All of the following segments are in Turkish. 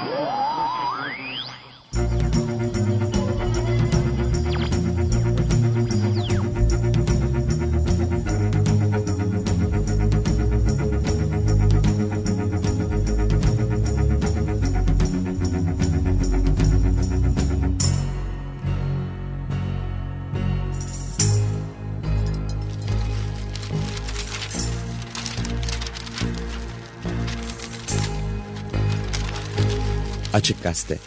Woo! Açık Gazete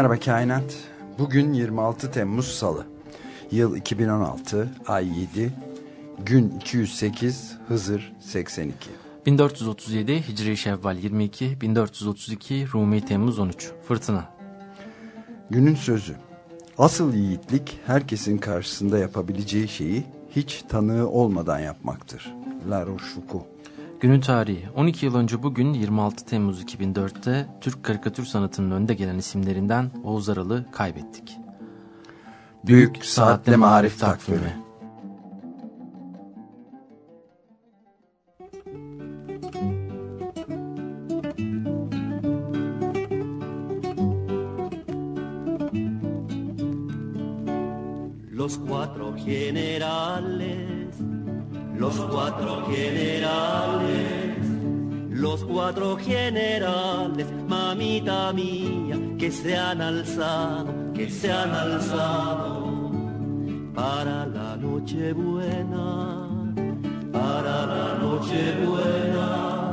Merhaba Kainat. Bugün 26 Temmuz Salı. Yıl 2016, ay 7, gün 208, Hızır 82. 1437 Hicri Şevval 22, 1432 Rumi Temmuz 13. Fırtına. Günün sözü. Asıl yiğitlik herkesin karşısında yapabileceği şeyi hiç tanığı olmadan yapmaktır. La Rochefoucauld. Günün tarihi. 12 yıl önce bugün 26 Temmuz 2004'te Türk karikatür sanatının önde gelen isimlerinden Oğuz Aral'ı kaybettik. Büyük Saatle Marif Takvimi. Los cuatro generales, los cuatro generales, los cuatro generales, mamita mía, que se han alzado, que se han alzado para la noche buena, para la noche buena,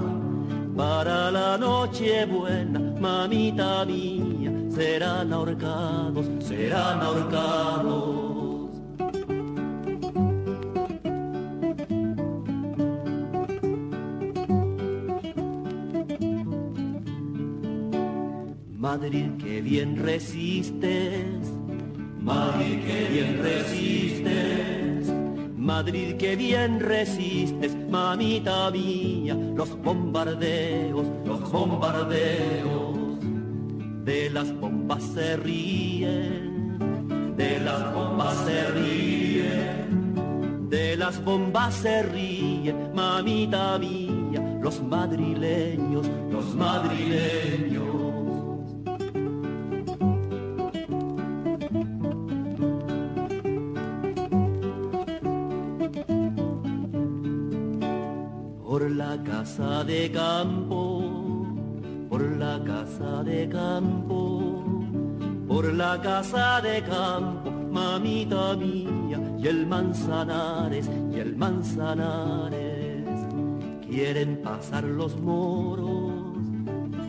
para la noche buena, mamita mía, serán ahorcados, serán ahorcados. Madrid, que bien resistes, Madrid, que bien resistes, Madrid, que bien resistes, mamita mía, los bombardeos, los bombardeos, de las bombas se ríen, de las bombas se ríen, de las bombas se ríen, mamita mía, los madrileños, los madrileños. Casa de campo, por la casa de campo, por la casa de campo, mamita mía, y el manzanares, y el manzanares, quieren pasar los moros,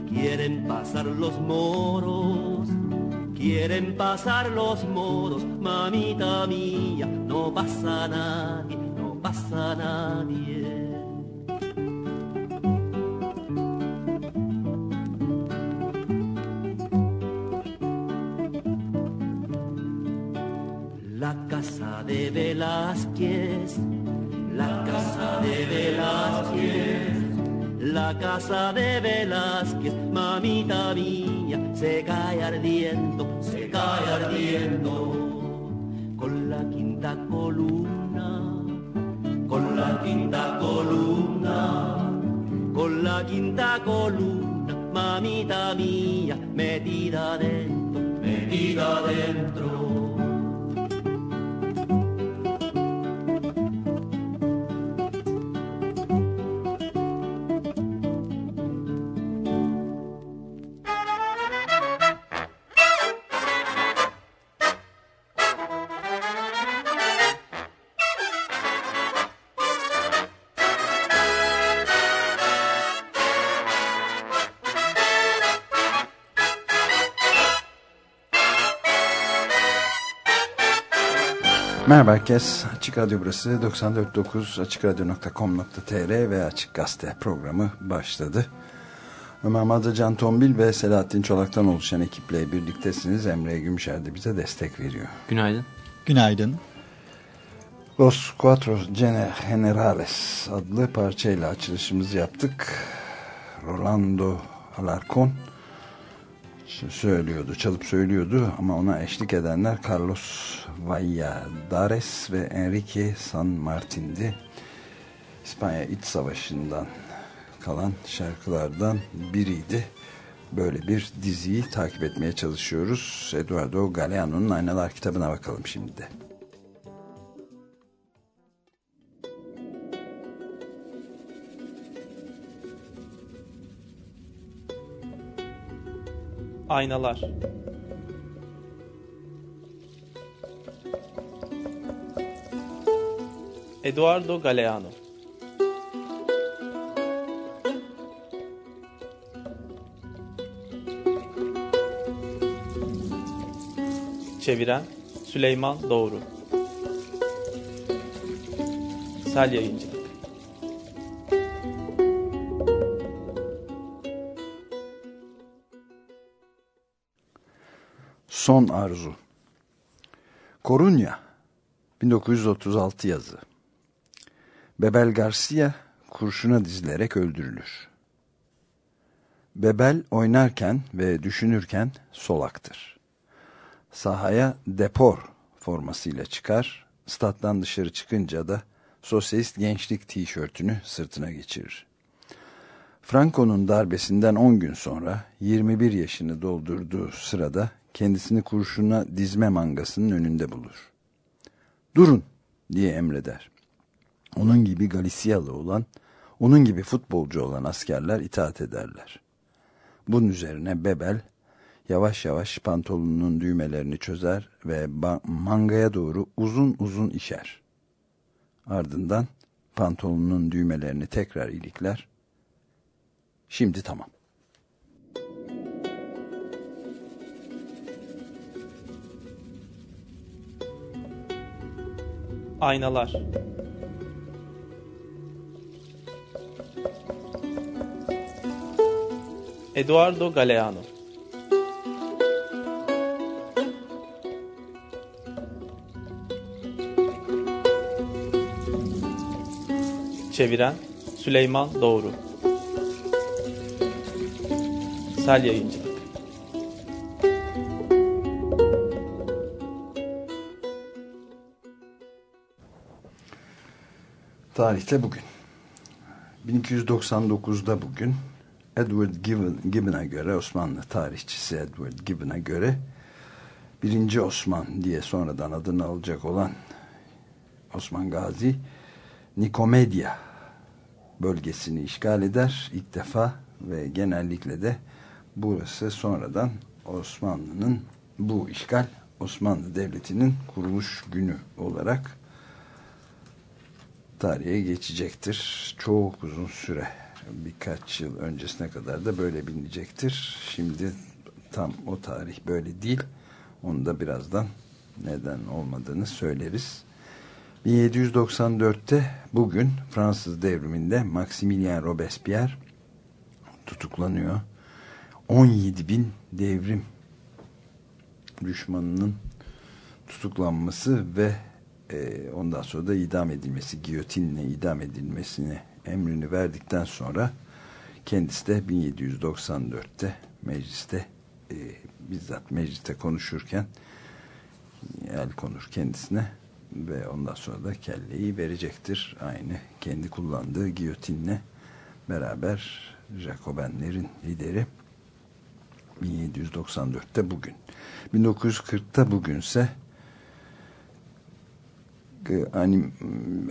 quieren pasar los moros. Quieren pasar los moros, mamita mía, no pasa nadie, no pasa nadie. La casa de Velázquez, mamita mía, se cae ardiendo, se cae ardiendo, con la quinta columna, con la quinta columna, con la quinta columna, mamita mía, metida adentro, metida adentro. Herkes. Açık Radyo burası 94.9 AçıkRadyo.com.tr ve Açık Gazete programı başladı. Ömer Madra, Tombil ve Selahattin Çolak'tan oluşan ekiple birliktesiniz. Emre Gümüşer de bize destek veriyor. Günaydın. Günaydın. Los Cuatro Generales adlı parçayla açılışımızı yaptık. Rolando Alarcon söylüyordu, çalıp söylüyordu ama ona eşlik edenler Carlos Valladares ve Enrique San Martin'di. İspanya İç Savaşı'ndan kalan şarkılardan biriydi. Böyle bir diziyi takip etmeye çalışıyoruz. Eduardo Galeano'nun Aynalar kitabına bakalım şimdi de. Aynalar Eduardo Galeano. Çeviren Süleyman Doğru. Sel Yayıncılık. Son Arzu. Korunya 1936 yazı Bebel Garcia kurşuna dizilerek öldürülür. Bebel oynarken ve düşünürken solaktır. Sahaya depor formasıyla çıkar, stat'tan dışarı çıkınca da sosyalist gençlik tişörtünü sırtına geçirir. Franco'nun darbesinden 10 gün sonra 21 yaşını doldurduğu sırada kendisini kurşuna dizme mangasının önünde bulur. Durun diye emreder. Onun gibi Galiciyalı olan, onun gibi futbolcu olan askerler itaat ederler. Bunun üzerine Bebel yavaş yavaş pantolonunun düğmelerini çözer ve mangaya doğru uzun uzun işer. Ardından pantolonunun düğmelerini tekrar ilikler. Şimdi tamam. Aynalar Eduardo Galeano. Çeviren Süleyman Doğru. Sel Yayıncılık. Tarihte bugün. 1299'da bugün Edward Gibbon, Gibbon'a göre Osmanlı tarihçisi Edward Gibbon'a göre birinci Osman diye sonradan adını alacak olan Osman Gazi Nikomedya bölgesini işgal eder ilk defa ve genellikle de burası sonradan Osmanlı'nın bu işgal Osmanlı Devleti'nin kuruluş günü olarak tarihe geçecektir. Çok uzun süre birkaç yıl öncesine kadar da böyle bilinecektir. Şimdi tam o tarih böyle değil. Onu da birazdan neden olmadığını söyleriz. 1794'te bugün Fransız devriminde Maximilien Robespierre tutuklanıyor. 17 bin devrim düşmanının tutuklanması ve e, ondan sonra da idam edilmesi, giyotinle idam edilmesini emrini verdikten sonra kendisi de 1794'te mecliste e, bizzat mecliste konuşurken el konur kendisine ve ondan sonra da kelleyi verecektir. Aynı kendi kullandığı giyotinle beraber Jacobenlerin lideri 1794'te bugün. 1940'ta bugünse anim,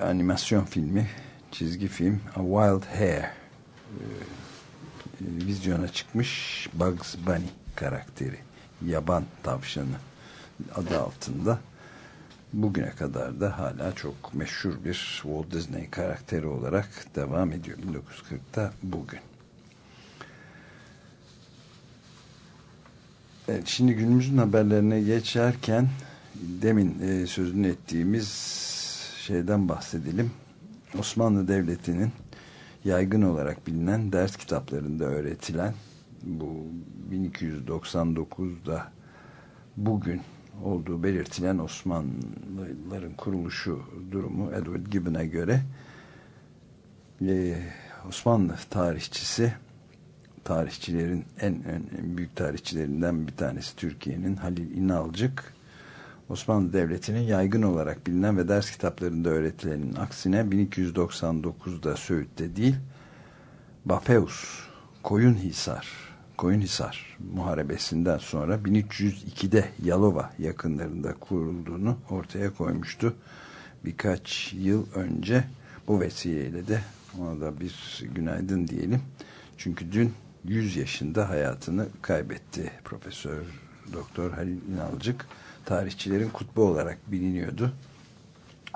animasyon filmi, çizgi film A Wild Hare e, vizyona çıkmış Bugs Bunny karakteri. Yaban tavşanı adı altında bugüne kadar da hala çok meşhur bir Walt Disney karakteri olarak devam ediyor. 1940'ta bugün. Evet, şimdi günümüzün haberlerine geçerken demin e, sözünü ettiğimiz şeyden bahsedelim. Osmanlı Devleti'nin yaygın olarak bilinen ders kitaplarında öğretilen bu 1299'da bugün olduğu belirtilen Osmanlıların kuruluşu durumu Edward Gibbon'a göre e, Osmanlı tarihçisi tarihçilerin en, en büyük tarihçilerinden bir tanesi Türkiye'nin Halil İnalcık Osmanlı Devleti'nin yaygın olarak bilinen ve ders kitaplarında öğretilenin aksine 1299'da Söğüt'te değil Bafeus Koyunhisar Koyunhisar muharebesinden sonra 1302'de Yalova yakınlarında kurulduğunu ortaya koymuştu. Birkaç yıl önce bu vesileyle de ona da bir günaydın diyelim. Çünkü dün 100 yaşında hayatını kaybetti Profesör Doktor Halil İnalcık. Tarihçilerin kutbu olarak biliniyordu.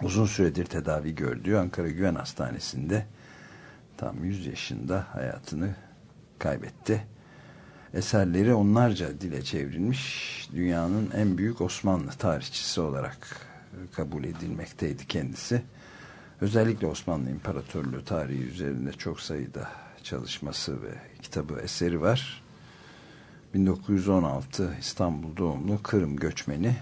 Uzun süredir tedavi gördüğü Ankara Güven Hastanesi'nde tam 100 yaşında hayatını kaybetti. Eserleri onlarca dile çevrilmiş dünyanın en büyük Osmanlı tarihçisi olarak kabul edilmekteydi kendisi. Özellikle Osmanlı İmparatorluğu tarihi üzerinde çok sayıda çalışması ve kitabı eseri var. 1916 İstanbul doğumlu Kırım göçmeni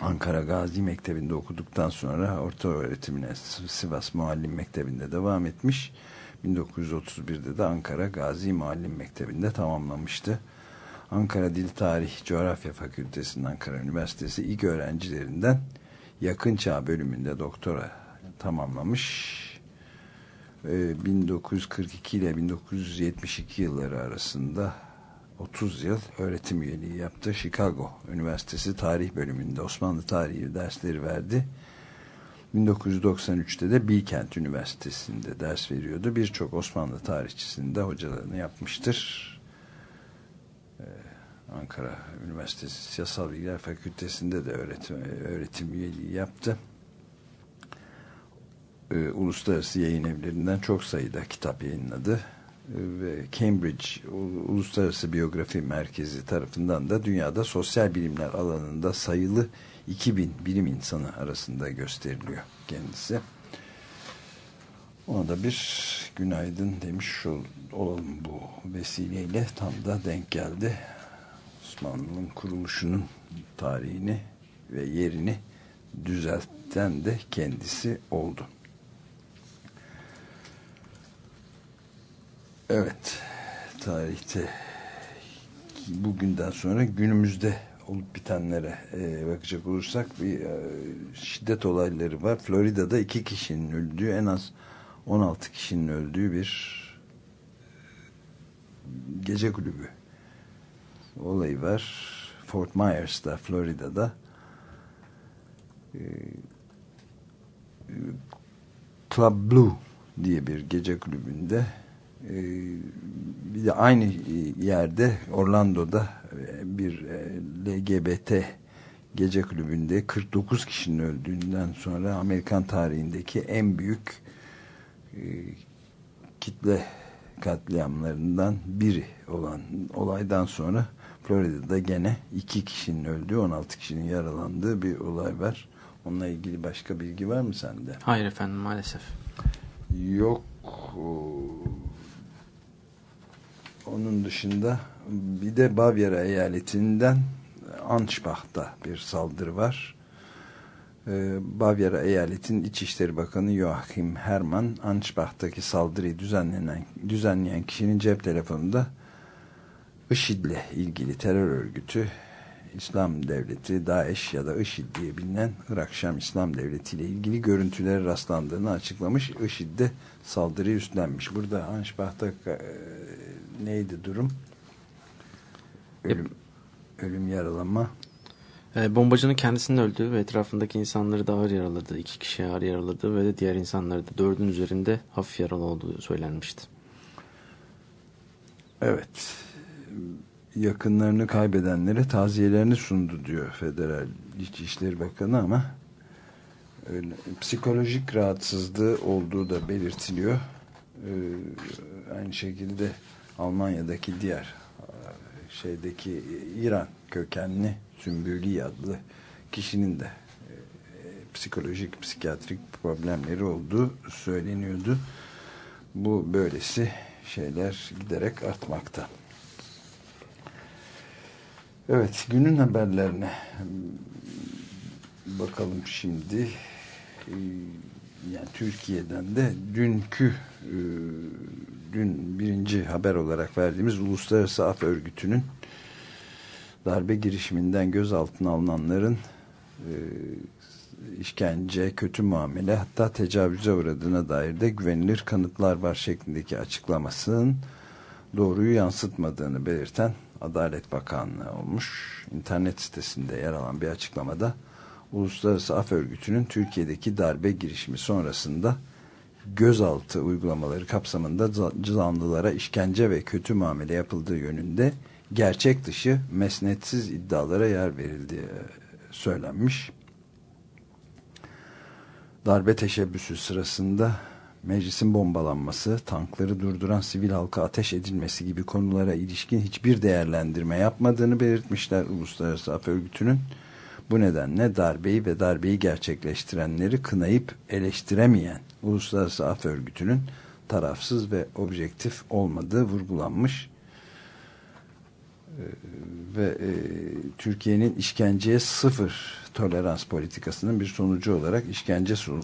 Ankara Gazi Mektebi'nde okuduktan sonra orta öğretimine Sivas Muallim Mektebi'nde devam etmiş. 1931'de de Ankara Gazi Muallim Mektebi'nde tamamlamıştı. Ankara Dil Tarih Coğrafya Fakültesi'nin Ankara Üniversitesi ilk öğrencilerinden yakın çağ bölümünde doktora tamamlamış. 1942 ile 1972 yılları arasında 30 yıl öğretim üyeliği yaptı. Chicago Üniversitesi Tarih Bölümünde Osmanlı Tarihi dersleri verdi. 1993'te de Bilkent Üniversitesi'nde ders veriyordu. Birçok Osmanlı tarihçisinde hocalarını yapmıştır. Ee, Ankara Üniversitesi Siyasal Bilgiler Fakültesi'nde de öğretim, öğretim üyeliği yaptı. Ee, uluslararası yayın evlerinden çok sayıda kitap yayınladı. Ve Cambridge Uluslararası Biyografi Merkezi tarafından da dünyada sosyal bilimler alanında sayılı 2000 bilim insanı arasında gösteriliyor kendisi. Ona da bir günaydın demiş olalım bu vesileyle. Tam da denk geldi. Osmanlı'nın kuruluşunun tarihini ve yerini düzelten de kendisi oldu. Evet, tarihte bugünden sonra günümüzde olup bitenlere e, bakacak olursak bir e, şiddet olayları var. Florida'da iki kişinin öldüğü en az 16 kişinin öldüğü bir gece kulübü olayı var. Fort Myers'ta Florida'da e, Club Blue diye bir gece kulübünde e, bir de aynı yerde Orlando'da bir e, LGBT gece kulübünde 49 kişinin öldüğünden sonra Amerikan tarihindeki en büyük e, kitle katliamlarından biri olan olaydan sonra Florida'da gene iki kişinin öldüğü 16 kişinin yaralandığı bir olay var. Onunla ilgili başka bilgi var mı sende? Hayır efendim maalesef. Yok. Onun dışında bir de Bavyera eyaletinden Ansbach'ta bir saldırı var. Ee, Bavyera eyaletin İçişleri Bakanı Joachim Hermann Ansbach'taki saldırıyı düzenlenen, düzenleyen kişinin cep telefonunda IŞİD'le ilgili terör örgütü İslam Devleti, DAEŞ ya da IŞİD diye bilinen Irak Şam İslam Devleti ile ilgili görüntülere rastlandığını açıklamış. IŞİD de saldırıyı üstlenmiş. Burada Ansbach'ta e, neydi durum? Ölüm, ölüm yaralama. E, bombacının kendisinin öldüğü ve etrafındaki insanları da ağır yaraladı. İki kişi ağır yaraladı ve diğer insanları da dördün üzerinde hafif yaralı olduğu söylenmişti. Evet. Yakınlarını kaybedenlere taziyelerini sundu diyor Federal İçişleri Bakanı ama öyle, psikolojik rahatsızlığı olduğu da belirtiliyor. Ee, aynı şekilde Almanya'daki diğer şeydeki İran kökenli Sümbüli adlı kişinin de e, psikolojik, psikiyatrik problemleri olduğu söyleniyordu. Bu böylesi şeyler giderek artmakta. Evet, günün haberlerine bakalım şimdi. Ee, Yani Türkiye'den de dünkü e, dün birinci haber olarak verdiğimiz Uluslararası Af Örgütü'nün darbe girişiminden gözaltına alınanların e, işkence, kötü muamele hatta tecavüze uğradığına dair de güvenilir kanıtlar var şeklindeki açıklamasının doğruyu yansıtmadığını belirten Adalet Bakanlığı olmuş. İnternet sitesinde yer alan bir açıklamada Uluslararası Af Örgütü'nün Türkiye'deki darbe girişimi sonrasında gözaltı uygulamaları kapsamında zanlılara işkence ve kötü muamele yapıldığı yönünde gerçek dışı mesnetsiz iddialara yer verildiği söylenmiş. Darbe teşebbüsü sırasında meclisin bombalanması, tankları durduran sivil halka ateş edilmesi gibi konulara ilişkin hiçbir değerlendirme yapmadığını belirtmişler Uluslararası Af Örgütü'nün. Bu nedenle darbeyi ve darbeyi gerçekleştirenleri kınayıp eleştiremeyen Uluslararası Af Örgütü'nün tarafsız ve objektif olmadığı vurgulanmış. Ee, ve e, Türkiye'nin işkenceye sıfır tolerans politikasının bir sonucu olarak işkence su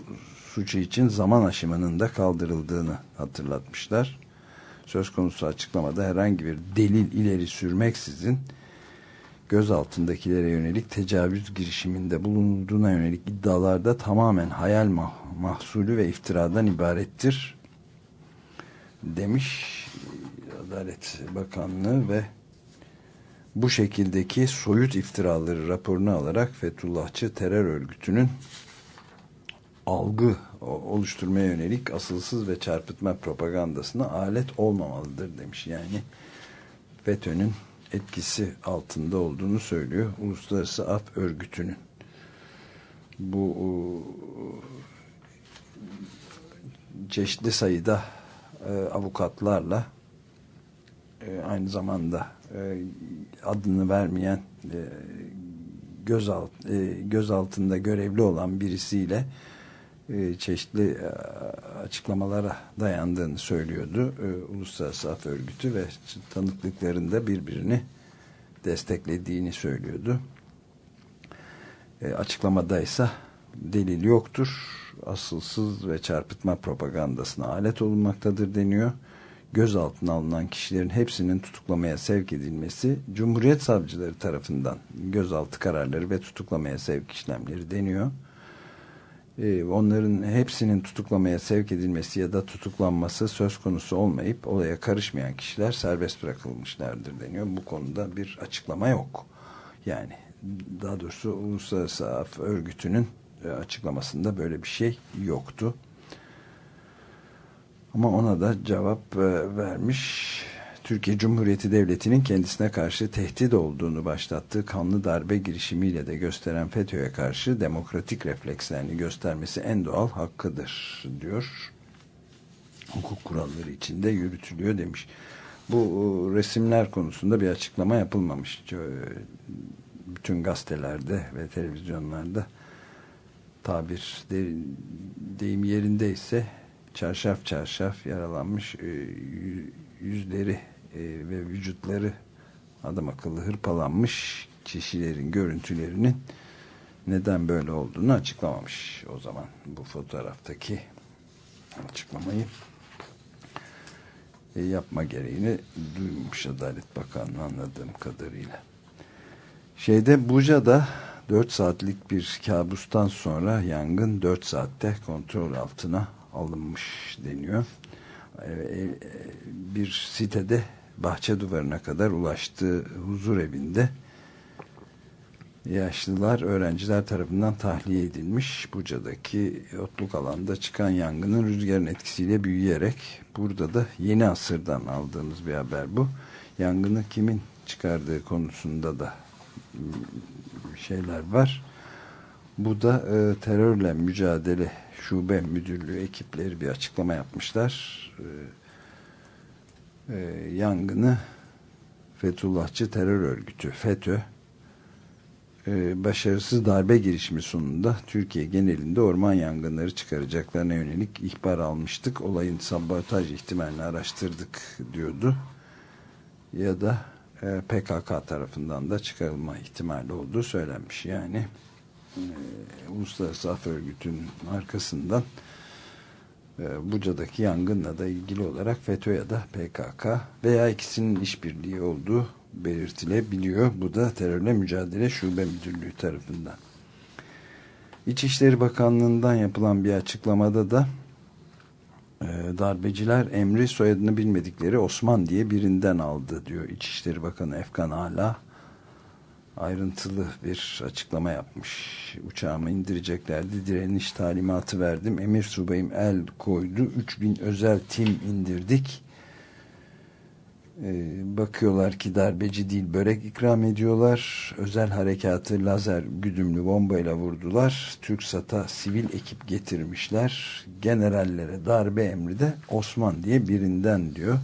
suçu için zaman aşımının da kaldırıldığını hatırlatmışlar. Söz konusu açıklamada herhangi bir delil ileri sürmeksizin gözaltındakilere yönelik tecavüz girişiminde bulunduğuna yönelik iddialarda tamamen hayal mah mahsulü ve iftiradan ibarettir demiş Adalet Bakanlığı ve bu şekildeki soyut iftiraları raporunu alarak Fethullahçı terör örgütünün algı oluşturmaya yönelik asılsız ve çarpıtma propagandasına alet olmamalıdır demiş. Yani FETÖ'nün etkisi altında olduğunu söylüyor. Uluslararası Af Örgütü'nün. Bu çeşitli sayıda e, avukatlarla e, aynı zamanda e, adını vermeyen e, gözalt, e, gözaltında görevli olan birisiyle e, çeşitli e, açıklamalara dayandığını söylüyordu e, Uluslararası Af Örgütü ve tanıklıklarında birbirini desteklediğini söylüyordu. E, açıklamada ise delil yoktur. Asılsız ve çarpıtma propagandasına alet olunmaktadır deniyor. Gözaltına alınan kişilerin hepsinin tutuklamaya sevk edilmesi Cumhuriyet Savcıları tarafından gözaltı kararları ve tutuklamaya sevk işlemleri deniyor. Ee, onların hepsinin tutuklamaya sevk edilmesi ya da tutuklanması söz konusu olmayıp olaya karışmayan kişiler serbest bırakılmışlardır deniyor. Bu konuda bir açıklama yok. Yani daha doğrusu Uluslararası Af Örgütü'nün e, açıklamasında böyle bir şey yoktu. Ama ona da cevap e, vermiş. Türkiye Cumhuriyeti Devleti'nin kendisine karşı tehdit olduğunu başlattığı kanlı darbe girişimiyle de gösteren FETÖ'ye karşı demokratik reflekslerini göstermesi en doğal hakkıdır diyor. Hukuk kuralları içinde yürütülüyor demiş. Bu resimler konusunda bir açıklama yapılmamış. Bütün gazetelerde ve televizyonlarda tabir deyim yerindeyse çarşaf çarşaf yaralanmış yüzleri ve vücutları adam akıllı hırpalanmış kişilerin görüntülerinin neden böyle olduğunu açıklamamış o zaman bu fotoğraftaki açıklamayı e, yapma gereğini duymuş Adalet Bakanlığı anladığım kadarıyla. Şeyde Buca'da 4 saatlik bir kabustan sonra yangın 4 saatte kontrol altına alınmış deniyor. Bir sitede bahçe duvarına kadar ulaştığı huzur evinde yaşlılar öğrenciler tarafından tahliye edilmiş. Buca'daki otluk alanda çıkan yangının rüzgarın etkisiyle büyüyerek burada da yeni asırdan aldığımız bir haber bu. Yangını kimin çıkardığı konusunda da şeyler var. Bu da e, terörle mücadele şube müdürlüğü ekipleri bir açıklama yapmışlar. E, e, yangını Fethullahçı terör örgütü FETÖ e, başarısız darbe girişimi sonunda Türkiye genelinde orman yangınları çıkaracaklarına yönelik ihbar almıştık. Olayın sabotaj ihtimalini araştırdık diyordu. Ya da e, PKK tarafından da çıkarılma ihtimali olduğu söylenmiş. Yani e, Uluslararası Af Örgütü'nün arkasından Buca'daki yangınla da ilgili olarak FETÖ ya da PKK veya ikisinin işbirliği olduğu belirtilebiliyor. Bu da terörle mücadele şube müdürlüğü tarafından. İçişleri Bakanlığı'ndan yapılan bir açıklamada da e, darbeciler emri soyadını bilmedikleri Osman diye birinden aldı diyor İçişleri Bakanı Efkan Ala ayrıntılı bir açıklama yapmış. Uçağımı indireceklerdi. Direniş talimatı verdim. Emir subayım el koydu. 3000 özel tim indirdik. Ee, bakıyorlar ki darbeci değil börek ikram ediyorlar. Özel harekatı lazer güdümlü bombayla vurdular. TürkSat'a sivil ekip getirmişler. Generallere darbe emri de Osman diye birinden diyor.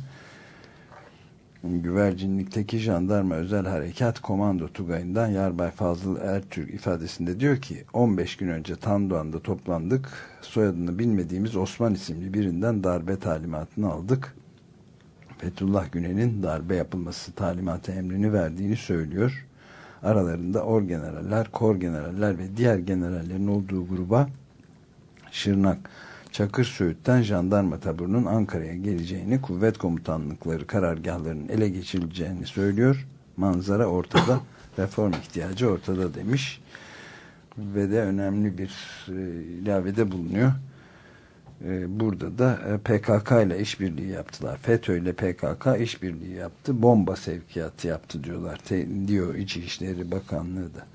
Güvercinlikteki jandarma özel harekat komando tugayından Yarbay Fazıl Ertürk ifadesinde diyor ki 15 gün önce Tandoğan'da toplandık. Soyadını bilmediğimiz Osman isimli birinden darbe talimatını aldık. Fethullah Gülen'in darbe yapılması talimatı emrini verdiğini söylüyor. Aralarında orgeneraller, kor generaller ve diğer generallerin olduğu gruba Şırnak Çakır Söğüt'ten jandarma taburunun Ankara'ya geleceğini, kuvvet komutanlıkları karargahlarının ele geçirileceğini söylüyor. Manzara ortada, reform ihtiyacı ortada demiş. Ve de önemli bir e, ilavede bulunuyor. E, burada da e, PKK ile işbirliği yaptılar. FETÖ ile PKK işbirliği yaptı. Bomba sevkiyatı yaptı diyorlar. Te, diyor İçişleri Bakanlığı da.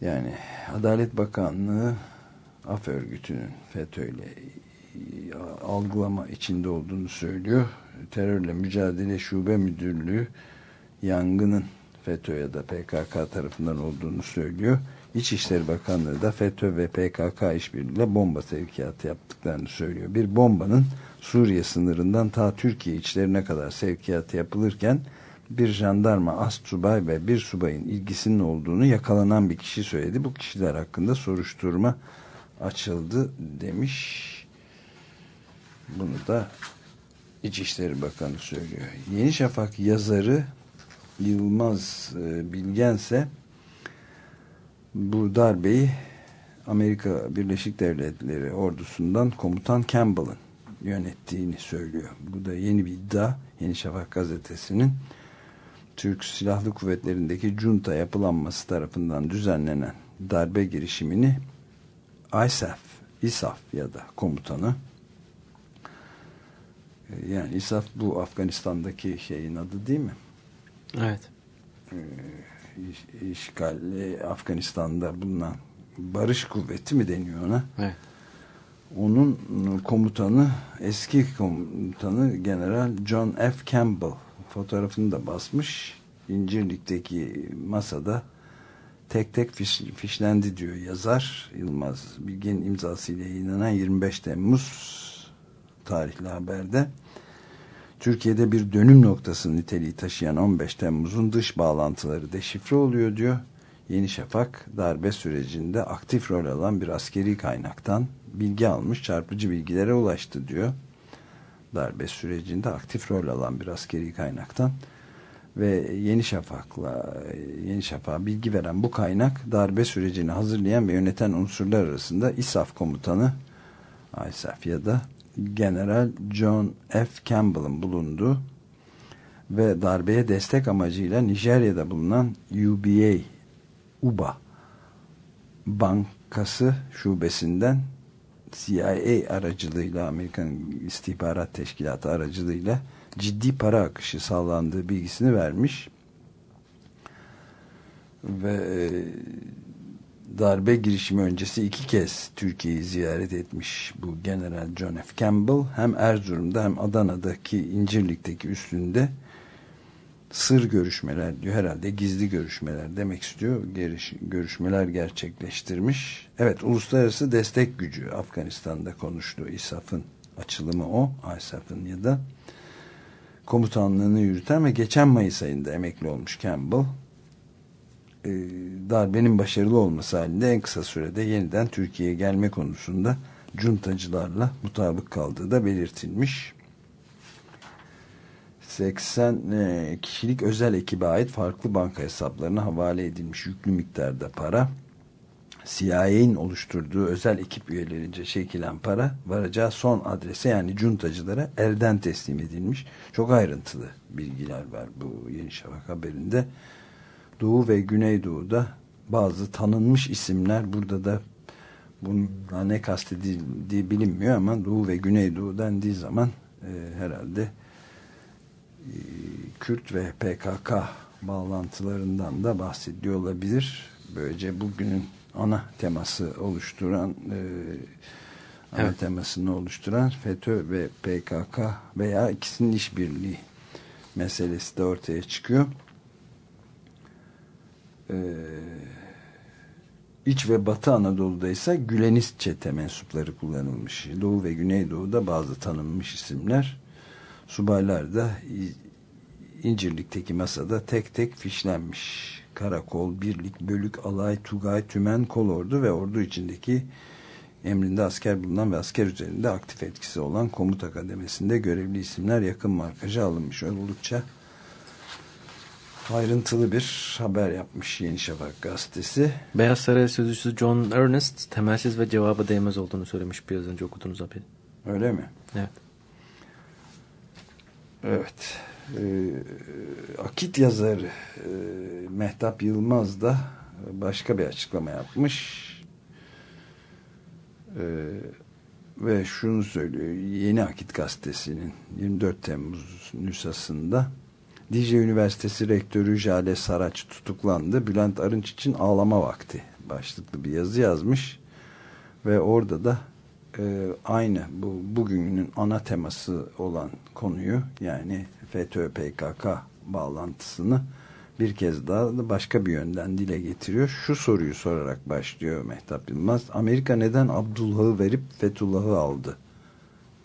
Yani Adalet Bakanlığı Af Örgütü'nün FETÖ'yle algılama içinde olduğunu söylüyor. Terörle Mücadele Şube Müdürlüğü yangının FETÖ ya da PKK tarafından olduğunu söylüyor. İçişleri Bakanlığı da FETÖ ve PKK işbirliğiyle bomba sevkiyatı yaptıklarını söylüyor. Bir bombanın Suriye sınırından ta Türkiye içlerine kadar sevkiyatı yapılırken bir jandarma, ast subay ve bir subayın ilgisinin olduğunu yakalanan bir kişi söyledi. Bu kişiler hakkında soruşturma açıldı demiş. Bunu da İçişleri Bakanı söylüyor. Yeni Şafak yazarı Yılmaz e, Bilgense bu darbeyi Amerika Birleşik Devletleri ordusundan komutan Campbell'ın yönettiğini söylüyor. Bu da yeni bir iddia. Yeni Şafak gazetesinin Türk Silahlı Kuvvetleri'ndeki junta yapılanması tarafından düzenlenen darbe girişimini ISAF, ISAF ya da komutanı yani ISAF bu Afganistan'daki şeyin adı değil mi? Evet. Ee, Afganistan'da bulunan barış kuvveti mi deniyor ona? Evet. Onun komutanı eski komutanı General John F. Campbell fotoğrafını da basmış. İncirlik'teki masada tek tek fiş, fişlendi diyor yazar Yılmaz Bilge'nin imzasıyla yayınlanan 25 Temmuz tarihli haberde. Türkiye'de bir dönüm noktası niteliği taşıyan 15 Temmuz'un dış bağlantıları deşifre oluyor diyor. Yeni Şafak darbe sürecinde aktif rol alan bir askeri kaynaktan bilgi almış çarpıcı bilgilere ulaştı diyor. Darbe sürecinde aktif rol alan bir askeri kaynaktan ve Yeni Şafak'la Yeni Şafak'a bilgi veren bu kaynak darbe sürecini hazırlayan ve yöneten unsurlar arasında İSAF komutanı ISAF ya da General John F. Campbell'ın bulunduğu ve darbeye destek amacıyla Nijerya'da bulunan UBA UBA Bankası şubesinden CIA aracılığıyla Amerikan İstihbarat Teşkilatı aracılığıyla ciddi para akışı sağlandığı bilgisini vermiş. Ve e, darbe girişimi öncesi iki kez Türkiye'yi ziyaret etmiş bu General John F. Campbell. Hem Erzurum'da hem Adana'daki İncirlik'teki üstünde sır görüşmeler diyor. Herhalde gizli görüşmeler demek istiyor. Geriş, görüşmeler gerçekleştirmiş. Evet uluslararası destek gücü Afganistan'da konuştu İSAF'ın açılımı o ISAF'ın ya da komutanlığını yürüten ve geçen Mayıs ayında emekli olmuş Campbell e, darbenin başarılı olması halinde en kısa sürede yeniden Türkiye'ye gelme konusunda cuntacılarla mutabık kaldığı da belirtilmiş. 80 e, kişilik özel ekibe ait farklı banka hesaplarına havale edilmiş yüklü miktarda para CIA'in oluşturduğu özel ekip üyelerince çekilen para varacağı son adrese yani cuntacılara elden teslim edilmiş. Çok ayrıntılı bilgiler var bu Yeni Şafak haberinde. Doğu ve Güneydoğu'da bazı tanınmış isimler burada da bununla ne kastedildiği bilinmiyor ama Doğu ve Güneydoğu dendiği zaman e, herhalde e, Kürt ve PKK bağlantılarından da bahsediyor olabilir. Böylece bugünün ana teması oluşturan e, ana evet. temasını oluşturan FETÖ ve PKK veya ikisinin işbirliği meselesi de ortaya çıkıyor. Ee, İç ve Batı Anadolu'da ise Gülenist çete mensupları kullanılmış. Doğu ve Güneydoğu'da bazı tanınmış isimler. Subaylar da İncirlik'teki masada tek tek fişlenmiş. Karakol, birlik, bölük, alay, tugay, tümen, kolordu ve ordu içindeki emrinde asker bulunan ve asker üzerinde aktif etkisi olan komuta kademesinde görevli isimler yakın markaja alınmış. Oldukça ayrıntılı bir haber yapmış Yeni Şafak gazetesi. Beyaz Saray sözcüsü John Ernest temelsiz ve cevaba değmez olduğunu söylemiş biraz önce okuduğunuz haberi. Öyle mi? Evet. Evet. Ee, Akit yazarı e, Mehtap Yılmaz da başka bir açıklama yapmış. Ee, ve şunu söylüyor. Yeni Akit gazetesinin 24 Temmuz nüshasında Dicle Üniversitesi Rektörü Jale Saraç tutuklandı. Bülent Arınç için ağlama vakti başlıklı bir yazı yazmış. Ve orada da e, aynı bu bugünün ana teması olan konuyu yani FETÖ PKK bağlantısını bir kez daha başka bir yönden dile getiriyor. Şu soruyu sorarak başlıyor Mehtap Yılmaz. Amerika neden Abdullah'ı verip Fethullah'ı aldı?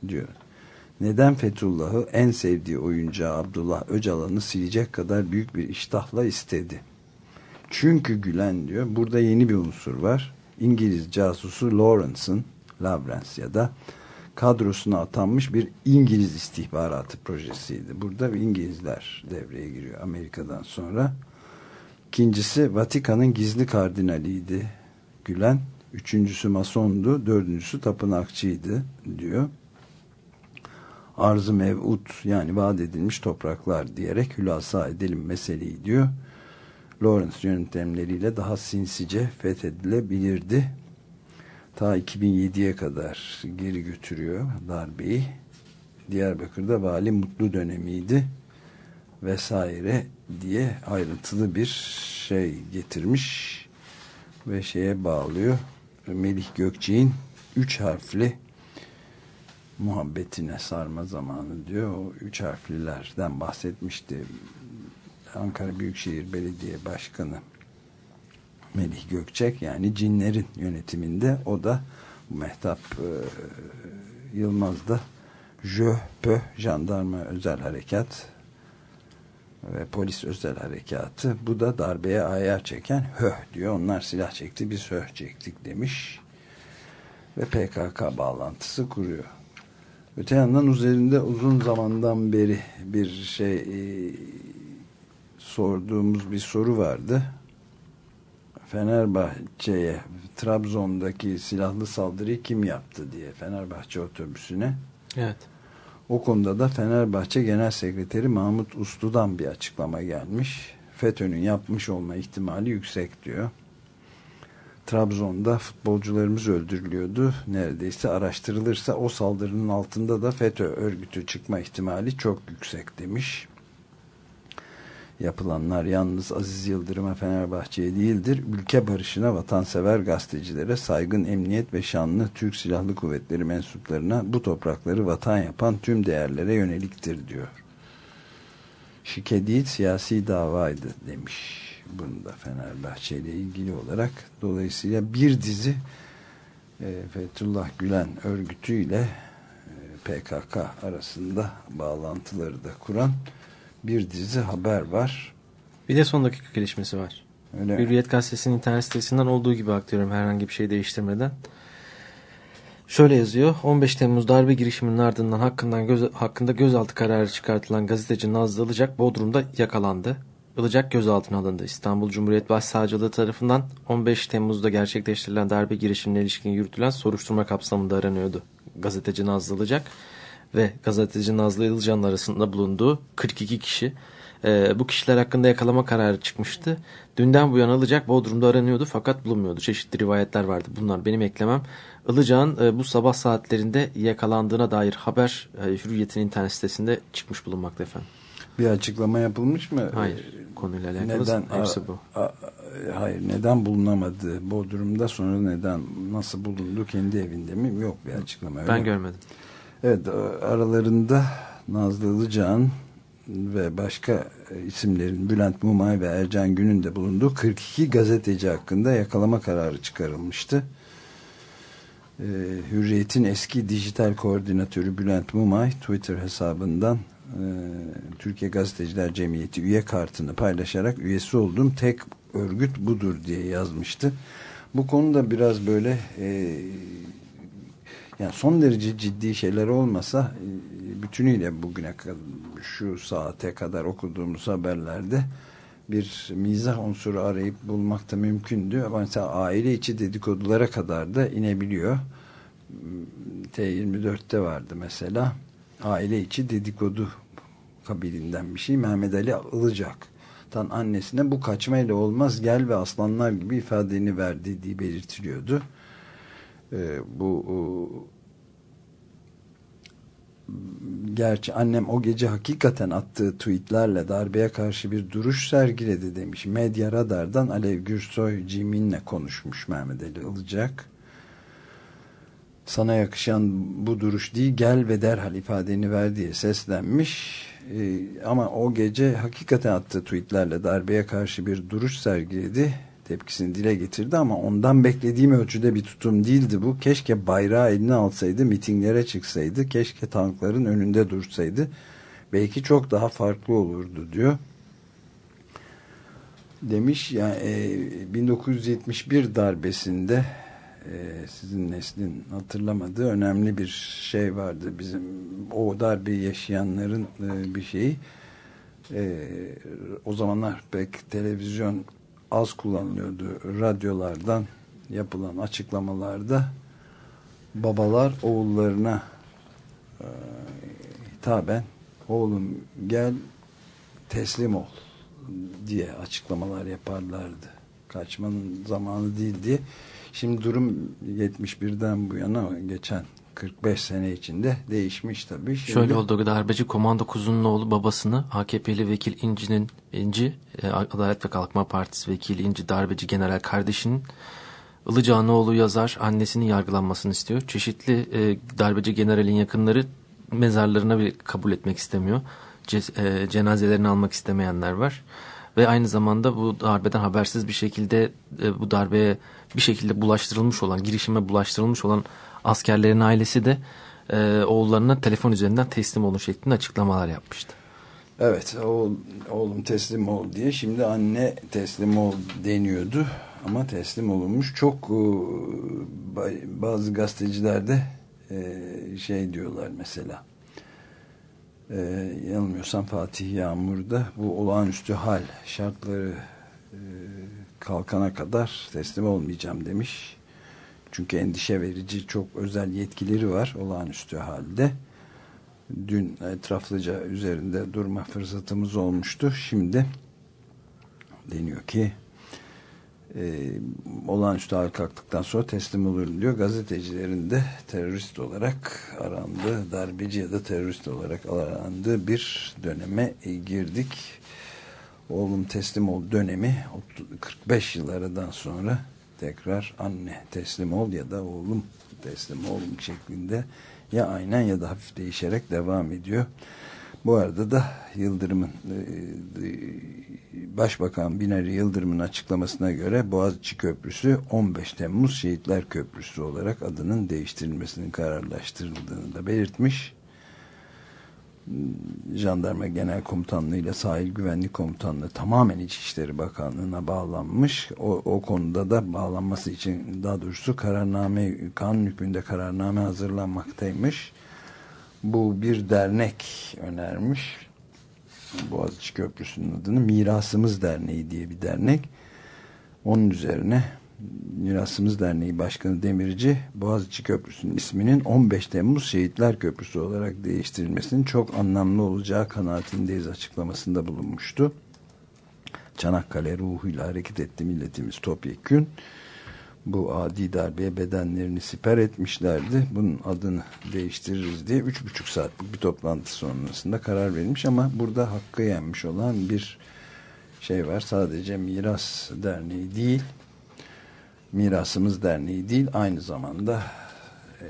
diyor. Neden Fethullah'ı en sevdiği oyuncağı Abdullah Öcalan'ı silecek kadar büyük bir iştahla istedi? Çünkü Gülen diyor burada yeni bir unsur var. İngiliz casusu Lawrence'ın Lawrence ya da kadrosuna atanmış bir İngiliz istihbaratı projesiydi. Burada İngilizler devreye giriyor Amerika'dan sonra. İkincisi Vatikan'ın gizli kardinaliydi Gülen. Üçüncüsü masondu. Dördüncüsü tapınakçıydı diyor. Arzı mevut yani vaat edilmiş topraklar diyerek hülasa edelim meseleyi diyor. Lawrence yöntemleriyle daha sinsice fethedilebilirdi ta 2007'ye kadar geri götürüyor darbeyi. Diyarbakır'da vali mutlu dönemiydi vesaire diye ayrıntılı bir şey getirmiş ve şeye bağlıyor. Melih Gökçe'nin üç harfli muhabbetine sarma zamanı diyor. O üç harflilerden bahsetmişti. Ankara Büyükşehir Belediye Başkanı Melih Gökçek yani cinlerin yönetiminde o da Mehtap e, Yılmaz da JÖPÖ Jandarma Özel Harekat ve Polis Özel Harekatı bu da darbeye ayar çeken HÖH diyor. Onlar silah çekti biz HÖH çektik demiş ve PKK bağlantısı kuruyor. Öte yandan üzerinde uzun zamandan beri bir şey e, sorduğumuz bir soru vardı Fenerbahçe'ye Trabzon'daki silahlı saldırıyı kim yaptı diye Fenerbahçe otobüsüne. Evet. O konuda da Fenerbahçe Genel Sekreteri Mahmut Uslu'dan bir açıklama gelmiş. FETÖ'nün yapmış olma ihtimali yüksek diyor. Trabzon'da futbolcularımız öldürülüyordu. Neredeyse araştırılırsa o saldırının altında da FETÖ örgütü çıkma ihtimali çok yüksek demiş yapılanlar yalnız Aziz Yıldırım'a Fenerbahçe'ye değildir. Ülke barışına vatansever gazetecilere saygın emniyet ve şanlı Türk Silahlı Kuvvetleri mensuplarına bu toprakları vatan yapan tüm değerlere yöneliktir diyor. Şike değil siyasi davaydı demiş. Bunu da Fenerbahçe ile ilgili olarak. Dolayısıyla bir dizi e, Fethullah Gülen örgütüyle e, PKK arasında bağlantıları da kuran bir dizi haber var. Bir de son dakika gelişmesi var. Öyle? Hürriyet Gazetesi'nin internet sitesinden olduğu gibi aktarıyorum herhangi bir şey değiştirmeden. Şöyle yazıyor. 15 Temmuz darbe girişiminin ardından hakkından göz, hakkında gözaltı kararı çıkartılan gazeteci Nazlı Ilıcak Bodrum'da yakalandı. Ilıcak gözaltına alındı. İstanbul Cumhuriyet Başsavcılığı tarafından 15 Temmuz'da gerçekleştirilen darbe girişimine ilişkin yürütülen soruşturma kapsamında aranıyordu. Gazeteci Nazlı Ilıcak ve gazeteci Nazlı Ilıcan'ın arasında bulunduğu 42 kişi. Ee, bu kişiler hakkında yakalama kararı çıkmıştı. Dünden bu yana Ilıcak Bodrum'da aranıyordu fakat bulunmuyordu. Çeşitli rivayetler vardı. Bunlar benim eklemem. Ilıcak'ın e, bu sabah saatlerinde yakalandığına dair haber e, Hürriyet'in internet sitesinde çıkmış bulunmakta efendim. Bir açıklama yapılmış mı? Hayır. Konuyla alakalı Neden? hepsi a- bu. a- hayır. Neden bulunamadı Bodrum'da sonra neden nasıl bulundu kendi evinde mi? Yok bir açıklama. öyle Ben mi? Evet aralarında Nazlı Ilıcan ve başka e, isimlerin Bülent Mumay ve Ercan Gün'ün de bulunduğu 42 gazeteci hakkında yakalama kararı çıkarılmıştı. Ee, Hürriyet'in eski dijital koordinatörü Bülent Mumay Twitter hesabından e, Türkiye Gazeteciler Cemiyeti üye kartını paylaşarak üyesi olduğum tek örgüt budur diye yazmıştı. Bu konuda biraz böyle e, yani son derece ciddi şeyler olmasa e, bütünüyle bugüne şu saate kadar okuduğumuz haberlerde bir mizah unsuru arayıp bulmak da mümkündü. Ama mesela aile içi dedikodulara kadar da inebiliyor. T24'te vardı mesela. Aile içi dedikodu kabilinden bir şey. Mehmet Ali Ilıcak tan annesine bu kaçmayla olmaz gel ve aslanlar gibi ifadeni ver dediği belirtiliyordu. Ee, bu gerçi annem o gece hakikaten attığı tweetlerle darbeye karşı bir duruş sergiledi demiş. Medya Radar'dan Alev Gürsoy Cimin'le konuşmuş Mehmet Ali Ilıcak. Sana yakışan bu duruş değil gel ve derhal ifadeni ver diye seslenmiş. Ee, ama o gece hakikaten attığı tweetlerle darbeye karşı bir duruş sergiledi. Tepkisini dile getirdi ama ondan beklediğim ölçüde bir tutum değildi bu. Keşke bayrağı eline alsaydı, mitinglere çıksaydı, keşke tankların önünde dursaydı. Belki çok daha farklı olurdu diyor. Demiş yani e, 1971 darbesinde e, sizin neslin hatırlamadığı önemli bir şey vardı. Bizim o darbeyi yaşayanların e, bir şeyi. E, o zamanlar pek televizyon az kullanılıyordu. Radyolardan yapılan açıklamalarda babalar oğullarına e, hitaben oğlum gel teslim ol diye açıklamalar yaparlardı. Kaçmanın zamanı değil diye. Şimdi durum 71'den bu yana geçen 45 sene içinde değişmiş tabii. Şimdi, Şöyle oldu darbeci Komando Kuzu'nun oğlu babasını AKP'li vekil İnci'nin İnci e, Adalet ve Kalkınma Partisi vekili İnci darbeci general kardeşinin Ilıcağ'ın oğlu yazar annesinin yargılanmasını istiyor. Çeşitli e, darbeci generalin yakınları mezarlarına bir kabul etmek istemiyor. Ce, e, cenazelerini almak istemeyenler var. Ve aynı zamanda bu darbeden habersiz bir şekilde e, bu darbeye bir şekilde bulaştırılmış olan, girişime bulaştırılmış olan askerlerin ailesi de e, oğullarına telefon üzerinden teslim olun şeklinde açıklamalar yapmıştı. Evet oğul, oğlum teslim ol diye şimdi anne teslim ol deniyordu ama teslim olunmuş. Çok e, bazı gazetecilerde e, şey diyorlar mesela e, yanılmıyorsam Fatih Yağmur'da bu olağanüstü hal şartları kalkana kadar teslim olmayacağım demiş. Çünkü endişe verici çok özel yetkileri var olağanüstü halde. Dün etraflıca üzerinde durma fırsatımız olmuştu. Şimdi deniyor ki e, olağanüstü hal kalktıktan sonra teslim olurum diyor. Gazetecilerin de terörist olarak arandığı, darbeci ya da terörist olarak arandığı bir döneme girdik. Oğlum teslim ol dönemi 45 yıl aradan sonra tekrar anne teslim ol ya da oğlum teslim ol şeklinde ya aynen ya da hafif değişerek devam ediyor. Bu arada da Yıldırım'ın Başbakan Binali Yıldırım'ın açıklamasına göre Boğaziçi Köprüsü 15 Temmuz Şehitler Köprüsü olarak adının değiştirilmesinin kararlaştırıldığını da belirtmiş. Jandarma Genel Komutanlığı ile Sahil Güvenlik Komutanlığı tamamen İçişleri Bakanlığı'na bağlanmış. O, o konuda da bağlanması için daha doğrusu kararname, kanun hükmünde kararname hazırlanmaktaymış. Bu bir dernek önermiş. Boğaziçi Köprüsü'nün adını Mirasımız Derneği diye bir dernek. Onun üzerine Mirasımız Derneği Başkanı Demirci Boğaziçi Köprüsü'nün isminin 15 Temmuz Şehitler Köprüsü olarak değiştirilmesinin çok anlamlı olacağı kanaatindeyiz açıklamasında bulunmuştu. Çanakkale ruhuyla hareket etti milletimiz topyekün. Bu adi darbeye bedenlerini siper etmişlerdi. Bunun adını değiştiririz diye 3,5 saatlik bir toplantı sonrasında karar verilmiş ama burada hakkı yenmiş olan bir şey var. Sadece Miras Derneği değil Mirasımız Derneği değil aynı zamanda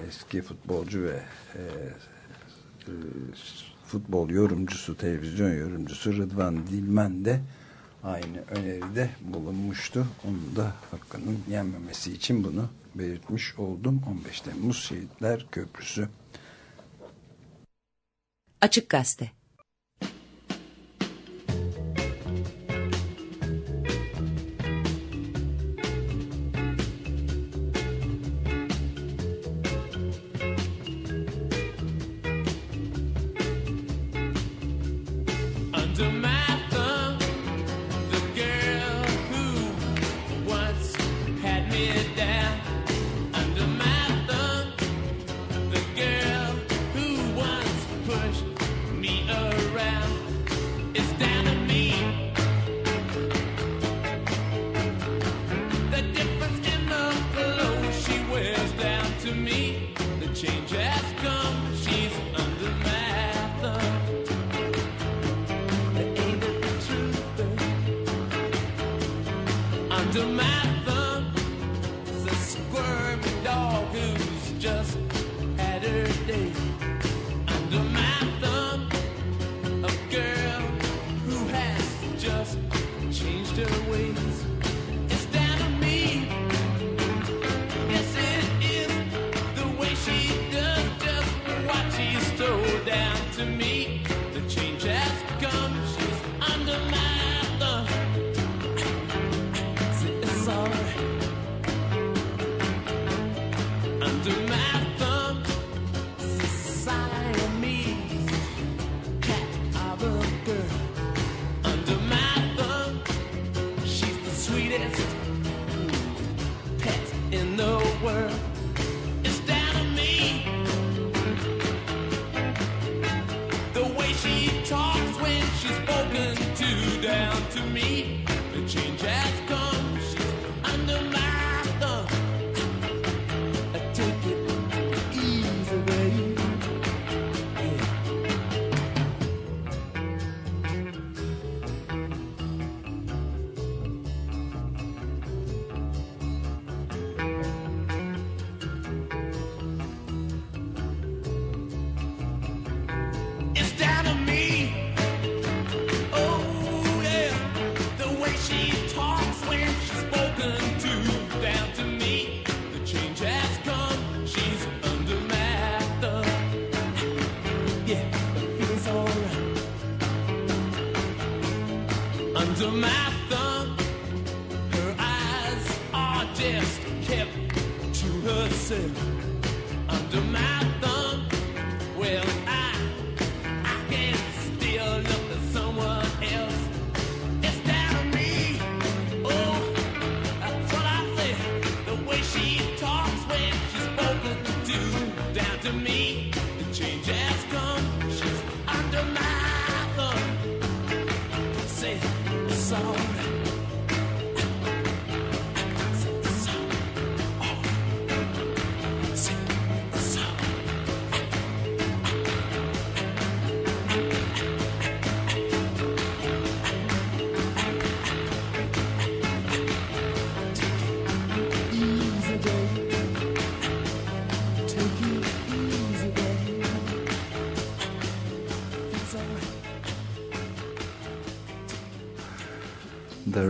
eski futbolcu ve e, e, futbol yorumcusu, televizyon yorumcusu Rıdvan Dilmen de aynı öneride bulunmuştu. Onun da hakkının yenmemesi için bunu belirtmiş oldum. 15 Temmuz Şehitler Köprüsü. Açık Gazete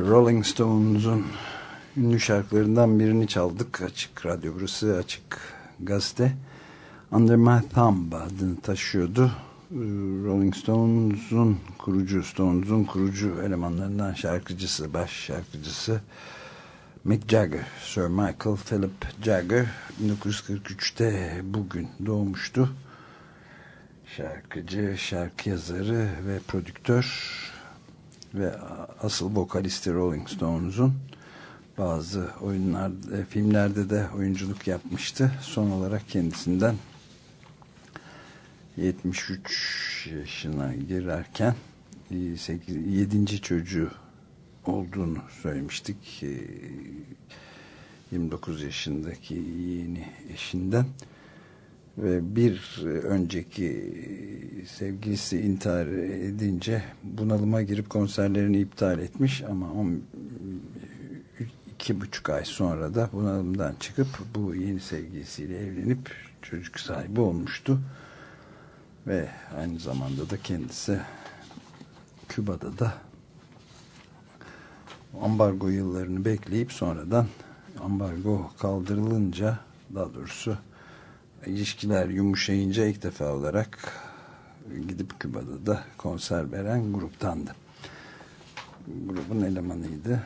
Rolling Stones'un ünlü şarkılarından birini çaldık. Açık radyo burası açık gazete. Under My Thumb adını taşıyordu. Ee, Rolling Stones'un kurucu, Stones'un kurucu elemanlarından şarkıcısı, baş şarkıcısı Mick Jagger, Sir Michael Philip Jagger 1943'te bugün doğmuştu. Şarkıcı, şarkı yazarı ve prodüktör ve asıl vokalisti Rolling Stones'un bazı oyunlar, e, filmlerde de oyunculuk yapmıştı. Son olarak kendisinden 73 yaşına girerken 7. çocuğu olduğunu söylemiştik. E, 29 yaşındaki yeni eşinden ve bir önceki sevgilisi intihar edince bunalıma girip konserlerini iptal etmiş ama on, iki buçuk ay sonra da bunalımdan çıkıp bu yeni sevgilisiyle evlenip çocuk sahibi olmuştu. Ve aynı zamanda da kendisi Küba'da da ambargo yıllarını bekleyip sonradan ambargo kaldırılınca daha doğrusu ilişkiler yumuşayınca ilk defa olarak gidip Küba'da da konser veren gruptandı. Grubun elemanıydı.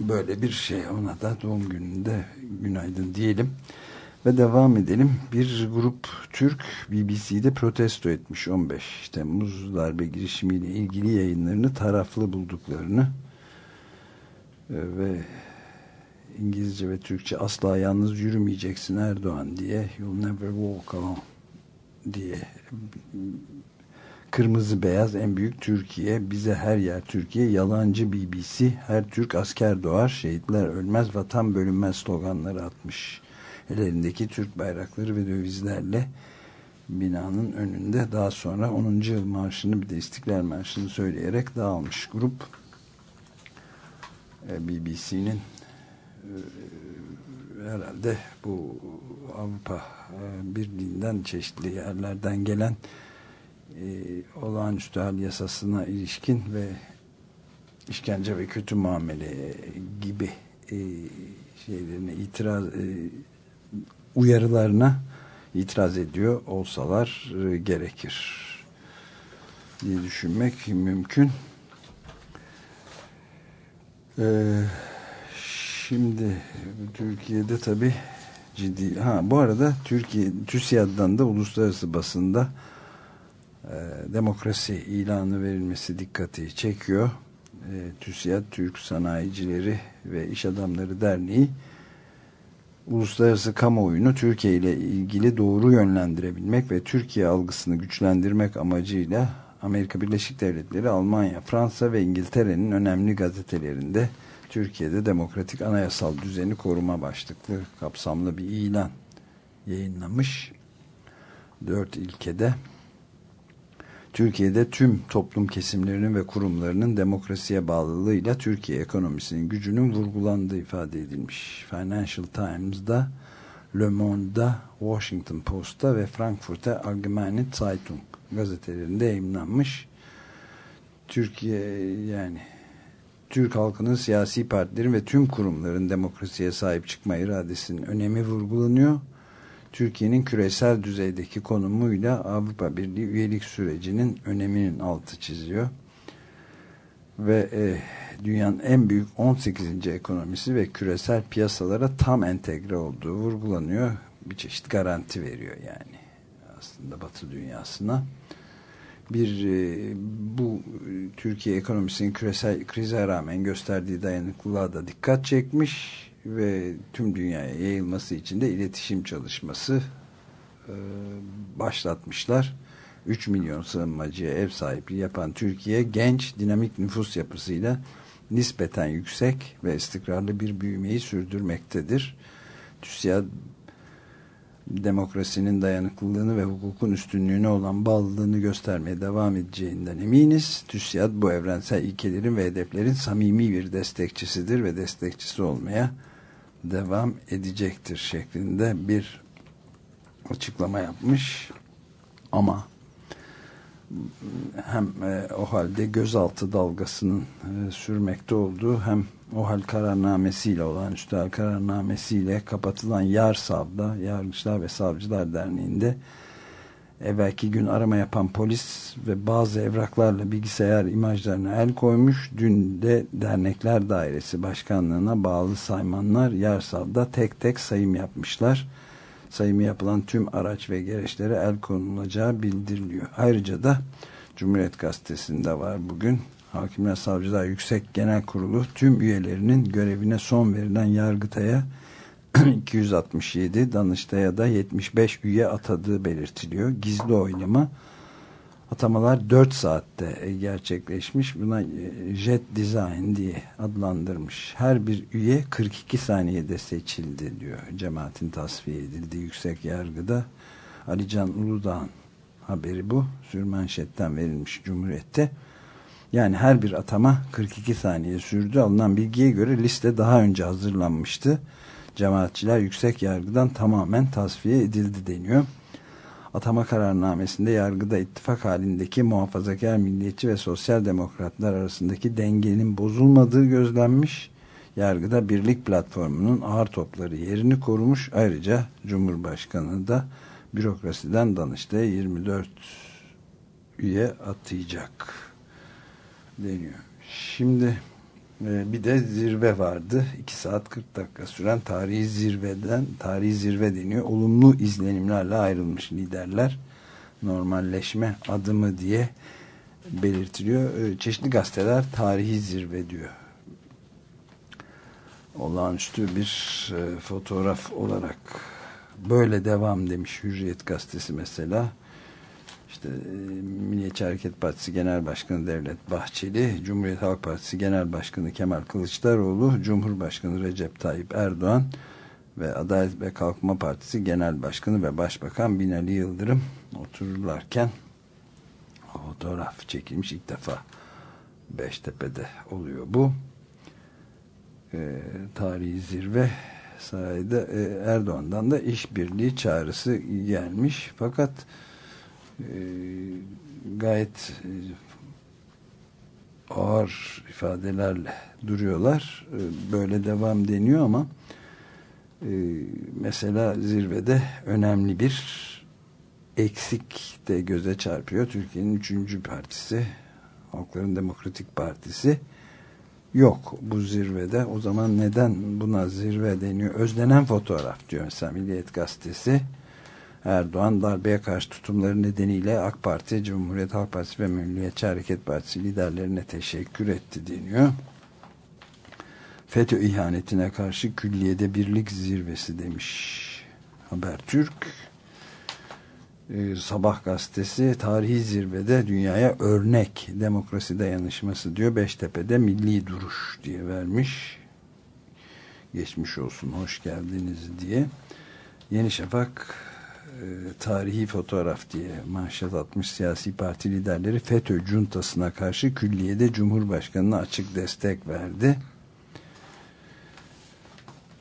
Böyle bir şey ona da doğum gününde günaydın diyelim. Ve devam edelim. Bir grup Türk BBC'de protesto etmiş 15 Temmuz darbe girişimiyle ilgili yayınlarını taraflı bulduklarını ve İngilizce ve Türkçe asla yalnız yürümeyeceksin Erdoğan diye You'll never walk alone diye. Kırmızı beyaz en büyük Türkiye. Bize her yer Türkiye. Yalancı BBC her Türk asker doğar şehitler ölmez vatan bölünmez sloganları atmış. Ellerindeki Türk bayrakları ve dövizlerle binanın önünde daha sonra 10. yıl marşını bir de İstiklal Marşı'nı söyleyerek dağılmış grup BBC'nin herhalde bu Avrupa Birliği'nden çeşitli yerlerden gelen olağanüstü hal yasasına ilişkin ve işkence ve kötü muamele gibi şeylerine itiraz uyarılarına itiraz ediyor olsalar gerekir diye düşünmek mümkün. Ee, şimdi Türkiye'de tabi ciddi ha bu arada Türkiye TÜSİAD'dan da uluslararası basında e, demokrasi ilanı verilmesi dikkati çekiyor. E, TÜSİAD Türk Sanayicileri ve İş Adamları Derneği uluslararası kamuoyunu Türkiye ile ilgili doğru yönlendirebilmek ve Türkiye algısını güçlendirmek amacıyla Amerika Birleşik Devletleri, Almanya, Fransa ve İngiltere'nin önemli gazetelerinde Türkiye'de demokratik anayasal düzeni koruma başlıklı kapsamlı bir ilan yayınlamış. Dört ilkede Türkiye'de tüm toplum kesimlerinin ve kurumlarının demokrasiye bağlılığıyla Türkiye ekonomisinin gücünün vurgulandığı ifade edilmiş. Financial Times'da, Le Monde'da, Washington Post'ta ve Frankfurt'ta Allgemeine Zeitung gazetelerinde yayınlanmış. Türkiye yani Türk halkının siyasi partilerin ve tüm kurumların demokrasiye sahip çıkma iradesinin önemi vurgulanıyor. Türkiye'nin küresel düzeydeki konumuyla Avrupa Birliği üyelik sürecinin öneminin altı çiziyor. Ve e, dünyanın en büyük 18. ekonomisi ve küresel piyasalara tam entegre olduğu vurgulanıyor. Bir çeşit garanti veriyor yani aslında Batı dünyasına. Bir e, bu Türkiye ekonomisinin küresel krize rağmen gösterdiği dayanıklılığa da dikkat çekmiş ve tüm dünyaya yayılması için de iletişim çalışması e, başlatmışlar. 3 milyon sığınmacıya ev sahipliği yapan Türkiye genç, dinamik nüfus yapısıyla nispeten yüksek ve istikrarlı bir büyümeyi sürdürmektedir. TÜSİAD demokrasinin dayanıklılığını ve hukukun üstünlüğüne olan bağlılığını göstermeye devam edeceğinden eminiz. TÜSİAD bu evrensel ilkelerin ve hedeflerin samimi bir destekçisidir ve destekçisi olmaya devam edecektir şeklinde bir açıklama yapmış. Ama hem e, o halde gözaltı dalgasının e, sürmekte olduğu hem o hal kararnamesiyle olağanüstü hal kararnamesiyle kapatılan Yarsav'da Yargıçlar ve Savcılar Derneği'nde evvelki gün arama yapan polis ve bazı evraklarla bilgisayar imajlarına el koymuş. Dün de dernekler dairesi başkanlığına bağlı saymanlar Yarsal'da tek tek sayım yapmışlar. Sayımı yapılan tüm araç ve gereçlere el konulacağı bildiriliyor. Ayrıca da Cumhuriyet Gazetesi'nde var bugün. Hakimler Savcılar Yüksek Genel Kurulu tüm üyelerinin görevine son verilen Yargıtay'a 267, Danıştay'a da 75 üye atadığı belirtiliyor. Gizli oylama atamalar 4 saatte gerçekleşmiş. Buna e, jet design diye adlandırmış. Her bir üye 42 saniyede seçildi diyor. Cemaatin tasfiye edildiği yüksek yargıda. Ali Can Uludağ'ın haberi bu. Sürmanşetten verilmiş Cumhuriyet'te. Yani her bir atama 42 saniye sürdü. Alınan bilgiye göre liste daha önce hazırlanmıştı. Cemaatçiler yüksek yargıdan tamamen tasfiye edildi deniyor. Atama kararnamesinde yargıda ittifak halindeki muhafazakar milliyetçi ve sosyal demokratlar arasındaki dengenin bozulmadığı gözlenmiş. Yargıda birlik platformunun ağır topları yerini korumuş. Ayrıca Cumhurbaşkanı da bürokrasiden Danıştay'a 24 üye atayacak deniyor. Şimdi e, bir de zirve vardı. 2 saat 40 dakika süren tarihi zirveden tarihi zirve deniyor. Olumlu izlenimlerle ayrılmış liderler normalleşme adımı diye belirtiliyor. E, Çeşitli gazeteler tarihi zirve diyor. Olağanüstü bir e, fotoğraf olarak böyle devam demiş Hürriyet gazetesi mesela. İşte e, Milliyetçi Hareket Partisi Genel Başkanı Devlet Bahçeli, Cumhuriyet Halk Partisi Genel Başkanı Kemal Kılıçdaroğlu, Cumhurbaşkanı Recep Tayyip Erdoğan ve Adalet ve Kalkınma Partisi Genel Başkanı ve Başbakan Binali Yıldırım otururlarken fotoğraf çekilmiş ilk defa Beştepe'de oluyor bu. E, tarihi zirve sayede e, Erdoğan'dan da işbirliği çağrısı gelmiş. Fakat gayet e, ağır ifadelerle duruyorlar. E, böyle devam deniyor ama e, mesela zirvede önemli bir eksik de göze çarpıyor. Türkiye'nin üçüncü partisi Halkların Demokratik Partisi yok bu zirvede. O zaman neden buna zirve deniyor? Özlenen fotoğraf diyor mesela Milliyet Gazetesi. Erdoğan darbeye karşı tutumları nedeniyle AK Parti, Cumhuriyet Halk Partisi ve Milliyetçi Hareket Partisi liderlerine teşekkür etti deniyor. FETÖ ihanetine karşı külliyede birlik zirvesi demiş Habertürk. Ee, Sabah gazetesi tarihi zirvede dünyaya örnek demokrasi dayanışması diyor. Beştepe'de milli duruş diye vermiş. Geçmiş olsun, hoş geldiniz diye. Yeni Şafak tarihi fotoğraf diye manşet atmış siyasi parti liderleri FETÖ cuntasına karşı külliyede Cumhurbaşkanı'na açık destek verdi.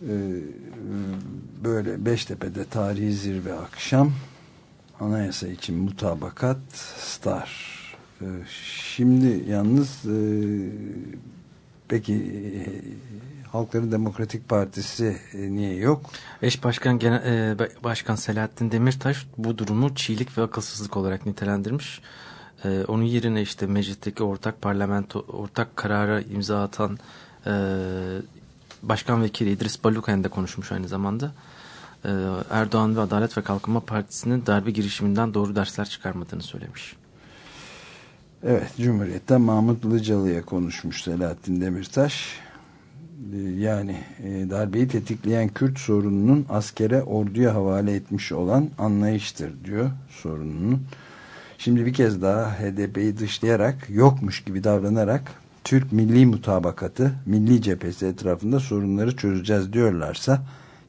E, böyle Beştepe'de tarihi zirve akşam anayasa için mutabakat star. E, şimdi yalnız e, peki e, Halkların Demokratik Partisi e, niye yok? Eş Başkan Genel, e, Başkan Selahattin Demirtaş bu durumu çiğlik ve akılsızlık olarak nitelendirmiş. E, onun yerine işte meclisteki ortak parlamento ortak karara imza atan e, Başkan Vekili İdris Baluken de konuşmuş aynı zamanda. E, Erdoğan ve Adalet ve Kalkınma Partisi'nin darbe girişiminden doğru dersler çıkarmadığını söylemiş. Evet, Cumhuriyet'ten Mahmut Ilıcalı'ya konuşmuş Selahattin Demirtaş. Ee, yani e, darbeyi tetikleyen Kürt sorununun askere orduya havale etmiş olan anlayıştır diyor sorununun. Şimdi bir kez daha HDP'yi dışlayarak yokmuş gibi davranarak Türk milli mutabakatı, milli cephesi etrafında sorunları çözeceğiz diyorlarsa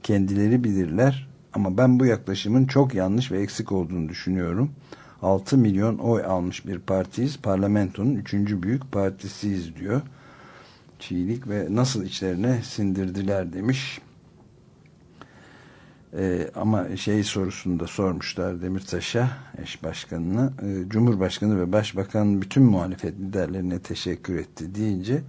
kendileri bilirler. Ama ben bu yaklaşımın çok yanlış ve eksik olduğunu düşünüyorum. 6 milyon oy almış bir partiyiz. Parlamentonun 3. büyük partisiyiz diyor çiğlik ve nasıl içlerine sindirdiler demiş. Ee, ama şey sorusunda sormuşlar Demirtaş'a eş başkanına e, Cumhurbaşkanı ve Başbakan bütün muhalefet liderlerine teşekkür etti deyince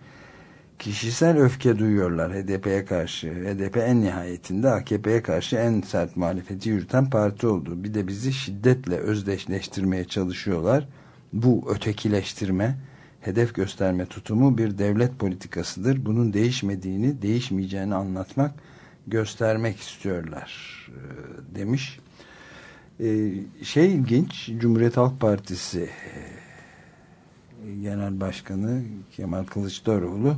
kişisel öfke duyuyorlar HDP'ye karşı. HDP en nihayetinde AKP'ye karşı en sert muhalefeti yürüten parti oldu. Bir de bizi şiddetle özdeşleştirmeye çalışıyorlar. Bu ötekileştirme, hedef gösterme tutumu bir devlet politikasıdır. Bunun değişmediğini, değişmeyeceğini anlatmak, göstermek istiyorlar e, demiş. E, şey ilginç, Cumhuriyet Halk Partisi e, Genel Başkanı Kemal Kılıçdaroğlu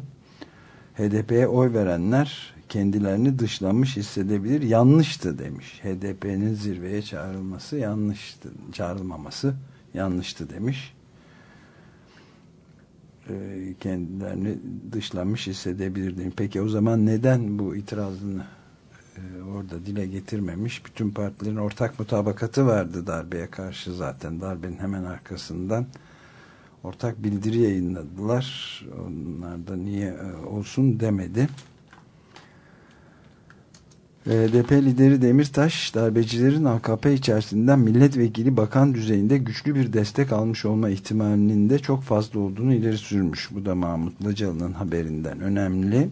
HDP'ye oy verenler kendilerini dışlanmış hissedebilir. Yanlıştı demiş. HDP'nin zirveye çağrılması yanlıştı. Çağrılmaması yanlıştı demiş. Ee, kendilerini dışlanmış hissedebilir demiş. Peki o zaman neden bu itirazını e, orada dile getirmemiş? Bütün partilerin ortak mutabakatı vardı darbeye karşı zaten. Darbenin hemen arkasından ortak bildiri yayınladılar. Onlar da niye e, olsun demedi. HDP lideri Demirtaş darbecilerin AKP içerisinden milletvekili bakan düzeyinde güçlü bir destek almış olma ihtimalinin de çok fazla olduğunu ileri sürmüş. Bu da Mahmut Lacalı'nın haberinden önemli.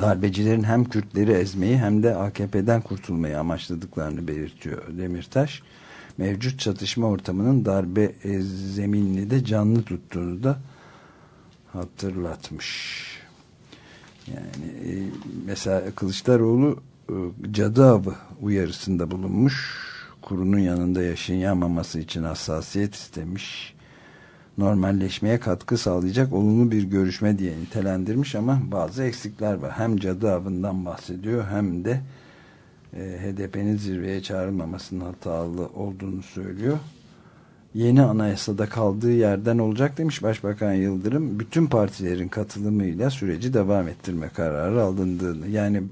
Darbecilerin hem Kürtleri ezmeyi hem de AKP'den kurtulmayı amaçladıklarını belirtiyor Demirtaş mevcut çatışma ortamının darbe e, zeminini de canlı tuttuğunu da hatırlatmış. Yani e, mesela Kılıçdaroğlu cadı avı uyarısında bulunmuş. Kurunun yanında yaşayamaması için hassasiyet istemiş. Normalleşmeye katkı sağlayacak olumlu bir görüşme diye nitelendirmiş ama bazı eksikler var. Hem cadı avından bahsediyor hem de e, HDP'nin zirveye çağrılmamasının hatalı olduğunu söylüyor. Yeni anayasada kaldığı yerden olacak demiş Başbakan Yıldırım. Bütün partilerin katılımıyla süreci devam ettirme kararı alındığını. Yani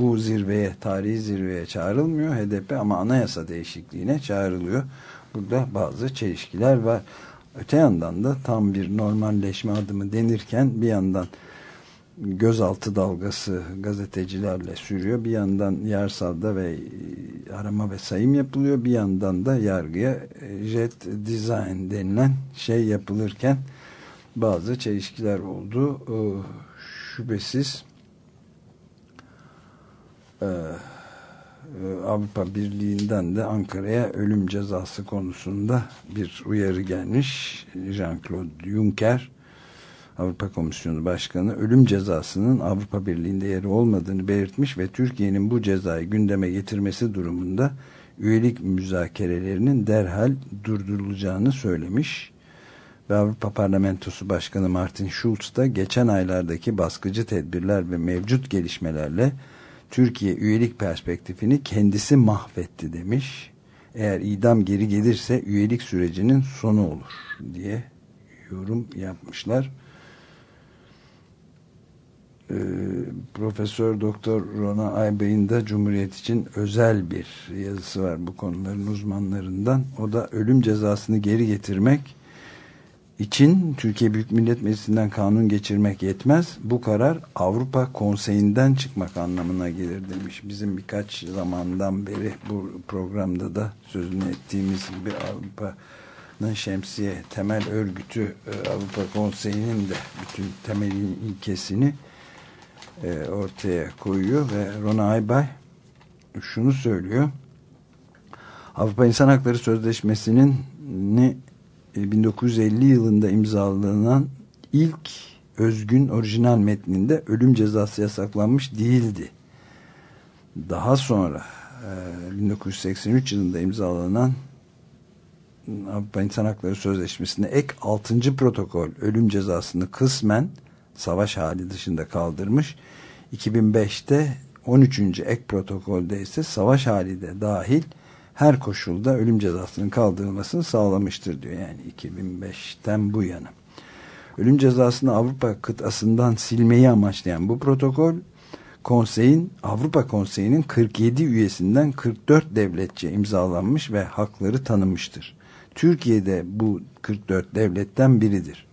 bu zirveye, tarihi zirveye çağrılmıyor HDP ama anayasa değişikliğine çağrılıyor. Burada bazı çelişkiler var. Öte yandan da tam bir normalleşme adımı denirken bir yandan gözaltı dalgası gazetecilerle sürüyor. Bir yandan Yarsal'da ve e, arama ve sayım yapılıyor. Bir yandan da yargıya e, jet design denilen şey yapılırken bazı çelişkiler oldu. Şüphesiz e, Avrupa Birliği'nden de Ankara'ya ölüm cezası konusunda bir uyarı gelmiş. Jean-Claude Juncker Avrupa Komisyonu Başkanı ölüm cezasının Avrupa Birliği'nde yeri olmadığını belirtmiş ve Türkiye'nin bu cezayı gündeme getirmesi durumunda üyelik müzakerelerinin derhal durdurulacağını söylemiş. Ve Avrupa Parlamentosu Başkanı Martin Schulz da geçen aylardaki baskıcı tedbirler ve mevcut gelişmelerle Türkiye üyelik perspektifini kendisi mahvetti demiş. Eğer idam geri gelirse üyelik sürecinin sonu olur diye yorum yapmışlar. Ee, Profesör Doktor Rona Aybey'in de Cumhuriyet için özel bir yazısı var bu konuların uzmanlarından. O da ölüm cezasını geri getirmek için Türkiye Büyük Millet Meclisi'nden kanun geçirmek yetmez. Bu karar Avrupa Konseyi'nden çıkmak anlamına gelir demiş. Bizim birkaç zamandan beri bu programda da sözünü ettiğimiz gibi Avrupa'nın şemsiye temel örgütü e, Avrupa Konseyi'nin de bütün temel ilkesini e, ortaya koyuyor ve Rona Aybay şunu söylüyor. Avrupa İnsan Hakları Sözleşmesi'nin 1950 yılında imzalanan ilk özgün orijinal metninde ölüm cezası yasaklanmış değildi. Daha sonra 1983 yılında imzalanan Avrupa İnsan Hakları Sözleşmesi'ne ek 6. protokol ölüm cezasını kısmen savaş hali dışında kaldırmış. 2005'te 13. ek protokolde ise savaş hali de dahil her koşulda ölüm cezasının kaldırılmasını sağlamıştır diyor. Yani 2005'ten bu yana. Ölüm cezasını Avrupa kıtasından silmeyi amaçlayan bu protokol konseyin Avrupa Konseyi'nin 47 üyesinden 44 devletçe imzalanmış ve hakları tanınmıştır. Türkiye'de bu 44 devletten biridir.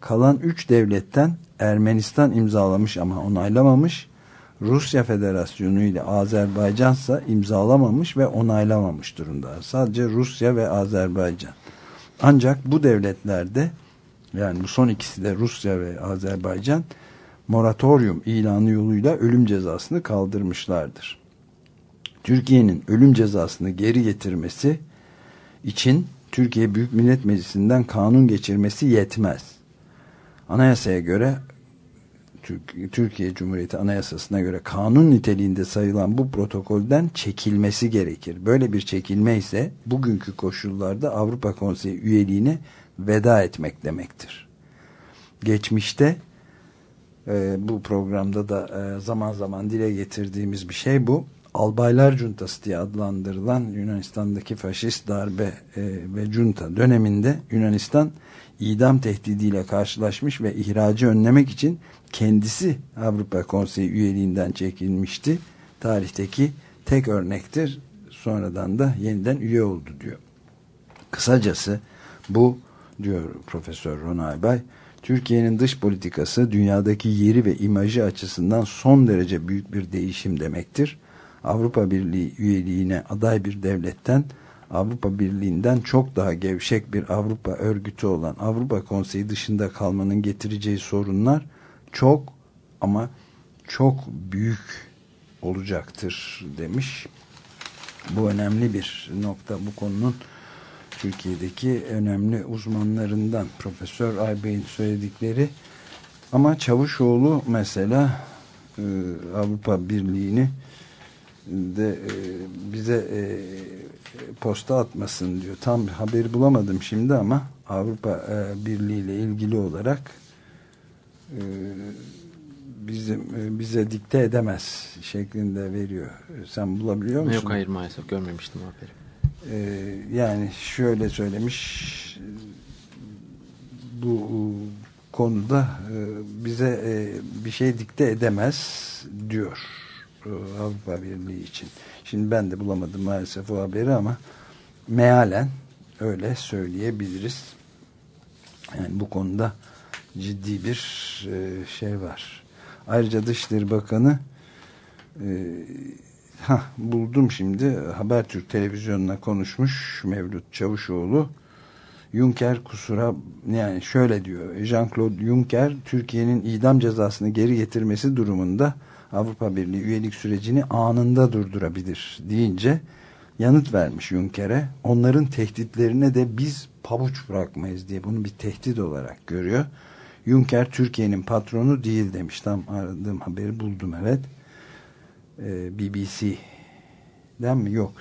Kalan 3 devletten Ermenistan imzalamış ama onaylamamış. Rusya Federasyonu ile Azerbaycan ise imzalamamış ve onaylamamış durumda. Sadece Rusya ve Azerbaycan. Ancak bu devletlerde yani bu son ikisi de Rusya ve Azerbaycan moratorium ilanı yoluyla ölüm cezasını kaldırmışlardır. Türkiye'nin ölüm cezasını geri getirmesi için Türkiye Büyük Millet Meclisi'nden kanun geçirmesi yetmez. Anayasaya göre Türkiye Cumhuriyeti Anayasası'na göre kanun niteliğinde sayılan bu protokolden çekilmesi gerekir. Böyle bir çekilme ise bugünkü koşullarda Avrupa Konseyi üyeliğine veda etmek demektir. Geçmişte e, bu programda da e, zaman zaman dile getirdiğimiz bir şey bu. Albaylar Cuntası diye adlandırılan Yunanistan'daki faşist darbe e, ve junta döneminde Yunanistan idam tehdidiyle karşılaşmış ve ihracı önlemek için kendisi Avrupa Konseyi üyeliğinden çekilmişti. Tarihteki tek örnektir. Sonradan da yeniden üye oldu diyor. Kısacası bu diyor Profesör Ron Aybay Türkiye'nin dış politikası dünyadaki yeri ve imajı açısından son derece büyük bir değişim demektir. Avrupa Birliği üyeliğine aday bir devletten Avrupa Birliği'nden çok daha gevşek bir Avrupa örgütü olan Avrupa Konseyi dışında kalmanın getireceği sorunlar çok ama çok büyük olacaktır demiş. Bu önemli bir nokta bu konunun Türkiye'deki önemli uzmanlarından Profesör Aybey'in söyledikleri ama Çavuşoğlu mesela e, Avrupa Birliği'ni de e, bize e, posta atmasın diyor. Tam haberi bulamadım şimdi ama Avrupa e, Birliği ile ilgili olarak e, bizim e, bize dikte edemez şeklinde veriyor. Sen bulabiliyor musun? Yok hayır maalesef görmemiştim haberi. Yani şöyle söylemiş bu konuda e, bize e, bir şey dikte edemez diyor Avrupa Birliği için. Şimdi ben de bulamadım maalesef o haberi ama mealen öyle söyleyebiliriz. Yani bu konuda ciddi bir e, şey var. Ayrıca Dışişleri Bakanı e, ha buldum şimdi Habertürk televizyonuna konuşmuş Mevlüt Çavuşoğlu Juncker kusura yani şöyle diyor Jean-Claude Juncker Türkiye'nin idam cezasını geri getirmesi durumunda Avrupa Birliği üyelik sürecini anında durdurabilir deyince yanıt vermiş Juncker'e onların tehditlerine de biz pabuç bırakmayız diye bunu bir tehdit olarak görüyor. Juncker Türkiye'nin patronu değil demiş tam aradığım haberi buldum evet e, BBC'den mi? Yok.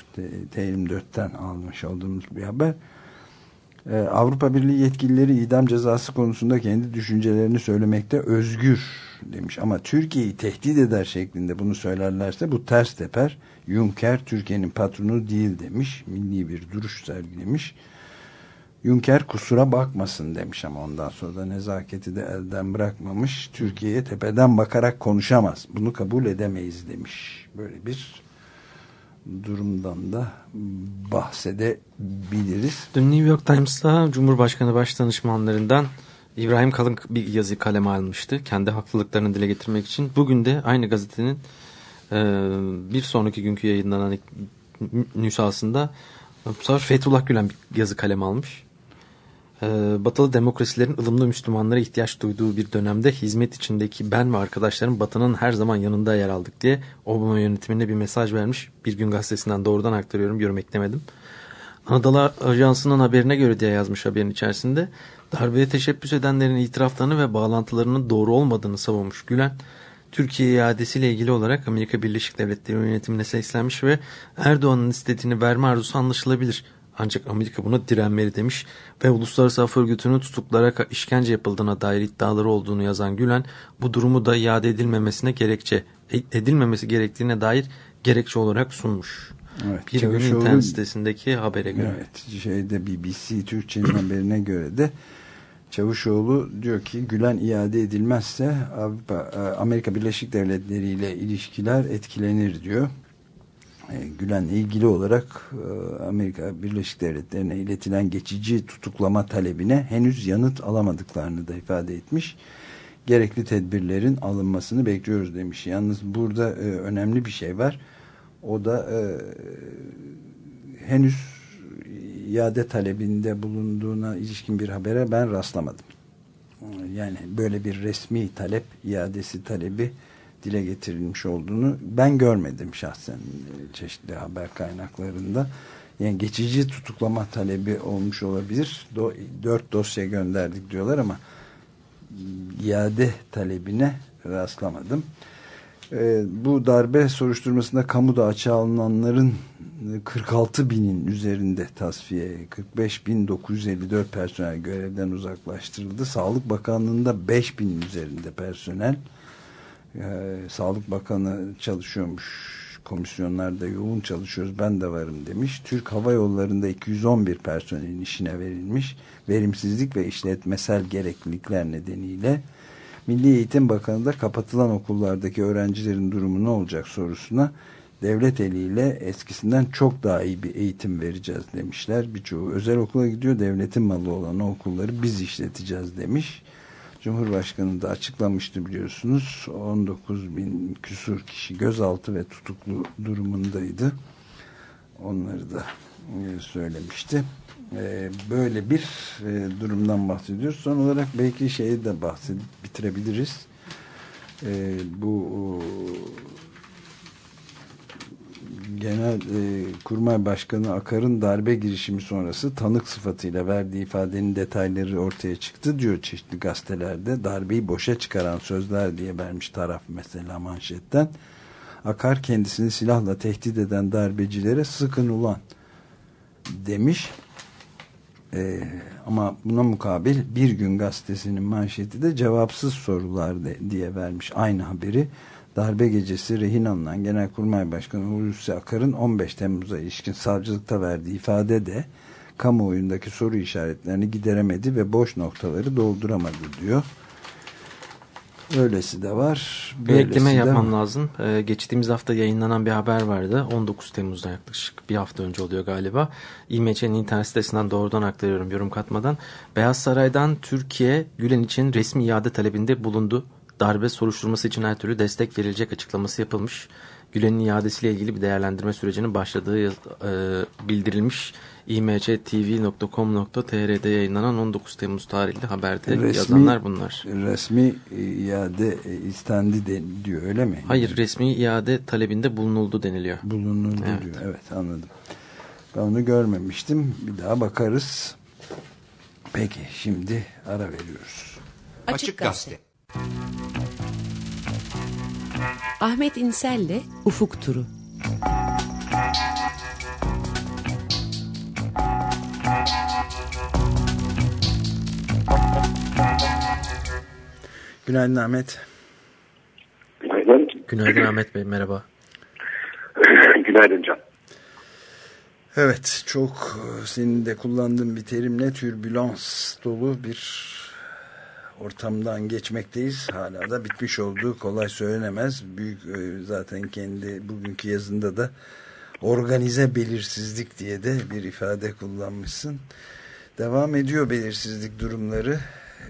T24'ten almış olduğumuz bir haber. E, Avrupa Birliği yetkilileri idam cezası konusunda kendi düşüncelerini söylemekte özgür demiş. Ama Türkiye'yi tehdit eder şeklinde bunu söylerlerse bu ters teper. Juncker Türkiye'nin patronu değil demiş. Milli bir duruş sergilemiş. Juncker kusura bakmasın demiş ama ondan sonra da nezaketi de elden bırakmamış. Türkiye'ye tepeden bakarak konuşamaz. Bunu kabul edemeyiz demiş. Böyle bir durumdan da bahsedebiliriz. Dün New York Times'ta Cumhurbaşkanı Başdanışmanlarından İbrahim Kalın bir yazı kaleme almıştı. Kendi haklılıklarını dile getirmek için. Bugün de aynı gazetenin e, bir sonraki günkü yayınlanan nüshasında bu sefer Fethullah Gülen bir yazı kaleme almış. E, batılı demokrasilerin ılımlı Müslümanlara ihtiyaç duyduğu bir dönemde hizmet içindeki ben ve arkadaşlarım Batı'nın her zaman yanında yer aldık diye Obama yönetimine bir mesaj vermiş. Bir gün gazetesinden doğrudan aktarıyorum. Yorum eklemedim. Anadolu Ajansı'nın haberine göre diye yazmış haberin içerisinde. Darbeye teşebbüs edenlerin itiraflarını ve bağlantılarının doğru olmadığını savunmuş Gülen. Türkiye iadesiyle ilgili olarak Amerika Birleşik Devletleri yönetimine seslenmiş ve Erdoğan'ın istediğini verme arzusu anlaşılabilir. Ancak Amerika buna direnmeli demiş ve Uluslararası Af Örgütü'nün tutuklara işkence yapıldığına dair iddiaları olduğunu yazan Gülen bu durumu da iade edilmemesine gerekçe edilmemesi gerektiğine dair gerekçe olarak sunmuş. Evet, bir gün internet sitesindeki habere göre. Evet, şeyde BBC Türkçe'nin haberine göre de Çavuşoğlu diyor ki Gülen iade edilmezse Avrupa, e, Amerika Birleşik Devletleri ile ilişkiler etkilenir diyor. E, Gülen'le ilgili olarak e, Amerika Birleşik Devletleri'ne iletilen geçici tutuklama talebine henüz yanıt alamadıklarını da ifade etmiş. Gerekli tedbirlerin alınmasını bekliyoruz demiş. Yalnız burada önemli bir şey var. O da e, henüz iade talebinde bulunduğuna ilişkin bir habere ben rastlamadım. yani böyle bir resmi talep iadesi talebi dile getirilmiş olduğunu ben görmedim şahsen e, çeşitli haber kaynaklarında. Yani geçici tutuklama talebi olmuş olabilir. Do dört dosya gönderdik diyorlar ama iade talebine rastlamadım. Ee, bu darbe soruşturmasında kamuda açığa alınanların 46 binin üzerinde tasfiye 45 bin 954 personel görevden uzaklaştırıldı. Sağlık Bakanlığı'nda 5 binin üzerinde personel ee, Sağlık Bakanı çalışıyormuş komisyonlarda yoğun çalışıyoruz ben de varım demiş. Türk Hava Yolları'nda 211 personelin işine verilmiş. Verimsizlik ve işletmesel gereklilikler nedeniyle Milli Eğitim Bakanı da kapatılan okullardaki öğrencilerin durumu ne olacak sorusuna devlet eliyle eskisinden çok daha iyi bir eğitim vereceğiz demişler. Birçoğu özel okula gidiyor devletin malı olan o okulları biz işleteceğiz demiş. Cumhurbaşkanı da açıklamıştı biliyorsunuz. 19 bin küsur kişi gözaltı ve tutuklu durumundaydı. Onları da e, söylemişti. E, böyle bir e, durumdan bahsediyoruz. Son olarak belki şeyi de bahsedip bitirebiliriz. Bu Genel e, Kurmay Başkanı Akar'ın darbe girişimi sonrası tanık sıfatıyla verdiği ifadenin detayları ortaya çıktı diyor çeşitli gazetelerde. Darbeyi boşa çıkaran sözler diye vermiş taraf mesela manşetten. Akar kendisini silahla tehdit eden darbecilere sıkın ulan demiş. Ee, ama buna mukabil bir gün gazetesinin manşeti de cevapsız sorular de, diye vermiş aynı haberi darbe gecesi rehin alınan Genelkurmay Başkanı Hulusi Akar'ın 15 Temmuz'a ilişkin savcılıkta verdiği ifade de kamuoyundaki soru işaretlerini gideremedi ve boş noktaları dolduramadı diyor. Öylesi de var. Bir ekleme yapmam var. lazım. Ee, geçtiğimiz hafta yayınlanan bir haber vardı. 19 Temmuz'da yaklaşık bir hafta önce oluyor galiba. İMÇ'nin internet sitesinden doğrudan aktarıyorum yorum katmadan. Beyaz Saray'dan Türkiye Gülen için resmi iade talebinde bulundu darbe soruşturması için her türlü destek verilecek açıklaması yapılmış. Gülen'in iadesiyle ilgili bir değerlendirme sürecinin başladığı e, bildirilmiş. imctv.com.tr'de yayınlanan 19 Temmuz tarihli haberde resmi, yazanlar bunlar. Resmi iade istendi de, diyor öyle mi? Hayır resmi iade talebinde bulunuldu deniliyor. Bulunuldu evet. diyor evet anladım. Ben onu görmemiştim bir daha bakarız. Peki şimdi ara veriyoruz. Açık Gazete. Ahmet İnsel'le Ufuk Turu. Günaydın Ahmet. Günaydın. Günaydın Ahmet Bey merhaba. Günaydın Can. Evet çok senin de kullandığın bir terimle türbülans dolu bir ortamdan geçmekteyiz. Hala da bitmiş olduğu kolay söylenemez. Büyük e, zaten kendi bugünkü yazında da organize belirsizlik diye de bir ifade kullanmışsın. Devam ediyor belirsizlik durumları.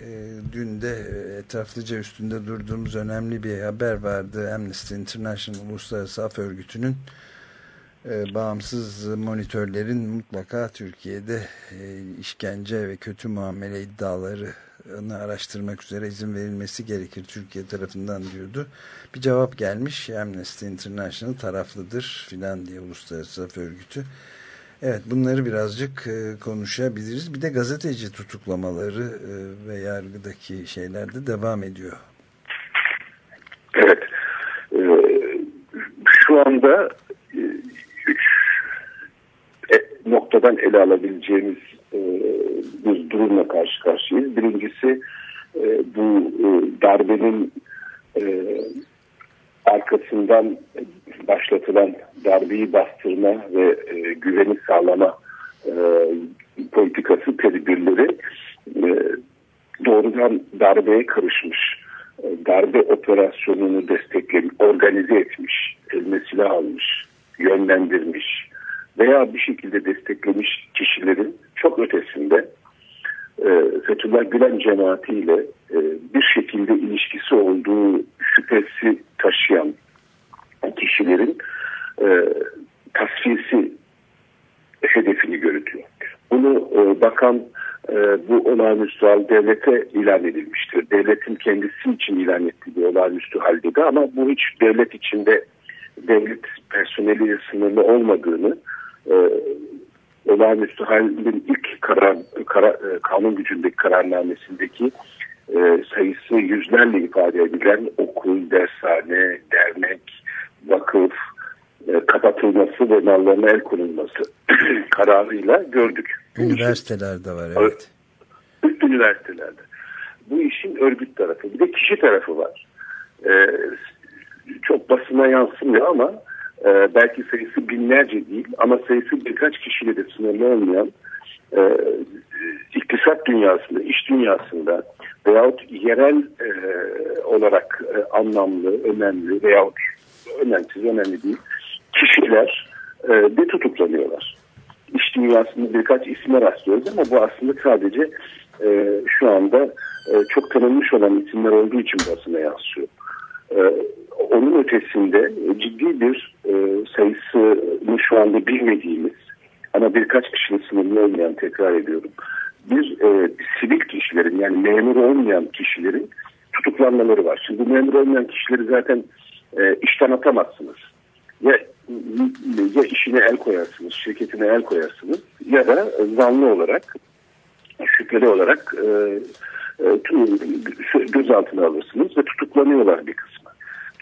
E, dün de etraflıca üstünde durduğumuz önemli bir haber vardı. Amnesty International Uluslararası Af Örgütü'nün e, bağımsız monitörlerin mutlaka Türkiye'de işkence ve kötü muamele iddiaları araştırmak üzere izin verilmesi gerekir Türkiye tarafından diyordu. Bir cevap gelmiş Amnesty International taraflıdır filan diye uluslararası af örgütü. Evet bunları birazcık e, konuşabiliriz. Bir de gazeteci tutuklamaları e, ve yargıdaki şeyler de devam ediyor. Evet. E, şu anda üç noktadan ele alabileceğimiz e, bir durumla karşı karşıyayız. Birincisi e, bu e, darbenin arkasından başlatılan darbeyi bastırma ve güveni sağlama politikası tedbirleri doğrudan darbeye karışmış, darbe operasyonunu desteklemiş, organize etmiş, eline silah almış, yönlendirmiş, veya bir şekilde desteklemiş kişilerin çok ötesinde e, Fethullah Gülen cemaatiyle e, bir şekilde ilişkisi olduğu şüphesi taşıyan kişilerin e, tasfiyesi hedefini görüyor. Bunu e, bakan e, bu olağanüstü hal devlete ilan edilmişti. devletin kendisi için ilan ettiği bir olağanüstü halde de ama bu hiç devlet içinde devlet personeli sınırlı olmadığını e, olağanüstü halin ilk karar, kara, e, kanun gücündeki kararnamesindeki e, sayısı yüzlerle ifade edilen okul, dershane, dernek, vakıf e, kapatılması ve mallarına el konulması kararıyla gördük. Üniversitelerde var evet. Üniversitelerde. Bu işin örgüt tarafı. Bir de kişi tarafı var. Ee, çok basına yansımıyor ama e, belki sayısı binlerce değil ama sayısı birkaç kişiyle de sınırlı olmayan e, iktisat dünyasında, iş dünyasında veyahut yerel e, olarak e, anlamlı, önemli veyahut önemsiz, önemli değil kişiler e, de tutuklanıyorlar. İş dünyasında birkaç isme rastlıyoruz ama bu aslında sadece e, şu anda e, çok tanınmış olan isimler olduğu için basına yansıyor. E, onun ötesinde ciddi bir e, sayısını şu anda bilmediğimiz ama birkaç kişinin sınırlı olmayan tekrar ediyorum. Bir e, sivil kişilerin yani memur olmayan kişilerin tutuklanmaları var. Şimdi memur olmayan kişileri zaten e, işten atamazsınız. Ya, ya işine el koyarsınız, şirketine el koyarsınız ya da zanlı olarak, şüpheli olarak e, e, gözaltına alırsınız ve tutuklanıyorlar bir kısmı.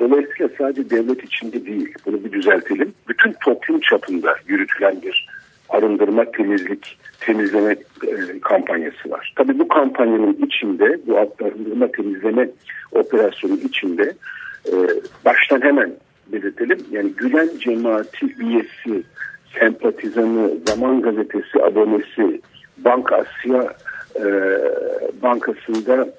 Dolayısıyla sadece devlet içinde değil, bunu bir düzeltelim. Bütün toplum çapında yürütülen bir arındırma, temizlik, temizleme e, kampanyası var. Tabii bu kampanyanın içinde, bu arındırma, temizleme operasyonu içinde e, baştan hemen belirtelim. Yani Gülen cemaati üyesi, sempatizanı, Zaman Gazetesi abonesi, Bank Asya e, Bankası'nda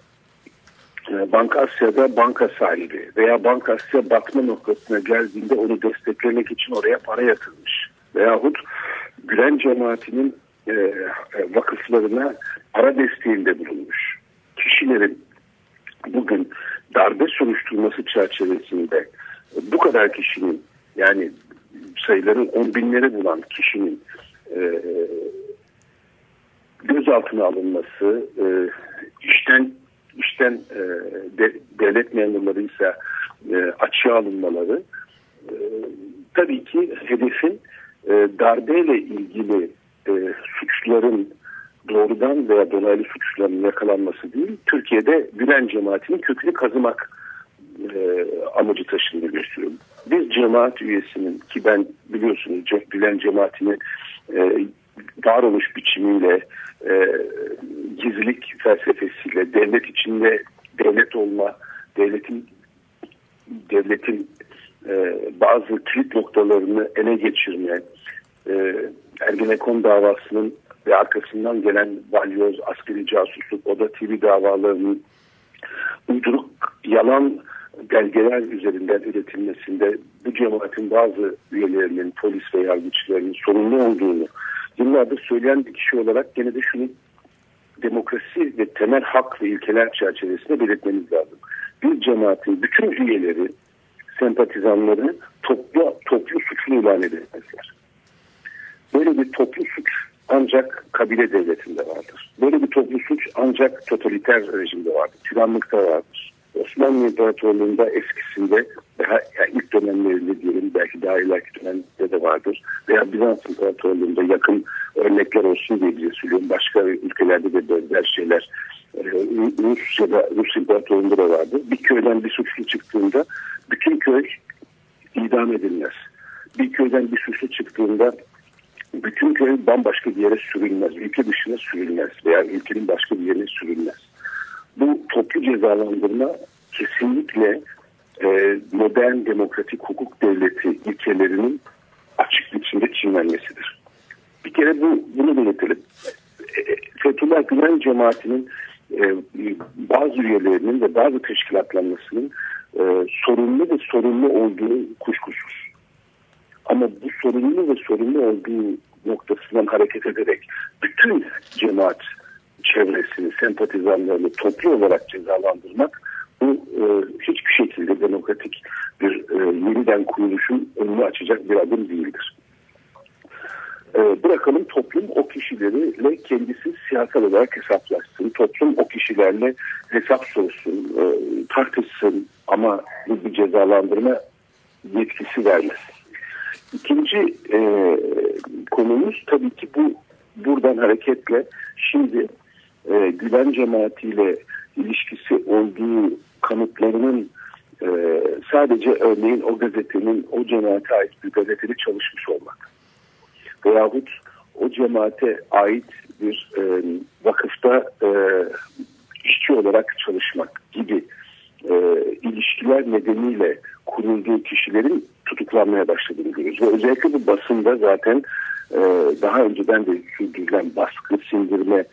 e, Banka Asya'da banka sahibi veya Banka Asya batma noktasına geldiğinde onu desteklemek için oraya para yatırmış. Veyahut Gülen cemaatinin e, vakıflarına para desteğinde bulunmuş. Kişilerin bugün darbe soruşturması çerçevesinde bu kadar kişinin yani sayıların on binleri bulan kişinin e, gözaltına alınması, e, işten işten e, de, devlet memurları ise e, açığa alınmaları e, tabii ki hedefin e, darbeyle ilgili e, suçların doğrudan veya dolaylı suçların yakalanması değil, Türkiye'de Gülen cemaatinin kökünü kazımak e, amacı taşındığını gösteriyor. Bir cemaat üyesinin ki ben biliyorsunuz Gülen cemaatinin e, varoluş biçimiyle e, gizlilik felsefesiyle devlet içinde devlet olma, devletin devletin e, bazı kilit noktalarını ele geçirme, e, Ergenekon davasının ve arkasından gelen balyoz, askeri casusluk, Oda TV davalarının uyduruk, yalan belgeler üzerinden üretilmesinde bu cemaatin bazı üyelerinin, polis ve yargıçlarının sorumlu olduğunu yıllardır söyleyen bir kişi olarak gene de şunu demokrasi ve temel hak ve ilkeler çerçevesinde belirtmemiz lazım. Bir cemaatin bütün üyeleri, sempatizanları toplu, toplu suçlu ilan edilmezler. Böyle bir toplu suç ancak kabile devletinde vardır. Böyle bir toplu suç ancak totaliter rejimde vardır. Tiranlıkta vardır. Osmanlı İmparatorluğu'nda eskisinde daha yani ilk dönemlerinde diyelim belki daha ileriki dönemde de vardır. Veya Bizans İmparatorluğu'nda yakın örnekler olsun diye bize söylüyorum. Başka ülkelerde de benzer şeyler e, Rusya'da, Rus İmparatorluğu'nda da vardı. Bir köyden bir suçlu çıktığında bütün köy idam edilmez. Bir köyden bir suçlu çıktığında bütün köy bambaşka bir yere sürülmez. Ülke dışına sürülmez veya ülkenin başka bir yerine sürülmez bu toplu cezalandırma kesinlikle e, modern demokratik hukuk devleti ilkelerinin açık biçimde çiğnenmesidir. Bir kere bu bunu belirtelim. E, Fethullah Gülen cemaatinin e, bazı üyelerinin ve bazı teşkilatlanmasının e, sorumlu ve sorumlu olduğu kuşkusuz. Ama bu sorumlu ve sorumlu olduğu noktasından hareket ederek bütün cemaat çevresini, sempatizanlarını toplu olarak cezalandırmak bu e, hiçbir şekilde demokratik bir e, yeniden kuruluşun önünü açacak bir adım değildir. e, bırakalım toplum o kişileriyle kendisi siyasal olarak hesaplaşsın. Toplum o kişilerle hesap sorsun, e, tartışsın ama bir cezalandırma yetkisi vermez. İkinci e, konumuz tabii ki bu buradan hareketle şimdi e, Gülen cemaatiyle ilişkisi olduğu kanıtlarının e, sadece örneğin o gazetenin o cemaate ait bir gazetede çalışmış olmak veyahut o cemaate ait bir e, vakıfta e, işçi olarak çalışmak gibi e, ilişkiler nedeniyle kurulduğu kişilerin tutuklanmaya başladığını görüyoruz. Ve özellikle bu basında zaten e, daha önceden de sürdürülen baskı, sindirme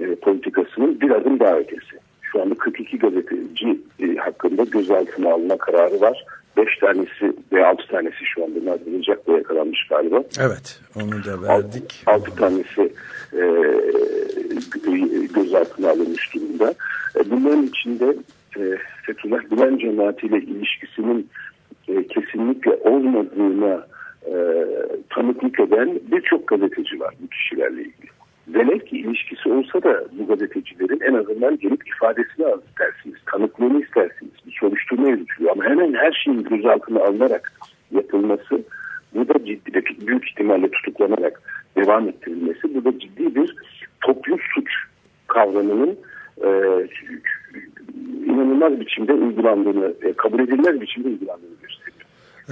e, politikasının bir adım daha ötesi. Şu anda 42 gazeteci e, hakkında gözaltına alınma kararı var. 5 tanesi ve 6 tanesi şu anda Nazırılacak'la yakalanmış galiba. Evet onu da verdik. 6 tanesi e, gözaltına alınmış durumda. E, bunların içinde e, Fethullah Gülen cemaatiyle ilişkisinin e, kesinlikle olmadığına e, tanıklık eden birçok gazeteci var bu kişilerle ilgili. Velev ki ilişkisi olsa da bu gazetecilerin en azından gelip ifadesini al istersiniz, tanıklığını istersiniz. Bir soruşturma yürütülüyor ama hemen her şeyin gözaltına alınarak yapılması, bu da ciddi büyük ihtimalle tutuklanarak devam ettirilmesi, bu da ciddi bir toplu suç kavramının e, inanılmaz biçimde uygulandığını, e, kabul edilmez biçimde uygulandığını gösteriyor.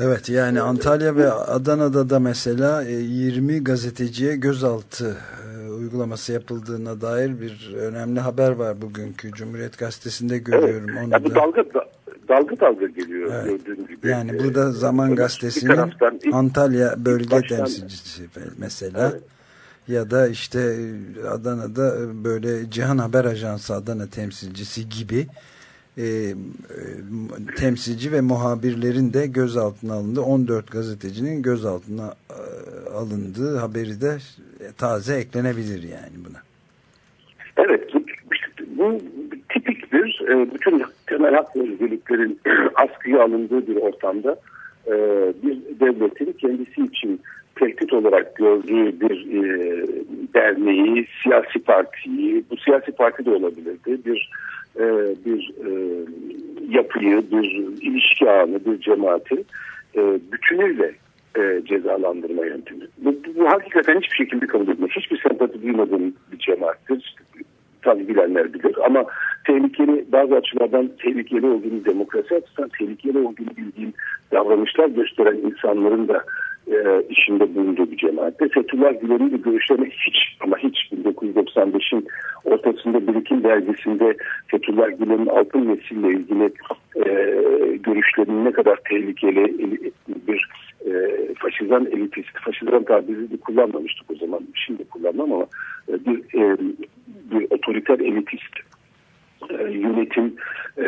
Evet yani Antalya ve Adana'da da mesela 20 gazeteciye gözaltı e, uygulaması yapıldığına dair bir önemli haber var bugünkü Cumhuriyet Gazetesi'nde görüyorum. Evet. Onu ya bu da. dalga dalga dalga geliyor Evet. gördüğün gibi. Yani Ee, burada Zaman bir Gazetesi'nin taraftan Antalya bölge baştan- temsilcisi mesela Evet. ya da işte Adana'da böyle Cihan Haber Ajansı Adana temsilcisi gibi e, e, temsilci ve muhabirlerin de gözaltına alındı. 14 gazetecinin gözaltına e, alındığı haberi de taze eklenebilir yani buna. Evet, bu, tipik bir e, bütün temel hak özgürlüklerin askıya alındığı bir ortamda e, bir devletin kendisi için tehdit olarak gördüğü bir e, derneği, siyasi partiyi, bu siyasi parti de olabilirdi, bir e, bir e, yapıyı, bir ilişki ağını, bir cemaati e, bütünüyle e, cezalandırma yöntemi. Bu, bu, hakikaten hiçbir şekilde kabul edilmez. Hiçbir sempati duymadığım bir cemaattir. Tabii bilenler bilir ama tehlikeli bazı açılardan tehlikeli olduğunu demokrasi açısından tehlikeli olduğunu bildiğim davranışlar gösteren insanların da e, içinde bulunduğu bir cemaatte. Fethullah Gülen'in de görüşlerine hiç ama hiç 1995'in ortasında birikim dergisinde Fethullah Gülen'in altın nesille ilgili e, görüşlerinin ne kadar tehlikeli bir e, faşizan elitist, faşizan tabirini kullanmamıştık o zaman. Şimdi kullanmam ama e, bir, e, bir otoriter elitist e, yönetim e,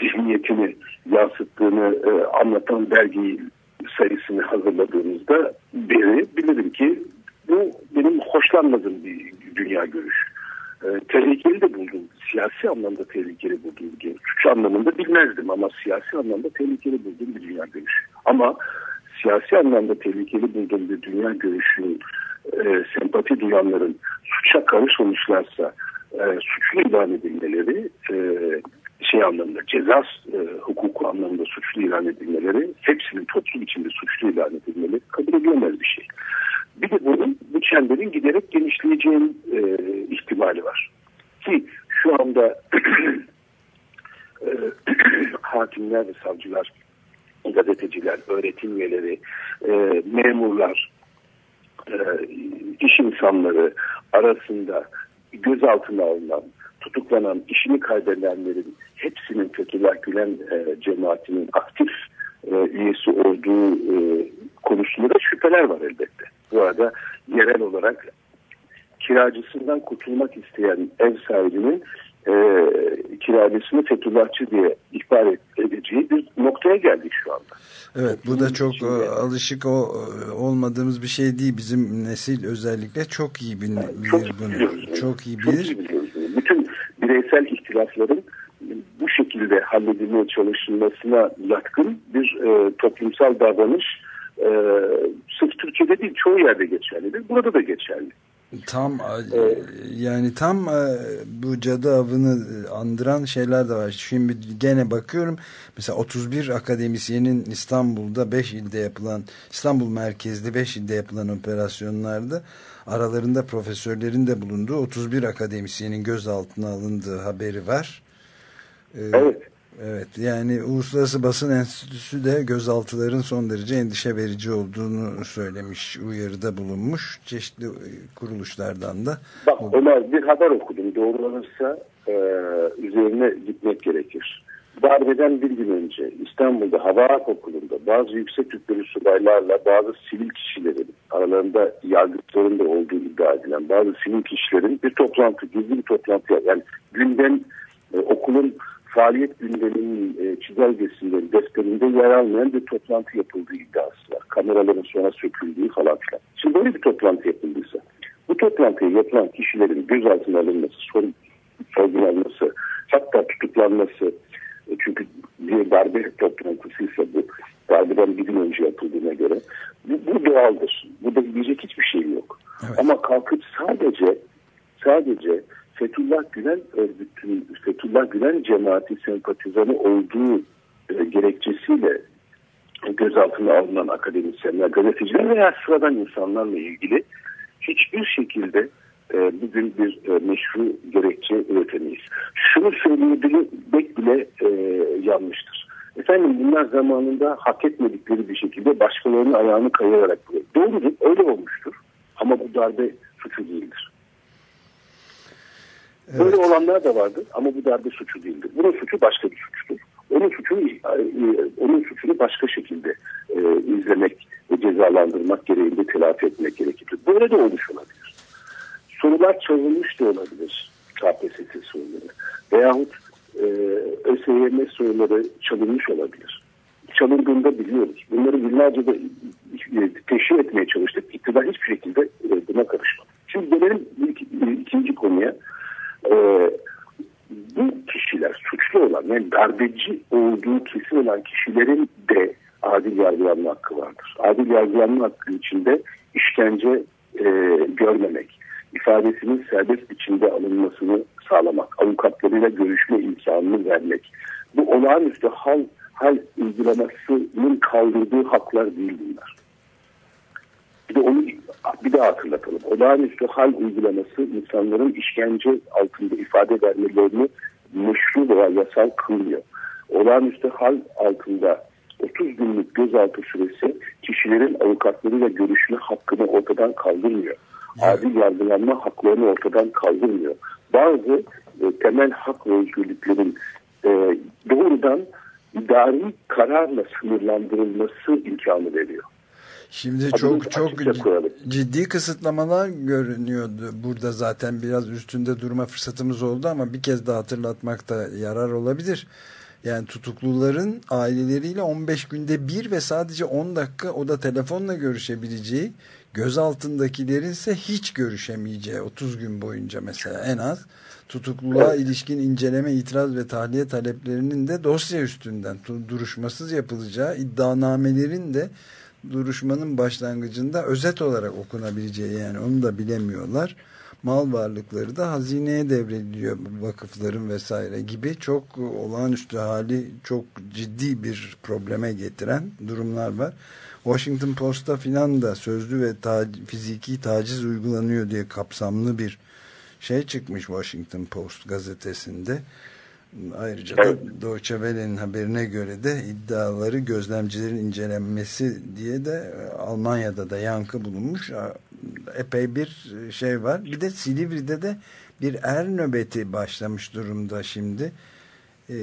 zihniyetini yansıttığını e, anlatan dergi sayısını hazırladığımızda beri bilirim ki bu benim hoşlanmadığım bir dünya görüşü. E, tehlikeli de buldum. Siyasi anlamda tehlikeli buldum. Suç anlamında bilmezdim ama siyasi anlamda tehlikeli bulduğum bir dünya görüşü. Ama siyasi anlamda tehlikeli bulduğum bir dünya görüşünün e, sempati duyanların suça karışmamışlarsa e, suçlu ilan edilmeleri e, şey anlamında ceza e, hukuku anlamında suçlu ilan edilmeleri hepsinin toplum içinde suçlu ilan edilmeleri kabul edilemez bir şey. Bir de bunun bu çemberin giderek genişleyeceğin e, ihtimali var. Ki şu anda e, hakimler ve savcılar, gazeteciler, öğretim üyeleri, e, memurlar, e, iş insanları arasında gözaltına alınan, tutuklanan, işini kaybedenlerin hepsinin Fethullah Gülen e, cemaatinin aktif e, üyesi olduğu e, konusunda da şüpheler var elbette. Bu arada yerel olarak kiracısından kurtulmak isteyen ev sahibinin e, kiracısını Fethullahçı diye ihbar edeceği bir noktaya geldik şu anda. Evet bu da çok e, alışık o e, olmadığımız bir şey değil. Bizim nesil özellikle çok iyi bilir Çok bunu. biliyoruz. Çok iyi Çok bilir. iyi biliyoruz. Bireysel ihtilafların bu şekilde halledilmeye çalışılmasına yatkın bir e, toplumsal davranış e, sırf Türk Türkiye'de değil çoğu yerde geçerlidir. Burada da geçerli. Tam e, yani tam e, bu cadı avını e, andıran şeyler de var. Şimdi gene bakıyorum mesela 31 akademisyenin İstanbul'da 5 ilde yapılan İstanbul merkezli 5 ilde yapılan operasyonlarda aralarında profesörlerin de bulunduğu 31 akademisyenin gözaltına alındığı haberi var. Ee, Evet. Evet yani Uluslararası Basın Enstitüsü de gözaltıların son derece endişe verici olduğunu söylemiş, uyarıda bulunmuş. Çeşitli e, kuruluşlardan da. Bak Ömer bir haber okudum. Doğrulanırsa e, üzerine gitmek gerekir. Darbeden bir gün önce İstanbul'da Hava Okulu'nda bazı yüksek rütbeli subaylarla bazı sivil kişilerin aralarında yargıçların da olduğu iddia edilen bazı sivil kişilerin bir toplantı, gizli bir toplantı yani gündem e, okulun faaliyet gündeminin e, çizelgesinde, defterinde yer almayan bir toplantı yapıldığı iddiası var. Kameraların sonra söküldüğü falan filan. Şimdi böyle bir toplantı yapıldıysa bu toplantıya yapılan kişilerin gözaltına alınması, sorun, sorgulanması, hatta tutuklanması e, çünkü bir darbe toplantısıysa bu darbeden bir gün önce yapıldığına göre bu, bu doğaldır. Burada diyecek hiçbir şey yok. Evet. Ama kalkıp sadece sadece Fethullah Gülen örgütünün, Fethullah Gülen cemaati sempatizanı olduğu e, gerekçesiyle gözaltına alınan akademisyenler, gazeteciler veya sıradan insanlarla ilgili hiçbir şekilde e, bugün bir e, meşru gerekçe üretemeyiz. Şunu söyleyebilmek bile e, yanlıştır. Efendim bunlar zamanında hak etmedikleri bir şekilde başkalarının ayağını kayarak buraya. Doğrudur öyle olmuştur ama bu darbe suçu değildir. Böyle olanlar da vardır ama bu darbe suçu değildir. Bunun suçu başka bir suçtur. Onun suçunu e, onun suçunu başka şekilde e, izlemek ve cezalandırmak gereğinde telafi etmek gerekir. Böyle de olmuş olabilir. Sorular çalınmış da olabilir KPSS soruları. Veyahut e, ÖSYM soruları çalınmış olabilir. Çalındığında biliyoruz. Bunları yıllarca da e, teşhir etmeye çalıştık. İktidar hiçbir şekilde e, buna karışmadı. Şimdi gelelim bir ikinci konuya. E, bu kişiler yani darbeci olduğu kesin olan kişilerin de adil yargılanma hakkı vardır. Adil yargılanma hakkı içinde işkence e, görmemek, ifadesinin serbest biçimde alınmasını sağlamak, avukatlarıyla görüşme imkanını vermek. Bu olağanüstü hal, hal uygulamasının kaldırdığı haklar değil bunlar. Bir de onu bir daha hatırlatalım. Olağanüstü hal uygulaması insanların işkence altında ifade vermelerini meşru veya yasal kılmıyor. Olağanüstü hal altında 30 günlük gözaltı süresi kişilerin avukatlarıyla görüşme hakkını ortadan kaldırmıyor. Adil yargılanma haklarını ortadan kaldırmıyor. Bazı e, temel hak ve özgürlüklerin e, doğrudan idari kararla sınırlandırılması imkanı veriyor. Şimdi çok çok koyalım. ciddi kısıtlamalar görünüyordu. Burada zaten biraz üstünde durma fırsatımız oldu ama bir kez daha hatırlatmakta yarar olabilir. Yani tutukluların aileleriyle 15 günde bir ve sadece 10 dakika o da telefonla görüşebileceği, gözaltındakilerin ise hiç görüşemeyeceği 30 gün boyunca mesela en az tutukluluğa ilişkin inceleme, itiraz ve tahliye taleplerinin de dosya üstünden duruşmasız yapılacağı, iddianamelerin de duruşmanın başlangıcında özet olarak okunabileceği yani onu da bilemiyorlar. Mal varlıkları da hazineye devrediliyor vakıfların vesaire gibi çok olağanüstü hali çok ciddi bir probleme getiren durumlar var. Washington Post'ta filan da sözlü ve ta fiziki taciz uygulanıyor diye kapsamlı bir şey çıkmış Washington Post gazetesinde. Ayrıca da Deutsche Welle'nin haberine göre de iddiaları gözlemcilerin incelenmesi diye de e, Almanya'da da yankı bulunmuş. Epey bir e, şey var. Bir de Silivri'de de bir er nöbeti başlamış durumda şimdi. Ee,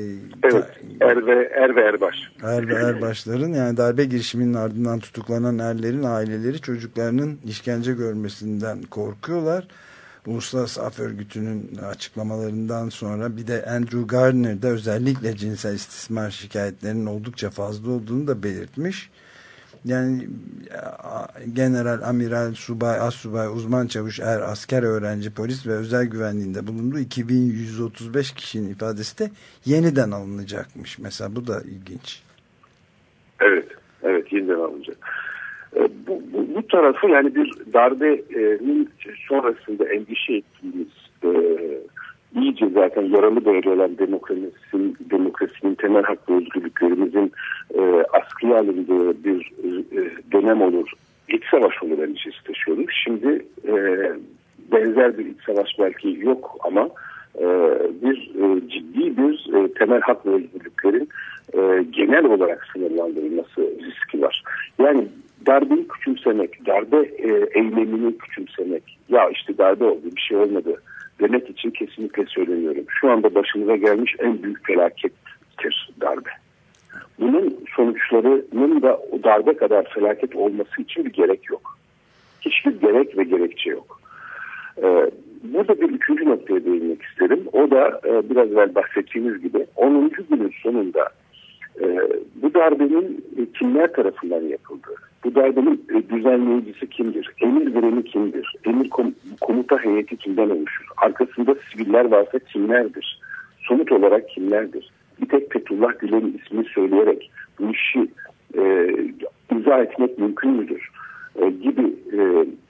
Evet. Er ve, er ve erbaş. Er ve erbaşların yani darbe girişiminin ardından tutuklanan erlerin aileleri çocuklarının işkence görmesinden korkuyorlar. Uluslararası Af Örgütü'nün açıklamalarından sonra bir de Andrew Gardner de özellikle cinsel istismar şikayetlerinin oldukça fazla olduğunu da belirtmiş. Yani general, amiral, subay, assubay, uzman çavuş, er, asker öğrenci, polis ve özel güvenliğinde bulunduğu 2135 kişinin ifadesi de yeniden alınacakmış. Mesela bu da ilginç. Evet. Evet yeniden alınacak. E, bu, bu, bu tarafı yani bir darbenin sonrasında endişe ettiğimiz e, iyice zaten yaralı böyle olan demokrasinin, demokrasinin temel hak ve özgürlüklerimizin e, askıya alındığı bir e, dönem olur. İç savaş olur endişesi taşıyoruz. Şimdi e, benzer bir iç savaş belki yok ama e, bir e, ciddi bir e, temel hak ve özgürlüklerin e, genel olarak sınırlandırılması riski var. Yani darbeyi küçümsemek, darbe e, eylemini küçümsemek, ya işte darbe oldu bir şey olmadı demek için kesinlikle söylemiyorum. Şu anda başımıza gelmiş en büyük felakettir darbe. Bunun sonuçlarının da o darbe kadar felaket olması için bir gerek yok. Hiçbir gerek ve gerekçe yok. Ee, burada bir üçüncü noktaya değinmek isterim. O da e, biraz evvel bahsettiğiniz gibi 10. günün sonunda e, bu darbenin e, kimler tarafından yapıldığı, bu darbenin e, düzenleyicisi kimdir, emir vereni kimdir, emir kom komuta heyeti kimden oluşur, arkasında siviller varsa kimlerdir, somut olarak kimlerdir, bir tek Fethullah Gülen'in ismini söyleyerek bu işi e, izah etmek mümkün müdür? E, gibi e,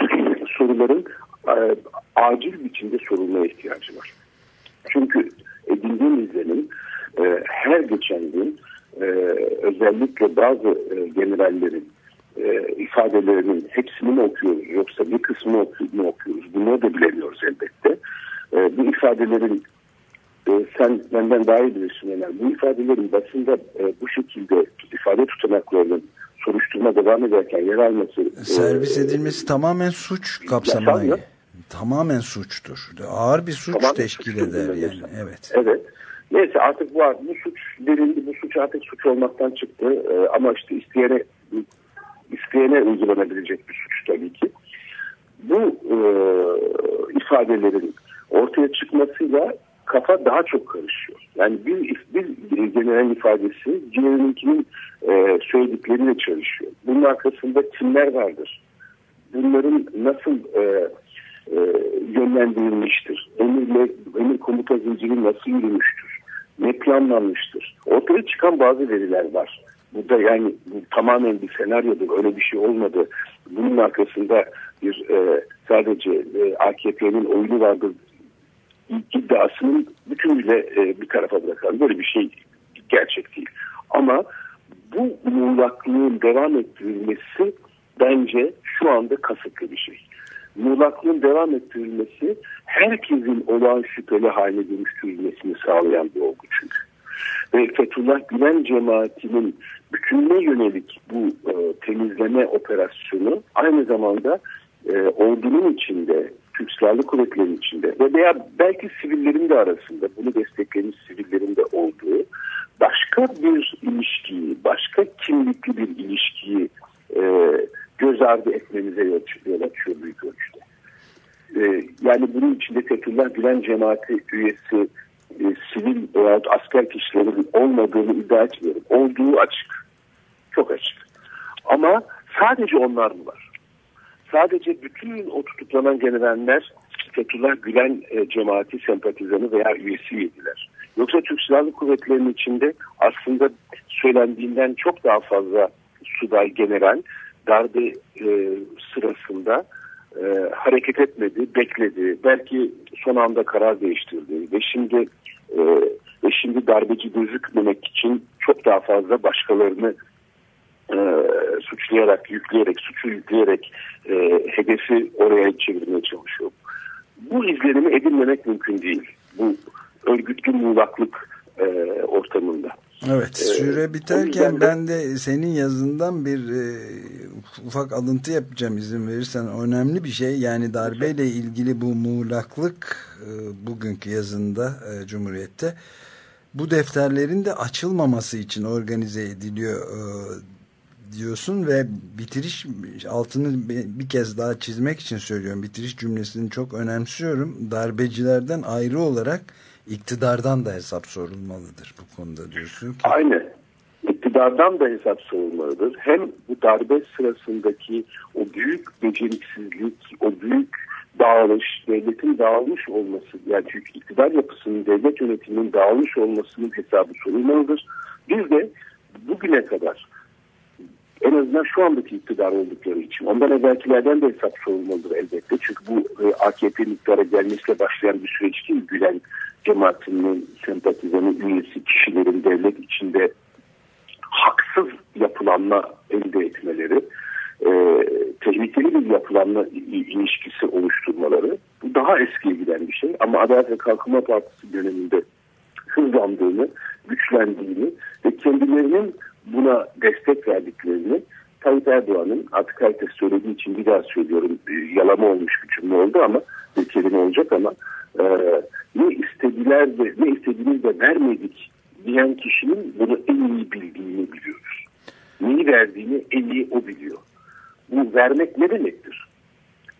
soruların e, acil biçimde sorulmaya ihtiyacı var. Çünkü edindiğim izlenim e, her geçen gün e, özellikle bazı e, generallerin e, ifadelerinin hepsini mi okuyoruz yoksa bir kısmını mu okuyoruz bunları da bilemiyoruz elbette. E, bu ifadelerin e, sen benden daha iyi bilirsin Ömer. Bu ifadelerin basında e, bu şekilde ifade tutanaklarının soruşturma devam ederken yer alması e, Servis edilmesi tamamen suç kapsamına mı? Tamamen suçtur. Ağır bir suç Tamamen teşkil suçtur eder yani. Evet. Evet. Neyse artık bu, bu suç verildi. Bu suç artık suç olmaktan çıktı. Ama işte isteyene isteyene uygulanabilecek bir suç tabii ki. Bu e, ifadelerin ortaya çıkmasıyla kafa daha çok karışıyor. Yani bir, bir general ifadesi diğerininkinin e, söyledikleriyle çalışıyor. Bunun arkasında kimler vardır? Bunların nasıl e, e, yönlendirilmiştir? Emirle, emir komuta zinciri nasıl yürümüştür? Ne planlanmıştır? Ortaya çıkan bazı veriler var. Burada yani bu tamamen bir senaryodur. Öyle bir şey olmadı. Bunun arkasında bir e, sadece e, AKP'nin oyunu vardır iddiasının bütünüyle e, bir tarafa bırakalım. Böyle bir şey gerçek değil. Ama bu muğlaklığın devam ettirilmesi bence şu anda kasıtlı bir şey. Muğlaklığın devam ettirilmesi herkesin olağan şüpheli haline dönüştürülmesini sağlayan bir olgu çünkü. Ve Fethullah Gülen cemaatinin bütününe yönelik bu e, temizleme operasyonu aynı zamanda e, ordunun içinde, Türk Silahlı Kuvvetleri'nin içinde ve veya belki sivillerin de arasında bunu desteklemiş sivillerin de olduğu başka bir ilişkiyi, başka kimlikli bir ilişkiyi e, göz ardı etmemize yol, açıyor büyük ölçüde. E, yani bunun içinde Fethullah Gülen cemaati üyesi e, sivil veya asker kişilerin olmadığını iddia etmiyorum. Olduğu açık. Çok açık. Ama sadece onlar mı var? Sadece bütün o tutuklanan generaller Fethullah Gülen e, cemaati sempatizanı veya üyesiydiler. Yoksa Türk Silahlı Kuvvetleri'nin içinde aslında söylendiğinden çok daha fazla subay general darbe e, sırasında e, hareket etmedi, bekledi. Belki son anda karar değiştirdi ve şimdi e, ve şimdi darbeci gözükmemek için çok daha fazla başkalarını e, suçlayarak, yükleyerek, suçu yükleyerek e, hedefi oraya çevirmeye çalışıyor. Bu izlenimi edinmemek mümkün değil. Bu örgütlü muğlaklık e, ortamında. Evet süre biterken ben de senin yazından bir e, ufak alıntı yapacağım izin verirsen. Önemli bir şey yani darbeyle ilgili bu muğlaklık e, bugünkü yazında e, Cumhuriyet'te bu defterlerin de açılmaması için organize ediliyor e, diyorsun ve bitiriş altını bir kez daha çizmek için söylüyorum bitiriş cümlesini çok önemsiyorum. Darbecilerden ayrı olarak iktidardan da hesap sorulmalıdır bu konuda diyorsun ki. Aynen. İktidardan da hesap sorulmalıdır. Hem bu darbe sırasındaki o büyük beceriksizlik, o büyük dağılış, devletin dağılmış olması, yani çünkü iktidar yapısının, devlet yönetiminin dağılmış olmasının hesabı sorulmalıdır. Bir de bugüne kadar En azından şu andaki iktidar oldukları için. Ondan evvelkilerden de hesap sorulmalıdır elbette. Çünkü bu e, AKP'nin iktidara gelmesiyle başlayan bir süreç değil. Gülen cemaatinin sempatizanı, üyesi kişilerin devlet içinde haksız yapılanma elde etmeleri, e, tehlikeli bir yapılanma ilişkisi oluşturmaları bu daha eskiye giden bir şey. Ama Adalet ve Kalkınma Partisi döneminde hızlandığını, güçlendiğini ve kendilerinin buna destek verdiklerini Tayyip Erdoğan'ın artık herkes söylediği için bir daha söylüyorum e, yalama olmuş bir cümle oldu ama bir kelime olacak ama e, ne istediler de ne istediğimiz de vermedik diyen kişinin bunu en iyi bildiğini biliyoruz. Neyi verdiğini en iyi o biliyor. Bu vermek ne demektir?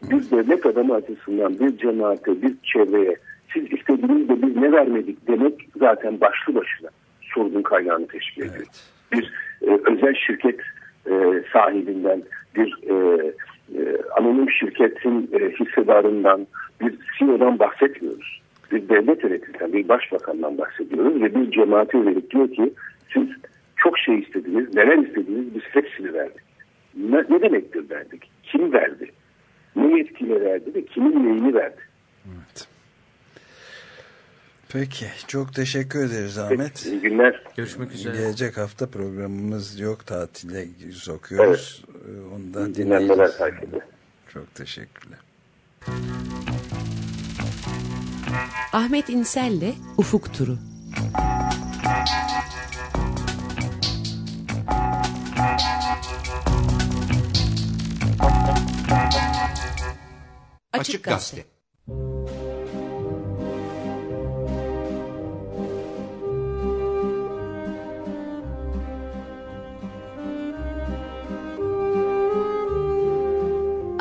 Bir devlet adamı açısından bir cemaate, bir çevreye siz istediğiniz de biz ne vermedik demek zaten başlı başına sorunun kaynağını teşkil ediyor. Bir e, özel şirket e, sahibinden, bir e, e, anonim şirketin e, hissedarından, bir CEO'dan bahsetmiyoruz. Bir devlet yöneticisinden, bir başbakandan bahsediyoruz ve bir cemaate yönelik diyor ki siz çok şey istediniz, neler istediniz biz hepsini verdik. Ne, ne demektir verdik? Kim verdi? Ne yetkiyle verdi ve kimin neyini verdi? Evet. Peki çok teşekkür ederiz Ahmet. İyi günler. Görüşmek üzere. Gelecek hafta programımız yok tatile sokuyoruz. Ee, Ondan Dinlenmeler dinleyeceğiz. Çok teşekkürler. Ahmet İnsel'le Ufuk Turu. Açık Gazete. Açık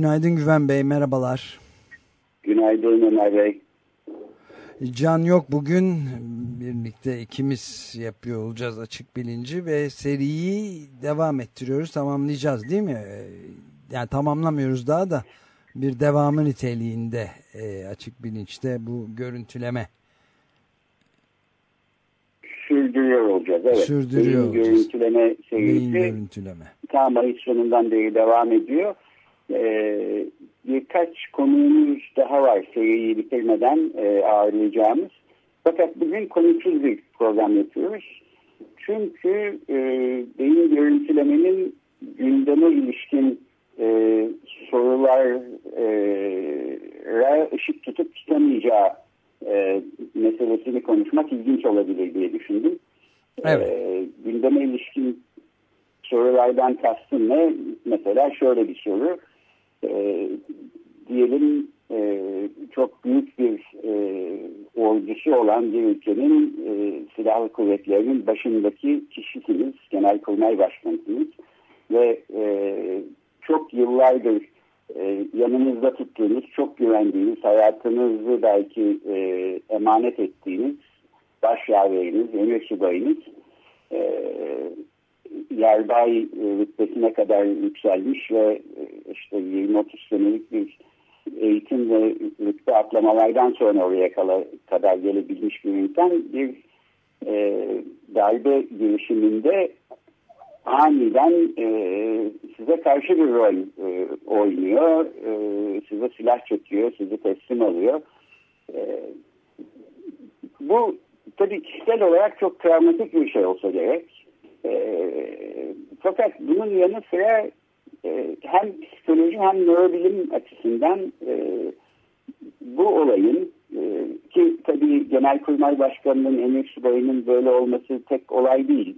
Günaydın Güven Bey merhabalar. Günaydın Ömer Bey. Can yok bugün birlikte ikimiz yapıyor olacağız açık bilinci ve seriyi devam ettiriyoruz tamamlayacağız değil mi? Ee, Yani tamamlamıyoruz daha da bir devamı niteliğinde e, açık bilinçte bu görüntüleme Sürdürüyor olacağız. Evet. Sürdürüyor Beyin olacağız. görüntüleme beyin serisi görüntüleme. ta Mayıs sonundan beri devam ediyor. Ee, birkaç konuğumuz daha var seriyi bitirmeden e, ağırlayacağımız. Fakat bugün konuksuz bir program yapıyoruz. Çünkü e, beyin görüntülemenin gündeme ilişkin e, sorulara ışık tutup tutamayacağı e, meselesini konuşmak ilginç olabilir diye düşündüm. Evet. E, gündeme ilişkin sorulardan kastım ne? Mesela şöyle bir soru. E, diyelim e, çok büyük bir e, ordusu olan bir ülkenin e, silahlı kuvvetlerinin başındaki kişisiniz. Genelkurmay Başkanısınız. Ve e, çok yıllardır e, yanınızda tuttuğunuz, çok güvendiğiniz, hayatınızı belki e, emanet ettiğiniz başyaveriniz, emir subayınız e, yarbay e, rütbesine kadar yükselmiş ve e, işte 20-30 senelik bir eğitim ve rütbe atlamalardan sonra oraya kadar gelebilmiş bir insan bir e, darbe girişiminde aniden e, size karşı bir rol e, oynuyor, e, size silah çekiyor, sizi teslim alıyor. E, bu tabii kişisel olarak çok travmatik bir şey olsa gerek. E, fakat bunun yanı sıra e, hem psikoloji hem nörobilim açısından e, bu olayın e, ki tabii Genelkurmay Başkanı'nın emir subayının böyle olması tek olay değil.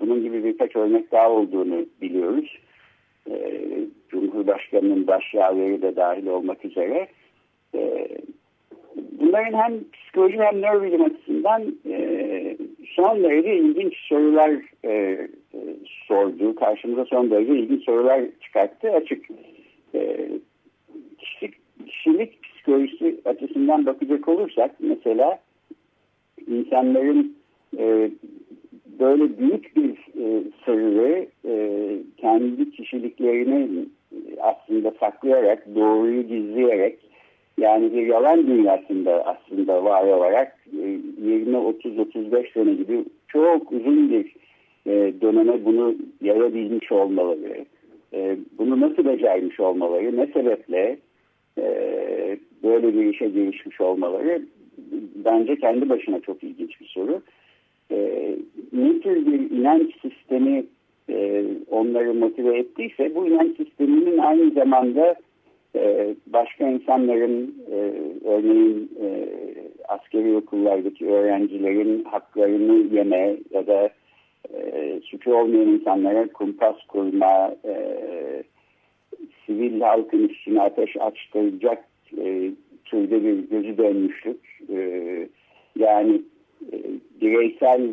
Bunun gibi birkaç örnek daha olduğunu biliyoruz. Cumhurbaşkanı'nın başyaveri de dahil olmak üzere. E, bunların hem psikoloji hem nörobilim açısından e, son derece ilginç sorular e, e, sordu. Karşımıza son derece ilginç sorular çıkarttı. Açık e, kişilik, kişilik psikolojisi açısından bakacak olursak mesela insanların e, böyle büyük bir e, sırrı e, kendi kişiliklerini aslında saklayarak, doğruyu gizleyerek yani bir yalan dünyasında aslında var olarak e, 20-30-35 sene gibi çok uzun bir e, döneme bunu yayabilmiş olmaları, e, bunu nasıl becermiş olmaları, ne sebeple e, böyle bir işe girişmiş olmaları bence kendi başına çok ilginç bir soru. E, ne tür bir inanç sistemi e, onları motive ettiyse bu inanç sisteminin aynı zamanda e, başka insanların e, örneğin e, askeri okullardaki öğrencilerin haklarını yeme ya da e, suçu olmayan insanlara kumpas kurma, e, sivil halkın üstüne ateş açtıracak türde bir gözü dönmüşlük. Yani e, bireysel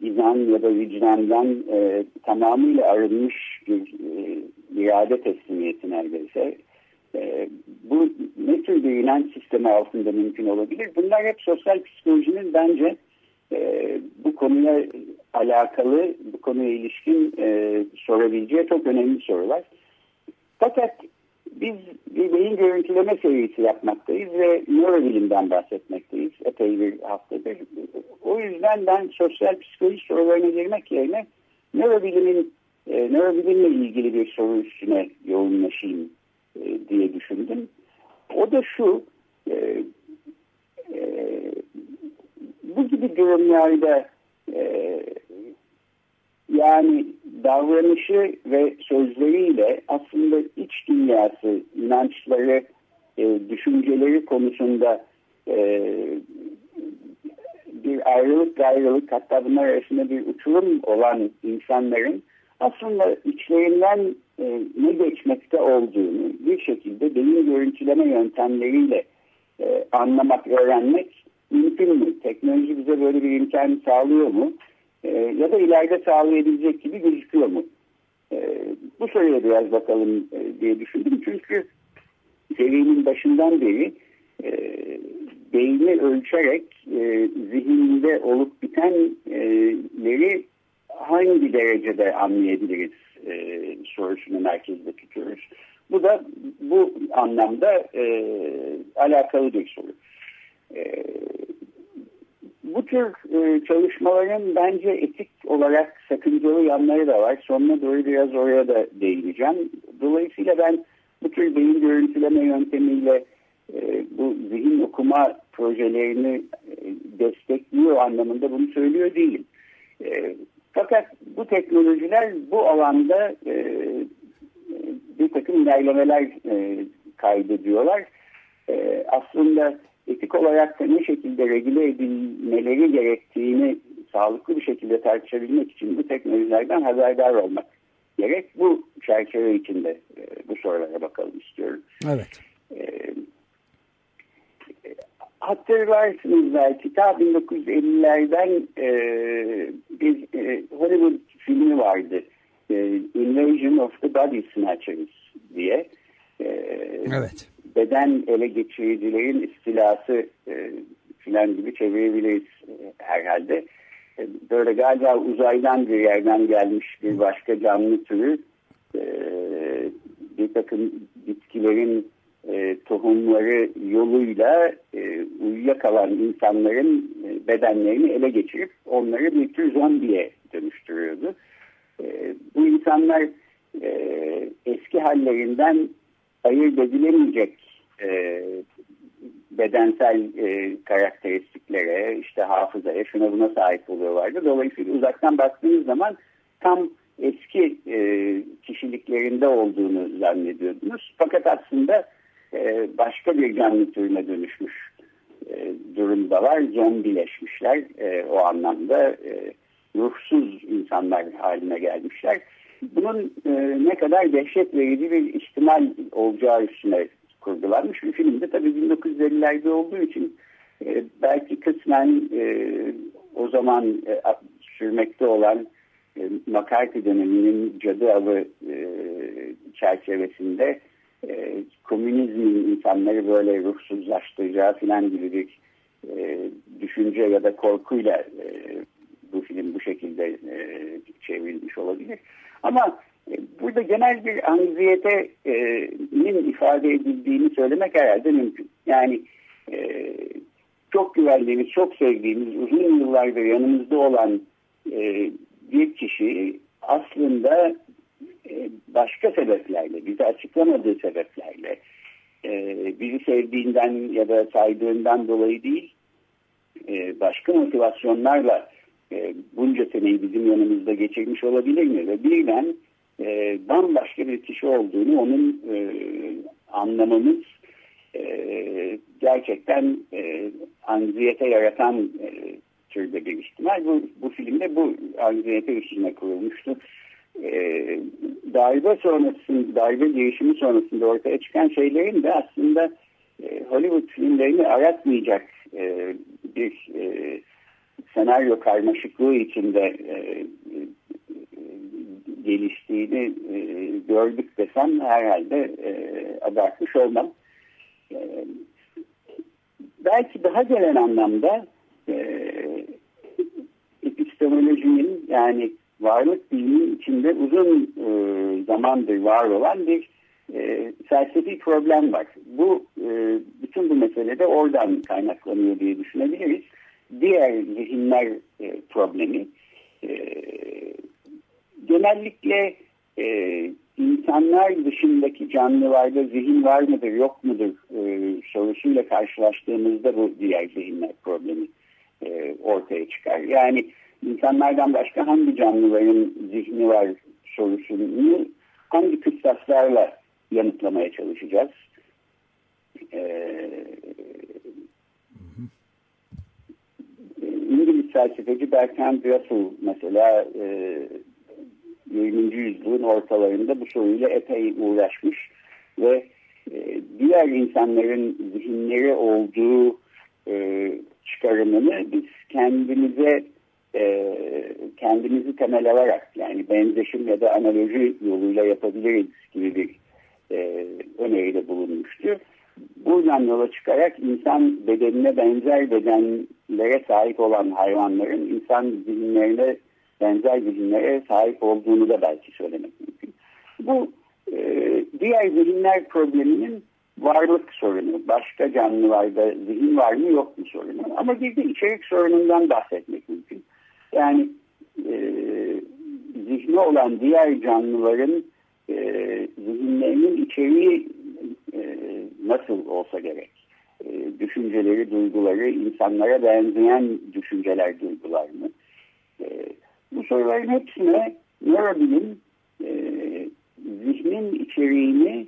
izan ya da vicdandan e, tamamıyla arınmış bir e, irade teslimiyeti neredeyse. E, bu ne tür bir inanç sistemi altında mümkün olabilir? Bunlar hep sosyal psikolojinin bence e, bu konuya alakalı, bu konuya ilişkin e, sorabileceği çok önemli sorular. Fakat biz bir beyin görüntüleme serisi yapmaktayız ve nörobilimden bahsetmekteyiz epey bir haftadır. O yüzden ben sosyal psikoloji sorularına girmek yerine nörobilimin e, nörobilimle ilgili bir soru üstüne yoğunlaşayım e, diye düşündüm. O da şu e, e, bu gibi durumlarda e, yani davranışı ve sözleriyle aslında iç dünyası, inançları, e, düşünceleri konusunda e, bir ayrılık gayrılık hatta bunlar arasında bir uçurum olan insanların aslında içlerinden e, ne geçmekte olduğunu bir şekilde beyin görüntüleme yöntemleriyle e, anlamak, öğrenmek mümkün mü? Teknoloji bize böyle bir imkan sağlıyor mu? E, ya da ileride sağlayabilecek gibi gözüküyor mu? E, bu soruya biraz bakalım e, diye düşündüm. Çünkü serinin başından beri e, beyni ölçerek e, zihninde olup bitenleri hangi derecede anlayabiliriz e, sorusunu merkezde tutuyoruz. Bu da bu anlamda e, alakalı bir soru. E, bu tür e, çalışmaların bence etik olarak sakıncalı yanları da var. Sonuna doğru biraz oraya da değineceğim. Dolayısıyla ben bu tür beyin görüntüleme yöntemiyle e, bu zihin okuma projelerini e, destekliyor anlamında bunu söylüyor değilim. E, fakat bu teknolojiler bu alanda e, bir takım ilerlemeler e, kaydediyorlar. E, aslında etik olarak da ne şekilde regüle edilmeleri gerektiğini sağlıklı bir şekilde tartışabilmek için bu teknolojilerden haberdar olmak gerek. Bu çerçeve içinde e, bu sorulara bakalım istiyorum. Evet. E, hatırlarsınız belki ta 1950'lerden e, bir e, Hollywood filmi vardı. E, Invasion of the Body Snatchers diye. E, evet. Beden ele geçiricilerin istilası e, filan gibi çevirebiliriz e, herhalde. E, böyle galiba uzaydan bir yerden gelmiş bir başka canlı türü e, bir takım bitkilerin e, tohumları yoluyla e, uyuyakalan insanların e, bedenlerini ele geçirip onları bir tür zombiye dönüştürüyordu. E, bu insanlar e, eski hallerinden ayırt edilemeyecek e, bedensel e, karakteristiklere, işte hafızaya, şuna buna sahip oluyorlardı. Dolayısıyla uzaktan baktığınız zaman tam eski e, kişiliklerinde olduğunu zannediyordunuz. Fakat aslında e, başka bir canlı türüne dönüşmüş e, durumdalar. Zombileşmişler e, o anlamda e, ruhsuz insanlar haline gelmişler. Bunun ne kadar dehşet verici bir ihtimal olacağı üstüne kurgulanmış bir filmde. Tabii 1950'lerde olduğu için belki kısmen o zaman sürmekte olan e, McCarthy döneminin cadı avı e, çerçevesinde e, komünizmin insanları böyle ruhsuzlaştıracağı filan gibi bir e, düşünce ya da korkuyla e, bu film bu şekilde e, çevrilmiş olabilir. Ama e, burada genel bir anksiyetenin ifade edildiğini söylemek herhalde mümkün. Yani e, çok güvendiğimiz, çok sevdiğimiz, uzun yıllardır yanımızda olan e, bir kişi aslında e, başka sebeplerle, bize açıklamadığı sebeplerle, e, bizi sevdiğinden ya da saydığından dolayı değil, e, başka motivasyonlarla e, bunca seneyi bizim yanımızda geçirmiş olabilir mi? Ve birden e, bambaşka bir kişi olduğunu onun e, anlamamız e, gerçekten e, anziyete yaratan e, türde bir ihtimal. Bu, bu filmde bu anziyete üstüne kurulmuştu. E, darbe sonrasında, darbe girişimi sonrasında ortaya çıkan şeylerin de aslında e, Hollywood filmlerini aratmayacak e, bir e, senaryo karmaşıklığı içinde e, e, geliştiğini e, gördük desem herhalde e, abartmış olmam. E, belki daha gelen anlamda e, epistemolojinin yani varlık bilimi içinde uzun e, zamandır var olan bir e, felsefi problem var. Bu e, bütün bu meselede oradan kaynaklanıyor diye düşünebiliriz. Diğer zihinler e, problemi e, genellikle e, insanlar dışındaki canlılarda zihin var mıdır yok mudur e, sorusuyla karşılaştığımızda bu diğer zihinler problemi e, ortaya çıkar. Yani insanlardan başka hangi canlıların zihni var sorusunu hangi kıstaslarla yanıtlamaya çalışacağız. Ee, İngiliz felsefeci Bertrand Russell mesela e, 20. yüzyılın ortalarında bu soruyla epey uğraşmış ve e, diğer insanların zihinleri olduğu e, çıkarımını biz kendimize e, kendimizi temel alarak yani benzeşim ya da analoji yoluyla yapabiliriz gibi bir e, öneride bulunmuştu. Buradan yola çıkarak insan bedenine benzer bedenlere sahip olan hayvanların insan zihinlerine benzer zihinlere sahip olduğunu da belki söylemek mümkün. Bu e, diğer zihinler probleminin varlık sorunu, başka canlılarda zihin var mı yok mu sorunu. Ama bir de içerik sorunundan bahsetmek mümkün. Yani e, zihni olan diğer canlıların e, zihinlerinin içeriği e, nasıl olsa gerek. E, düşünceleri, duyguları insanlara benzeyen düşünceler, duygular mı? E, bu soruların hepsine nörobilim e, zihnin içeriğini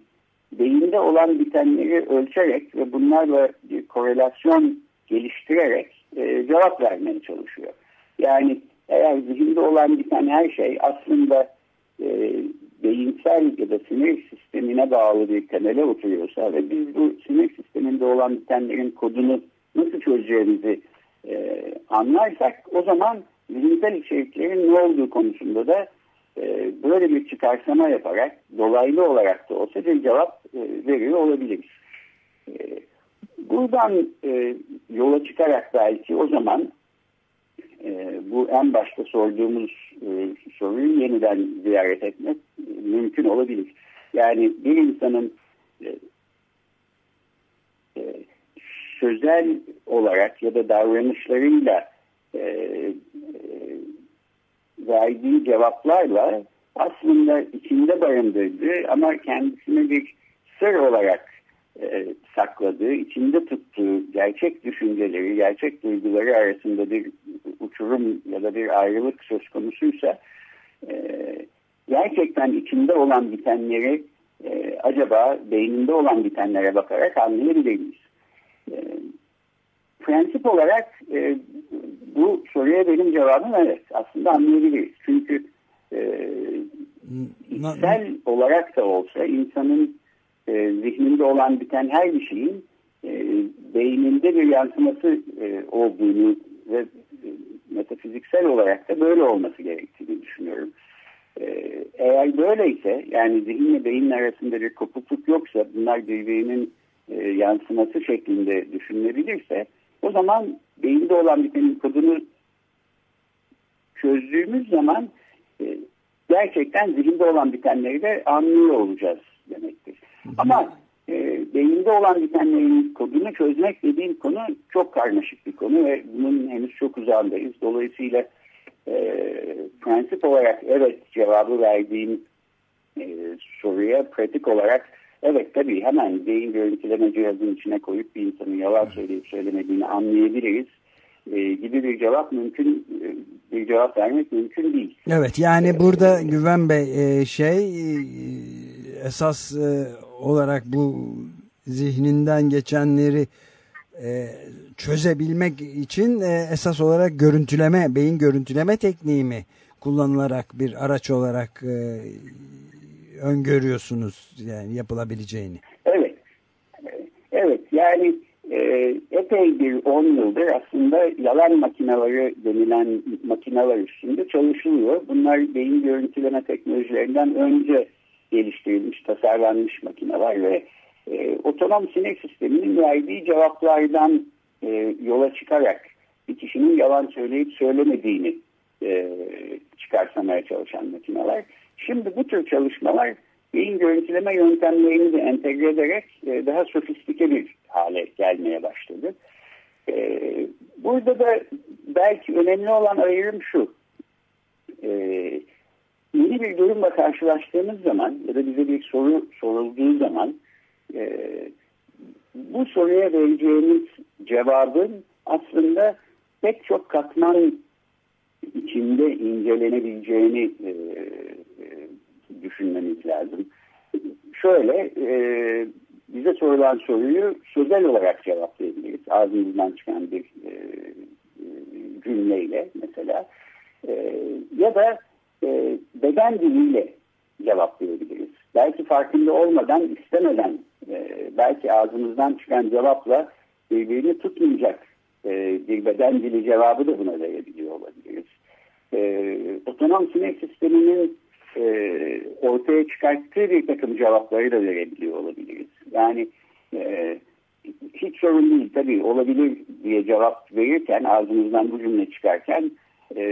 beyinde olan bitenleri ölçerek ve bunlarla bir korelasyon geliştirerek e, cevap vermeye çalışıyor. Yani eğer zihinde olan biten her şey aslında e, beyinsel ya da sinir sistemine bağlı bir temele oturuyorsa ve biz bu sinir sisteminde olan bitenlerin kodunu nasıl çözeceğimizi e, anlarsak o zaman zihinsel içeriklerin ne olduğu konusunda da e, böyle bir çıkarsama yaparak dolaylı olarak da olsa bir cevap e, veriyor olabiliriz. E, buradan e, yola çıkarak belki o zaman e, bu en başta sorduğumuz e, soruyu yeniden ziyaret etmek e, mümkün olabilir. Yani bir insanın e, e, sözel olarak ya da davranışlarıyla e, e, verdiği cevaplarla aslında içinde barındırdığı ama kendisine bir sır olarak e, sakladığı, içinde tuttuğu gerçek düşünceleri, gerçek duyguları arasında bir uçurum ya da bir ayrılık söz konusuysa e, gerçekten içinde olan bitenleri e, acaba beyninde olan bitenlere bakarak anlayabilir miyiz? E, prensip olarak e, bu soruya benim cevabım evet. Aslında anlayabiliriz. Çünkü e, içsel olarak da olsa insanın e, zihninde olan biten her bir şeyin e, beyninde bir yansıması e, olduğunu ve e, olarak da böyle olması gerektiğini düşünüyorum. E, eğer böyleyse yani zihinle beyin arasında bir kopukluk yoksa bunlar birbirinin e, yansıması şeklinde düşünülebilirse o zaman beyinde olan bitenin kodunu çözdüğümüz zaman e, gerçekten zihinde olan bitenleri de anlıyor olacağız demektir. Ama e, beyinde olan bitenlerin kodunu çözmek dediğim konu çok karmaşık bir konu ve bunun henüz çok uzağındayız. Dolayısıyla e, prensip olarak evet cevabı verdiğim e, soruya pratik olarak evet tabii hemen beyin görüntüleme cihazının içine koyup bir insanın yalan söyleyip söylemediğini anlayabiliriz e, gibi bir cevap mümkün e, bir cevap vermek mümkün değil. Evet yani burada Güven Bey e, şey e, esas e, olarak bu zihninden geçenleri e, çözebilmek için e, esas olarak görüntüleme, beyin görüntüleme tekniği mi kullanılarak bir araç olarak e, öngörüyorsunuz yani yapılabileceğini? Evet. Evet yani e, epey bir 10 yıldır aslında yalan makineleri denilen makineler üstünde çalışılıyor. Bunlar beyin görüntüleme teknolojilerinden önce geliştirilmiş, tasarlanmış makineler ve e, otonom sinir sisteminin verdiği cevaplardan e, yola çıkarak bir kişinin yalan söyleyip söylemediğini e, çıkarsamaya çalışan makineler. Şimdi bu tür çalışmalar beyin görüntüleme yöntemlerini de entegre ederek e, daha sofistike bir hale gelmeye başladı. E, burada da belki önemli olan ayrım şu. E, yeni bir durumla karşılaştığımız zaman ya da bize bir soru sorulduğu zaman e, bu soruya vereceğimiz cevabın aslında pek çok katman içinde incelenebileceğini e, e, düşünmemiz lazım. Şöyle e, bize sorulan soruyu sözel olarak cevaplayabiliriz. Ağzımızdan çıkan bir e, cümleyle mesela e, ya da e, beden diliyle cevaplayabiliriz. Belki farkında olmadan istemeden e, belki ağzımızdan çıkan cevapla birbirini tutmayacak e, bir beden dili cevabı da buna verebiliyor olabiliriz. E, otonom sinir sisteminin e, ortaya çıkarttığı bir takım cevapları da verebiliyor olabiliriz. Yani e, hiç sorun değil tabii olabilir diye cevap verirken ağzımızdan bu cümle çıkarken e,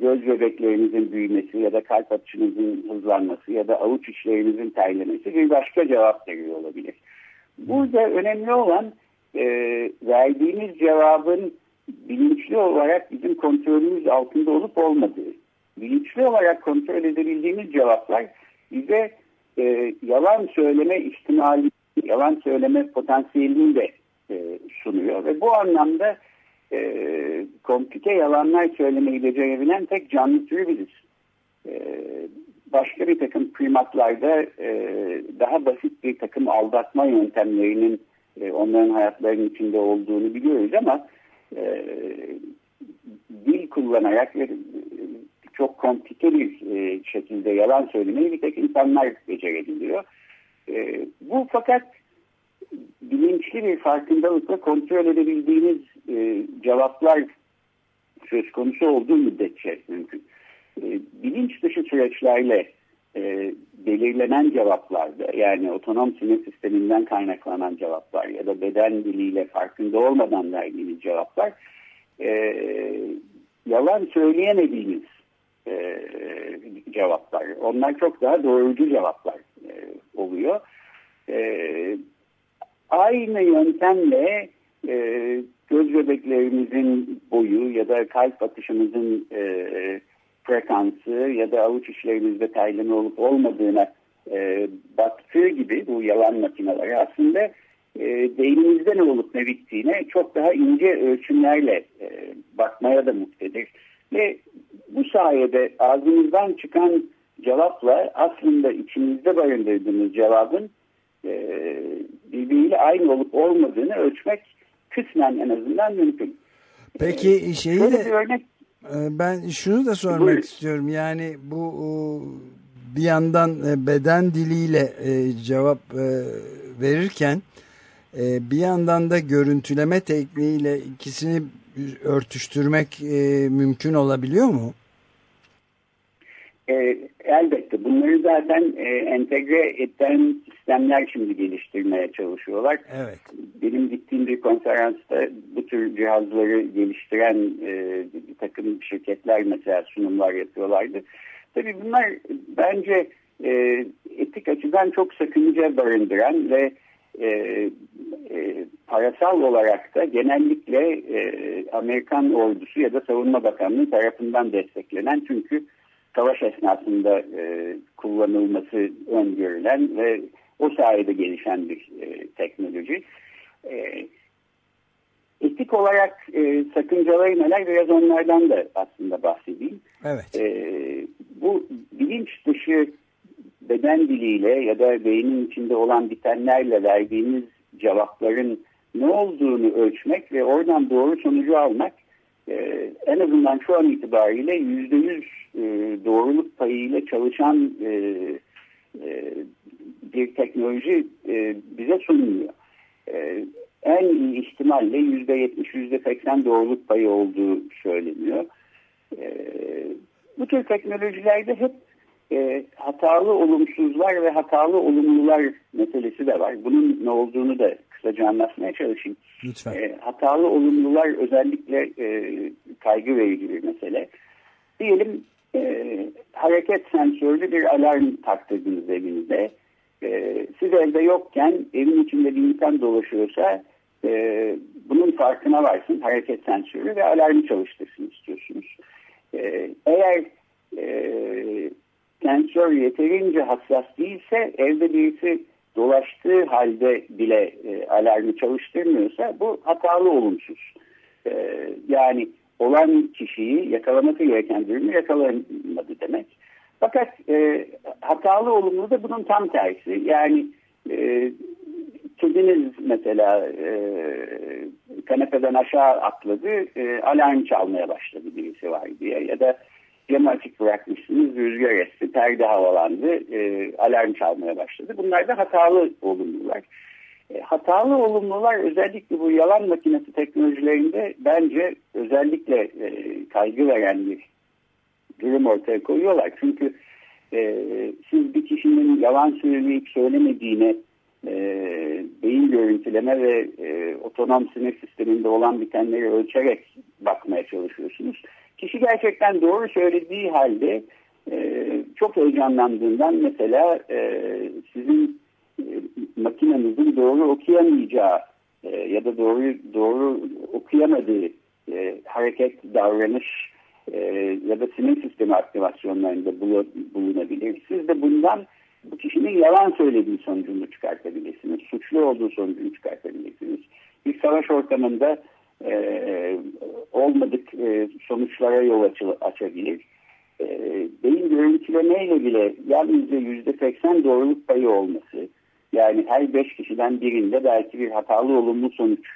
göz bebeklerinizin büyümesi ya da kalp atışınızın hızlanması ya da avuç içlerinizin terlemesi bir başka cevap veriyor olabilir. Burada önemli olan e, verdiğimiz cevabın bilinçli olarak bizim kontrolümüz altında olup olmadığı. Bilinçli olarak kontrol edebildiğimiz cevaplar bize e, yalan söyleme ihtimali, yalan söyleme potansiyelini de sunuyor ve bu anlamda e, komplike yalanlar söylemeyi becerebilen tek canlı türü biziz. E, başka bir takım primatlarda e, daha basit bir takım aldatma yöntemlerinin e, onların hayatlarının içinde olduğunu biliyoruz ama e, dil kullanarak ve çok komplike bir e, şekilde yalan söylemeyi bir tek insanlar becerebiliyor. E, bu fakat bilinçli bir farkındalıkla kontrol edebildiğiniz e, cevaplar söz konusu olduğu müddetçe mümkün. E, bilinç dışı süreçlerle e, belirlenen cevaplarda yani otonom sinir sisteminden kaynaklanan cevaplar ya da beden diliyle farkında olmadan verdiğiniz cevaplar e, yalan söyleyemediğiniz e, cevaplar. Onlar çok daha doğrucu cevaplar e, oluyor. E, aynı yöntemle e, göz bebeklerimizin boyu ya da kalp atışımızın e, frekansı ya da avuç içlerimizde terleme olup olmadığına e, baktığı gibi bu yalan makineleri aslında e, beynimizde ne olup ne bittiğine çok daha ince ölçümlerle e, bakmaya da muktedir. Ve bu sayede ağzımızdan çıkan cevapla aslında içimizde barındırdığımız cevabın birbiriyle aynı olup olmadığını ölçmek kısmen en azından mümkün. Peki e, şeyi de örnek, e, ben şunu da sormak buyurun. istiyorum. Yani bu bir yandan e, beden diliyle cevap verirken bir yandan da görüntüleme tekniğiyle ikisini örtüştürmek e, mümkün olabiliyor mu? E, elbette bunları zaten e, entegre eden sistemler şimdi geliştirmeye çalışıyorlar. Evet. Benim gittiğim bir konferansta bu tür cihazları geliştiren e, bir takım şirketler mesela sunumlar yapıyorlardı. Tabii bunlar bence e, etik açıdan çok sakınca barındıran ve e, e, parasal olarak da genellikle e, Amerikan ordusu ya da savunma bakanlığı tarafından desteklenen çünkü savaş esnasında e, kullanılması öngörülen ve o sayede gelişen bir e, teknoloji. E, etik olarak e, sakıncaları neler biraz onlardan da aslında bahsedeyim. Evet. E, bu bilinç dışı beden diliyle ya da beynin içinde olan bitenlerle verdiğiniz cevapların ne olduğunu ölçmek ve oradan doğru sonucu almak e, en azından şu an itibariyle yüzde yüz e, doğruluk payıyla çalışan e, e, bir teknoloji e, bize sunuluyor. E, en iyi ihtimalle yüzde yetmiş, yüzde seksen doğruluk payı olduğu söyleniyor. E, bu tür teknolojilerde hep e, hatalı olumsuzlar ve hatalı olumlular meselesi de var. Bunun ne olduğunu da kısaca anlatmaya çalışayım. Lütfen. E, hatalı olumlular özellikle e, kaygı verici bir mesele. Diyelim e, hareket sensörlü bir alarm taktırdınız evinizde. E, siz evde yokken evin içinde bir insan dolaşıyorsa e, bunun farkına varsın hareket sensörü ve alarmı çalıştırsın istiyorsunuz. E, eğer e, sensör yeterince hassas değilse evde birisi dolaştığı halde bile e, alarmı çalıştırmıyorsa bu hatalı olumsuz. E, yani olan kişiyi yakalaması gereken birini yakalamadı demek. Fakat e, hatalı olumlu da bunun tam tersi. Yani e, kediniz mesela e, kanepeden aşağı atladı, e, alarm çalmaya başladı birisi var diye ya da camı açık bırakmışsınız, rüzgar esti, perde havalandı, e, alarm çalmaya başladı. Bunlar da hatalı olumlular. E, hatalı olumlular özellikle bu yalan makinesi teknolojilerinde bence özellikle e, kaygı veren bir durum ortaya koyuyorlar. Çünkü e, siz bir kişinin yalan söyleyip söylemediğine e, beyin görüntüleme ve e, otonom sinir sisteminde olan bitenleri ölçerek bakmaya çalışıyorsunuz. Kişi gerçekten doğru söylediği halde e, çok heyecanlandığından mesela e, sizin e, makinenizin doğru okuyamayacağı e, ya da doğru doğru okuyamadığı e, hareket, davranış e, ya da sinir sistemi aktivasyonlarında bulunabilir. Siz de bundan bu kişinin yalan söylediği sonucunu çıkartabilirsiniz. Suçlu olduğu sonucunu çıkartabilirsiniz. Bir savaş ortamında e, olmadık e, sonuçlara yol aç açabilir. E, beyin görüntülemeyle bile yalnızca yüzde seksen doğruluk payı olması yani her beş kişiden birinde belki bir hatalı olumlu sonuç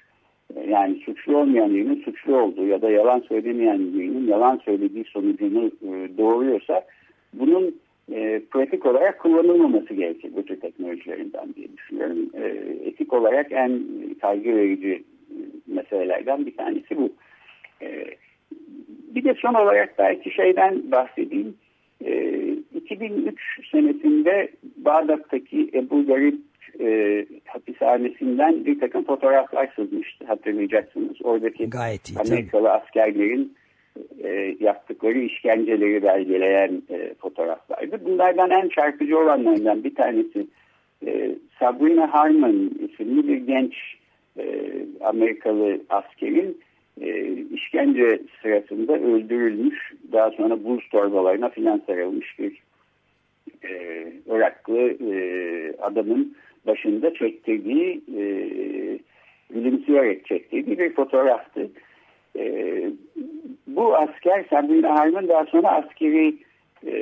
e, yani suçlu olmayan birinin suçlu olduğu ya da yalan söylemeyen birinin yalan söylediği sonucunu e, doğuruyorsa bunun e, pratik olarak kullanılmaması gerekir bu teknolojilerinden diye düşünüyorum. E, etik olarak en kaygı verici meselelerden bir tanesi bu. E, bir de son olarak belki şeyden bahsedeyim. E, 2003 senesinde Bağdat'taki Ebu Garip e, hapishanesinden bir takım fotoğraflar sızmıştı hatırlayacaksınız. Oradaki Gayet iyi, Amerikalı tabii. askerlerin e, yaptıkları işkenceleri belgeleyen e, fotoğraflardı. Bunlardan en çarpıcı olanlardan bir tanesi e, Sabrina Harmon isimli bir genç e, Amerikalı askerin e, işkence sırasında öldürülmüş daha sonra buz torbalarına filan sarılmış bir e, Iraklı e, adamın başında çektirdiği e, gülümseyerek çektirdiği bir fotoğraftı. E, bu asker Sabrina Harmon daha sonra askeri e,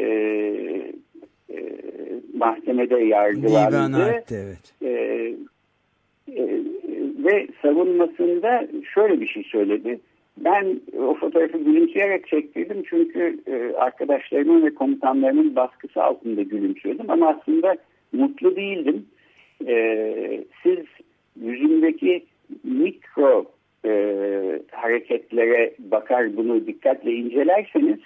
e, mahkemede yargılandı. Divana attı, evet. E, e, ve savunmasında şöyle bir şey söyledi. Ben o fotoğrafı gülümseyerek çektirdim çünkü e, arkadaşlarımın ve komutanlarımın baskısı altında gülümsüyordum ama aslında mutlu değildim. E, siz yüzümdeki mikro e, hareketlere bakar bunu dikkatle incelerseniz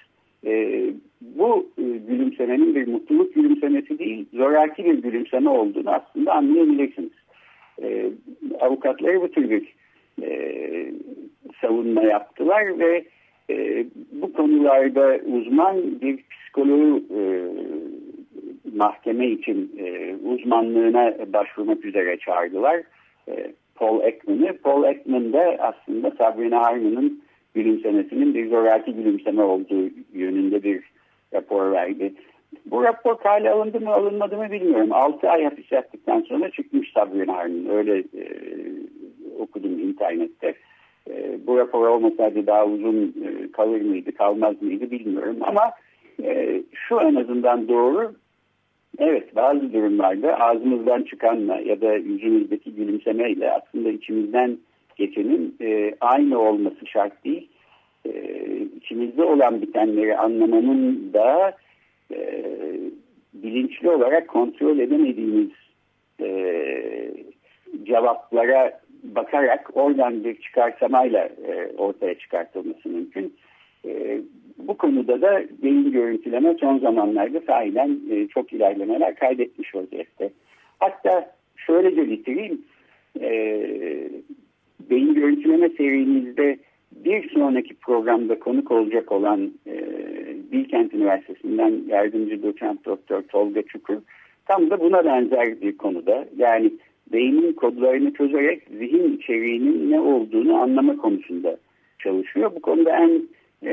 bu gülümsemenin bir mutluluk gülümsemesi değil zoraki bir gülümseme olduğunu aslında anlayabilirsiniz. E, avukatları bu tür bir e, savunma yaptılar ve e, bu konularda uzman bir psikoloğu e, mahkeme için e, uzmanlığına başvurmak üzere çağırdılar. E, Paul Ekman'ı. Paul Ekman da aslında Sabrina Harmon'ın gülümsemesinin bir zoraki gülümseme olduğu yönünde bir rapor verdi. Bu rapor kale alındı mı alınmadı mı bilmiyorum. 6 ay hapis yattıktan sonra çıkmış Sabrina Harmon. Öyle e, okudum internette. E, bu rapor olmasaydı daha uzun e, kalır mıydı kalmaz mıydı bilmiyorum. Ama e, şu en azından doğru. Evet bazı durumlarda ağzımızdan çıkanla ya da yüzümüzdeki gülümsemeyle aslında içimizden geçenin e, aynı olması şart değil. E, içimizde olan bitenleri anlamanın da e, bilinçli olarak kontrol edemediğimiz e, cevaplara bakarak oradan bir çıkarsamayla e, ortaya çıkartılması mümkün. E, bu konuda da beyin görüntüleme son zamanlarda sahiden e, çok ilerlemeler kaydetmiş vaziyette. Hatta şöylece bitireyim. E, beyin görüntüleme serimizde bir sonraki programda konuk olacak olan e, Bilkent Üniversitesi'nden yardımcı doçent doktor Tolga Çukur tam da buna benzer bir konuda yani beynin kodlarını çözerek zihin içeriğinin ne olduğunu anlama konusunda çalışıyor. Bu konuda en e,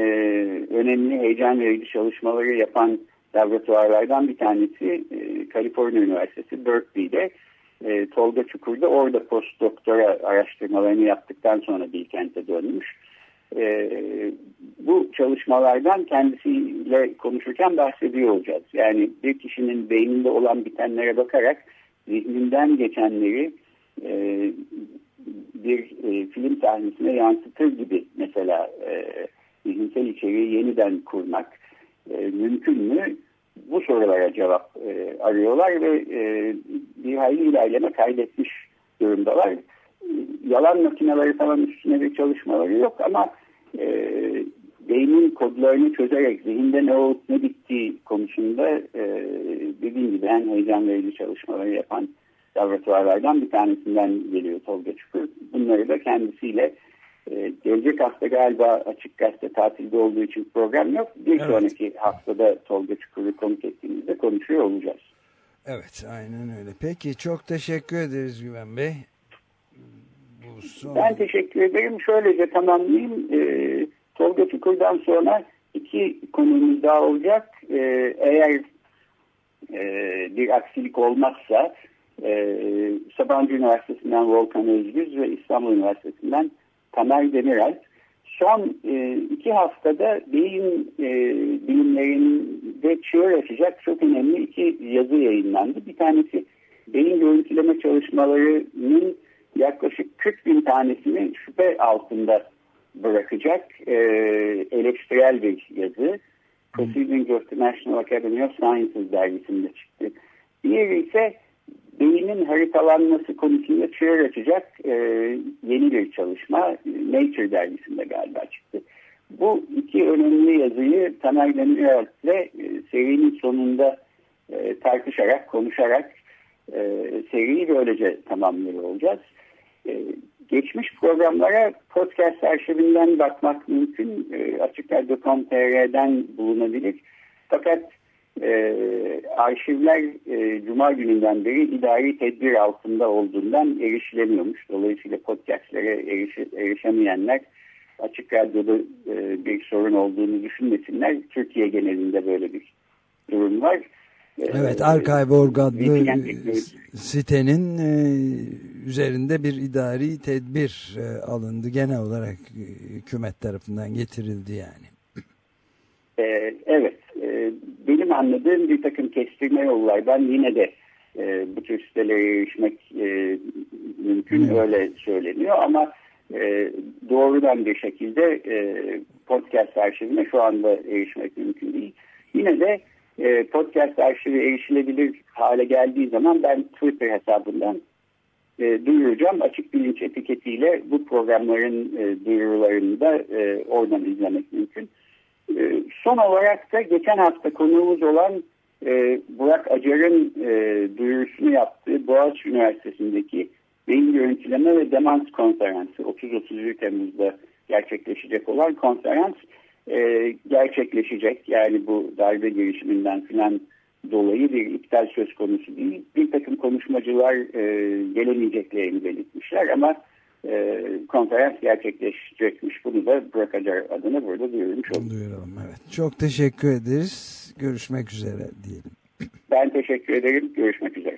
önemli heyecan verici çalışmaları yapan laboratuvarlardan bir tanesi e, Kaliforniya Üniversitesi Berkeley'de e, Tolga Çukur'da orada postdoktora araştırmalarını yaptıktan sonra Bilkent'e dönmüş. E, bu çalışmalardan kendisiyle konuşurken bahsediyor olacağız. Yani bir kişinin beyninde olan bitenlere bakarak zihninden geçenleri e, bir e, film sahnesine yansıtır gibi mesela e, zihinsel içeriği yeniden kurmak e, mümkün mü? Bu sorulara cevap e, arıyorlar ve e, bir hayli ilerleme kaydetmiş durumdalar. Yalan makineleri falan üstüne bir çalışmaları yok ama e, beynin kodlarını çözerek zihinde ne olup ne bittiği konusunda e, dediğim gibi en heyecan verici çalışmaları yapan laboratuvarlardan bir tanesinden geliyor Tolga Çukur. Bunları da kendisiyle e, gelecek hafta galiba Açık Gazete tatilde olduğu için program yok. Bir evet. sonraki haftada Tolga Çukur'u konuk ettiğimizde konuşuyor olacağız. Evet aynen öyle. Peki çok teşekkür ederiz Güven Bey. Son... Ben teşekkür ederim. Şöylece tamamlayayım. Ee, Tolga Çukur'dan sonra iki konumuz daha olacak. Ee, eğer e, bir aksilik olmazsa e, Sabancı Üniversitesi'nden Volkan Özgüz ve İstanbul Üniversitesi'nden Tamer Demirel son e, iki haftada beyin e, bilimlerinde çığır açacak çok önemli iki yazı yayınlandı. Bir tanesi beyin görüntüleme çalışmalarının yaklaşık 40 bin tanesini şüphe altında bırakacak e, eleştirel bir yazı. Proceedings of the National Academy of Sciences dergisinde çıktı. Diğeri ise beynin haritalanması konusunda çığır açacak e, yeni bir çalışma Nature dergisinde galiba çıktı. Bu iki önemli yazıyı Taner Demirel ile e, serinin sonunda e, tartışarak, konuşarak e, seriyi böylece tamamlıyor olacağız. E, geçmiş programlara podcast arşivinden bakmak mümkün. E, Açıklar.com.tr'den bulunabilir. Fakat e, arşivler e, Cuma gününden beri idari tedbir altında olduğundan erişilemiyormuş. Dolayısıyla podcastlere eriş, erişemeyenler açık radyoda e, bir sorun olduğunu düşünmesinler. Türkiye genelinde böyle bir durum var. Evet, Archive.org adlı sitenin e, üzerinde bir idari tedbir e, alındı. Genel olarak e, hükümet tarafından getirildi yani. Evet, benim anladığım bir takım kestirme yollardan yine de bu tür sitelere erişmek mümkün hmm. öyle söyleniyor ama doğrudan bir şekilde podcast arşivine şu anda erişmek mümkün değil. Yine de e, podcast arşivi erişilebilir hale geldiği zaman ben Twitter hesabından e, duyuracağım. Açık bilinç etiketiyle bu programların e, duyurularını da e, oradan izlemek mümkün. E, son olarak da geçen hafta konuğumuz olan e, Burak Acar'ın e, duyurusunu yaptığı Boğaziçi Üniversitesi'ndeki beyin görüntüleme ve demans konferansı 30-31 Temmuz'da gerçekleşecek olan konferans e, gerçekleşecek. Yani bu darbe girişiminden filan dolayı bir iptal söz konusu değil. Bir takım konuşmacılar e, gelemeyeceklerini belirtmişler ama e, konferans gerçekleşecekmiş. Bunu da Burak Acar adına burada duyurmuş olduk. Duyuralım evet. Çok teşekkür ederiz. Görüşmek üzere diyelim. Ben teşekkür ederim. Görüşmek üzere.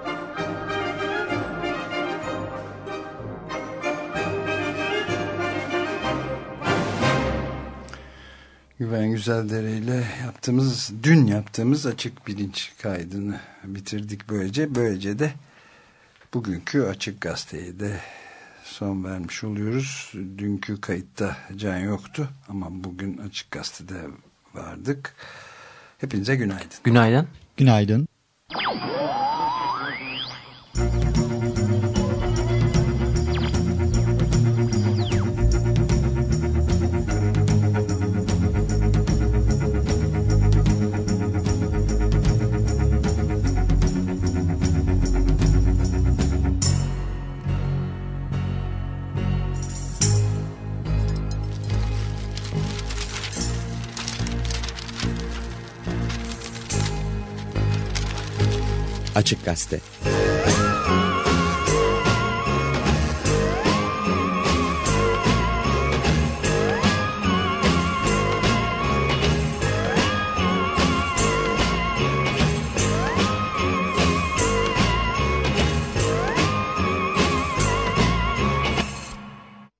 Güven Güzeldere ile yaptığımız, dün yaptığımız açık bilinç kaydını bitirdik böylece. Böylece de bugünkü açık gazeteye de son vermiş oluyoruz. Dünkü kayıtta can yoktu ama bugün açık gazetede vardık. Hepinize günaydın. Günaydın. Günaydın. Açık Gazete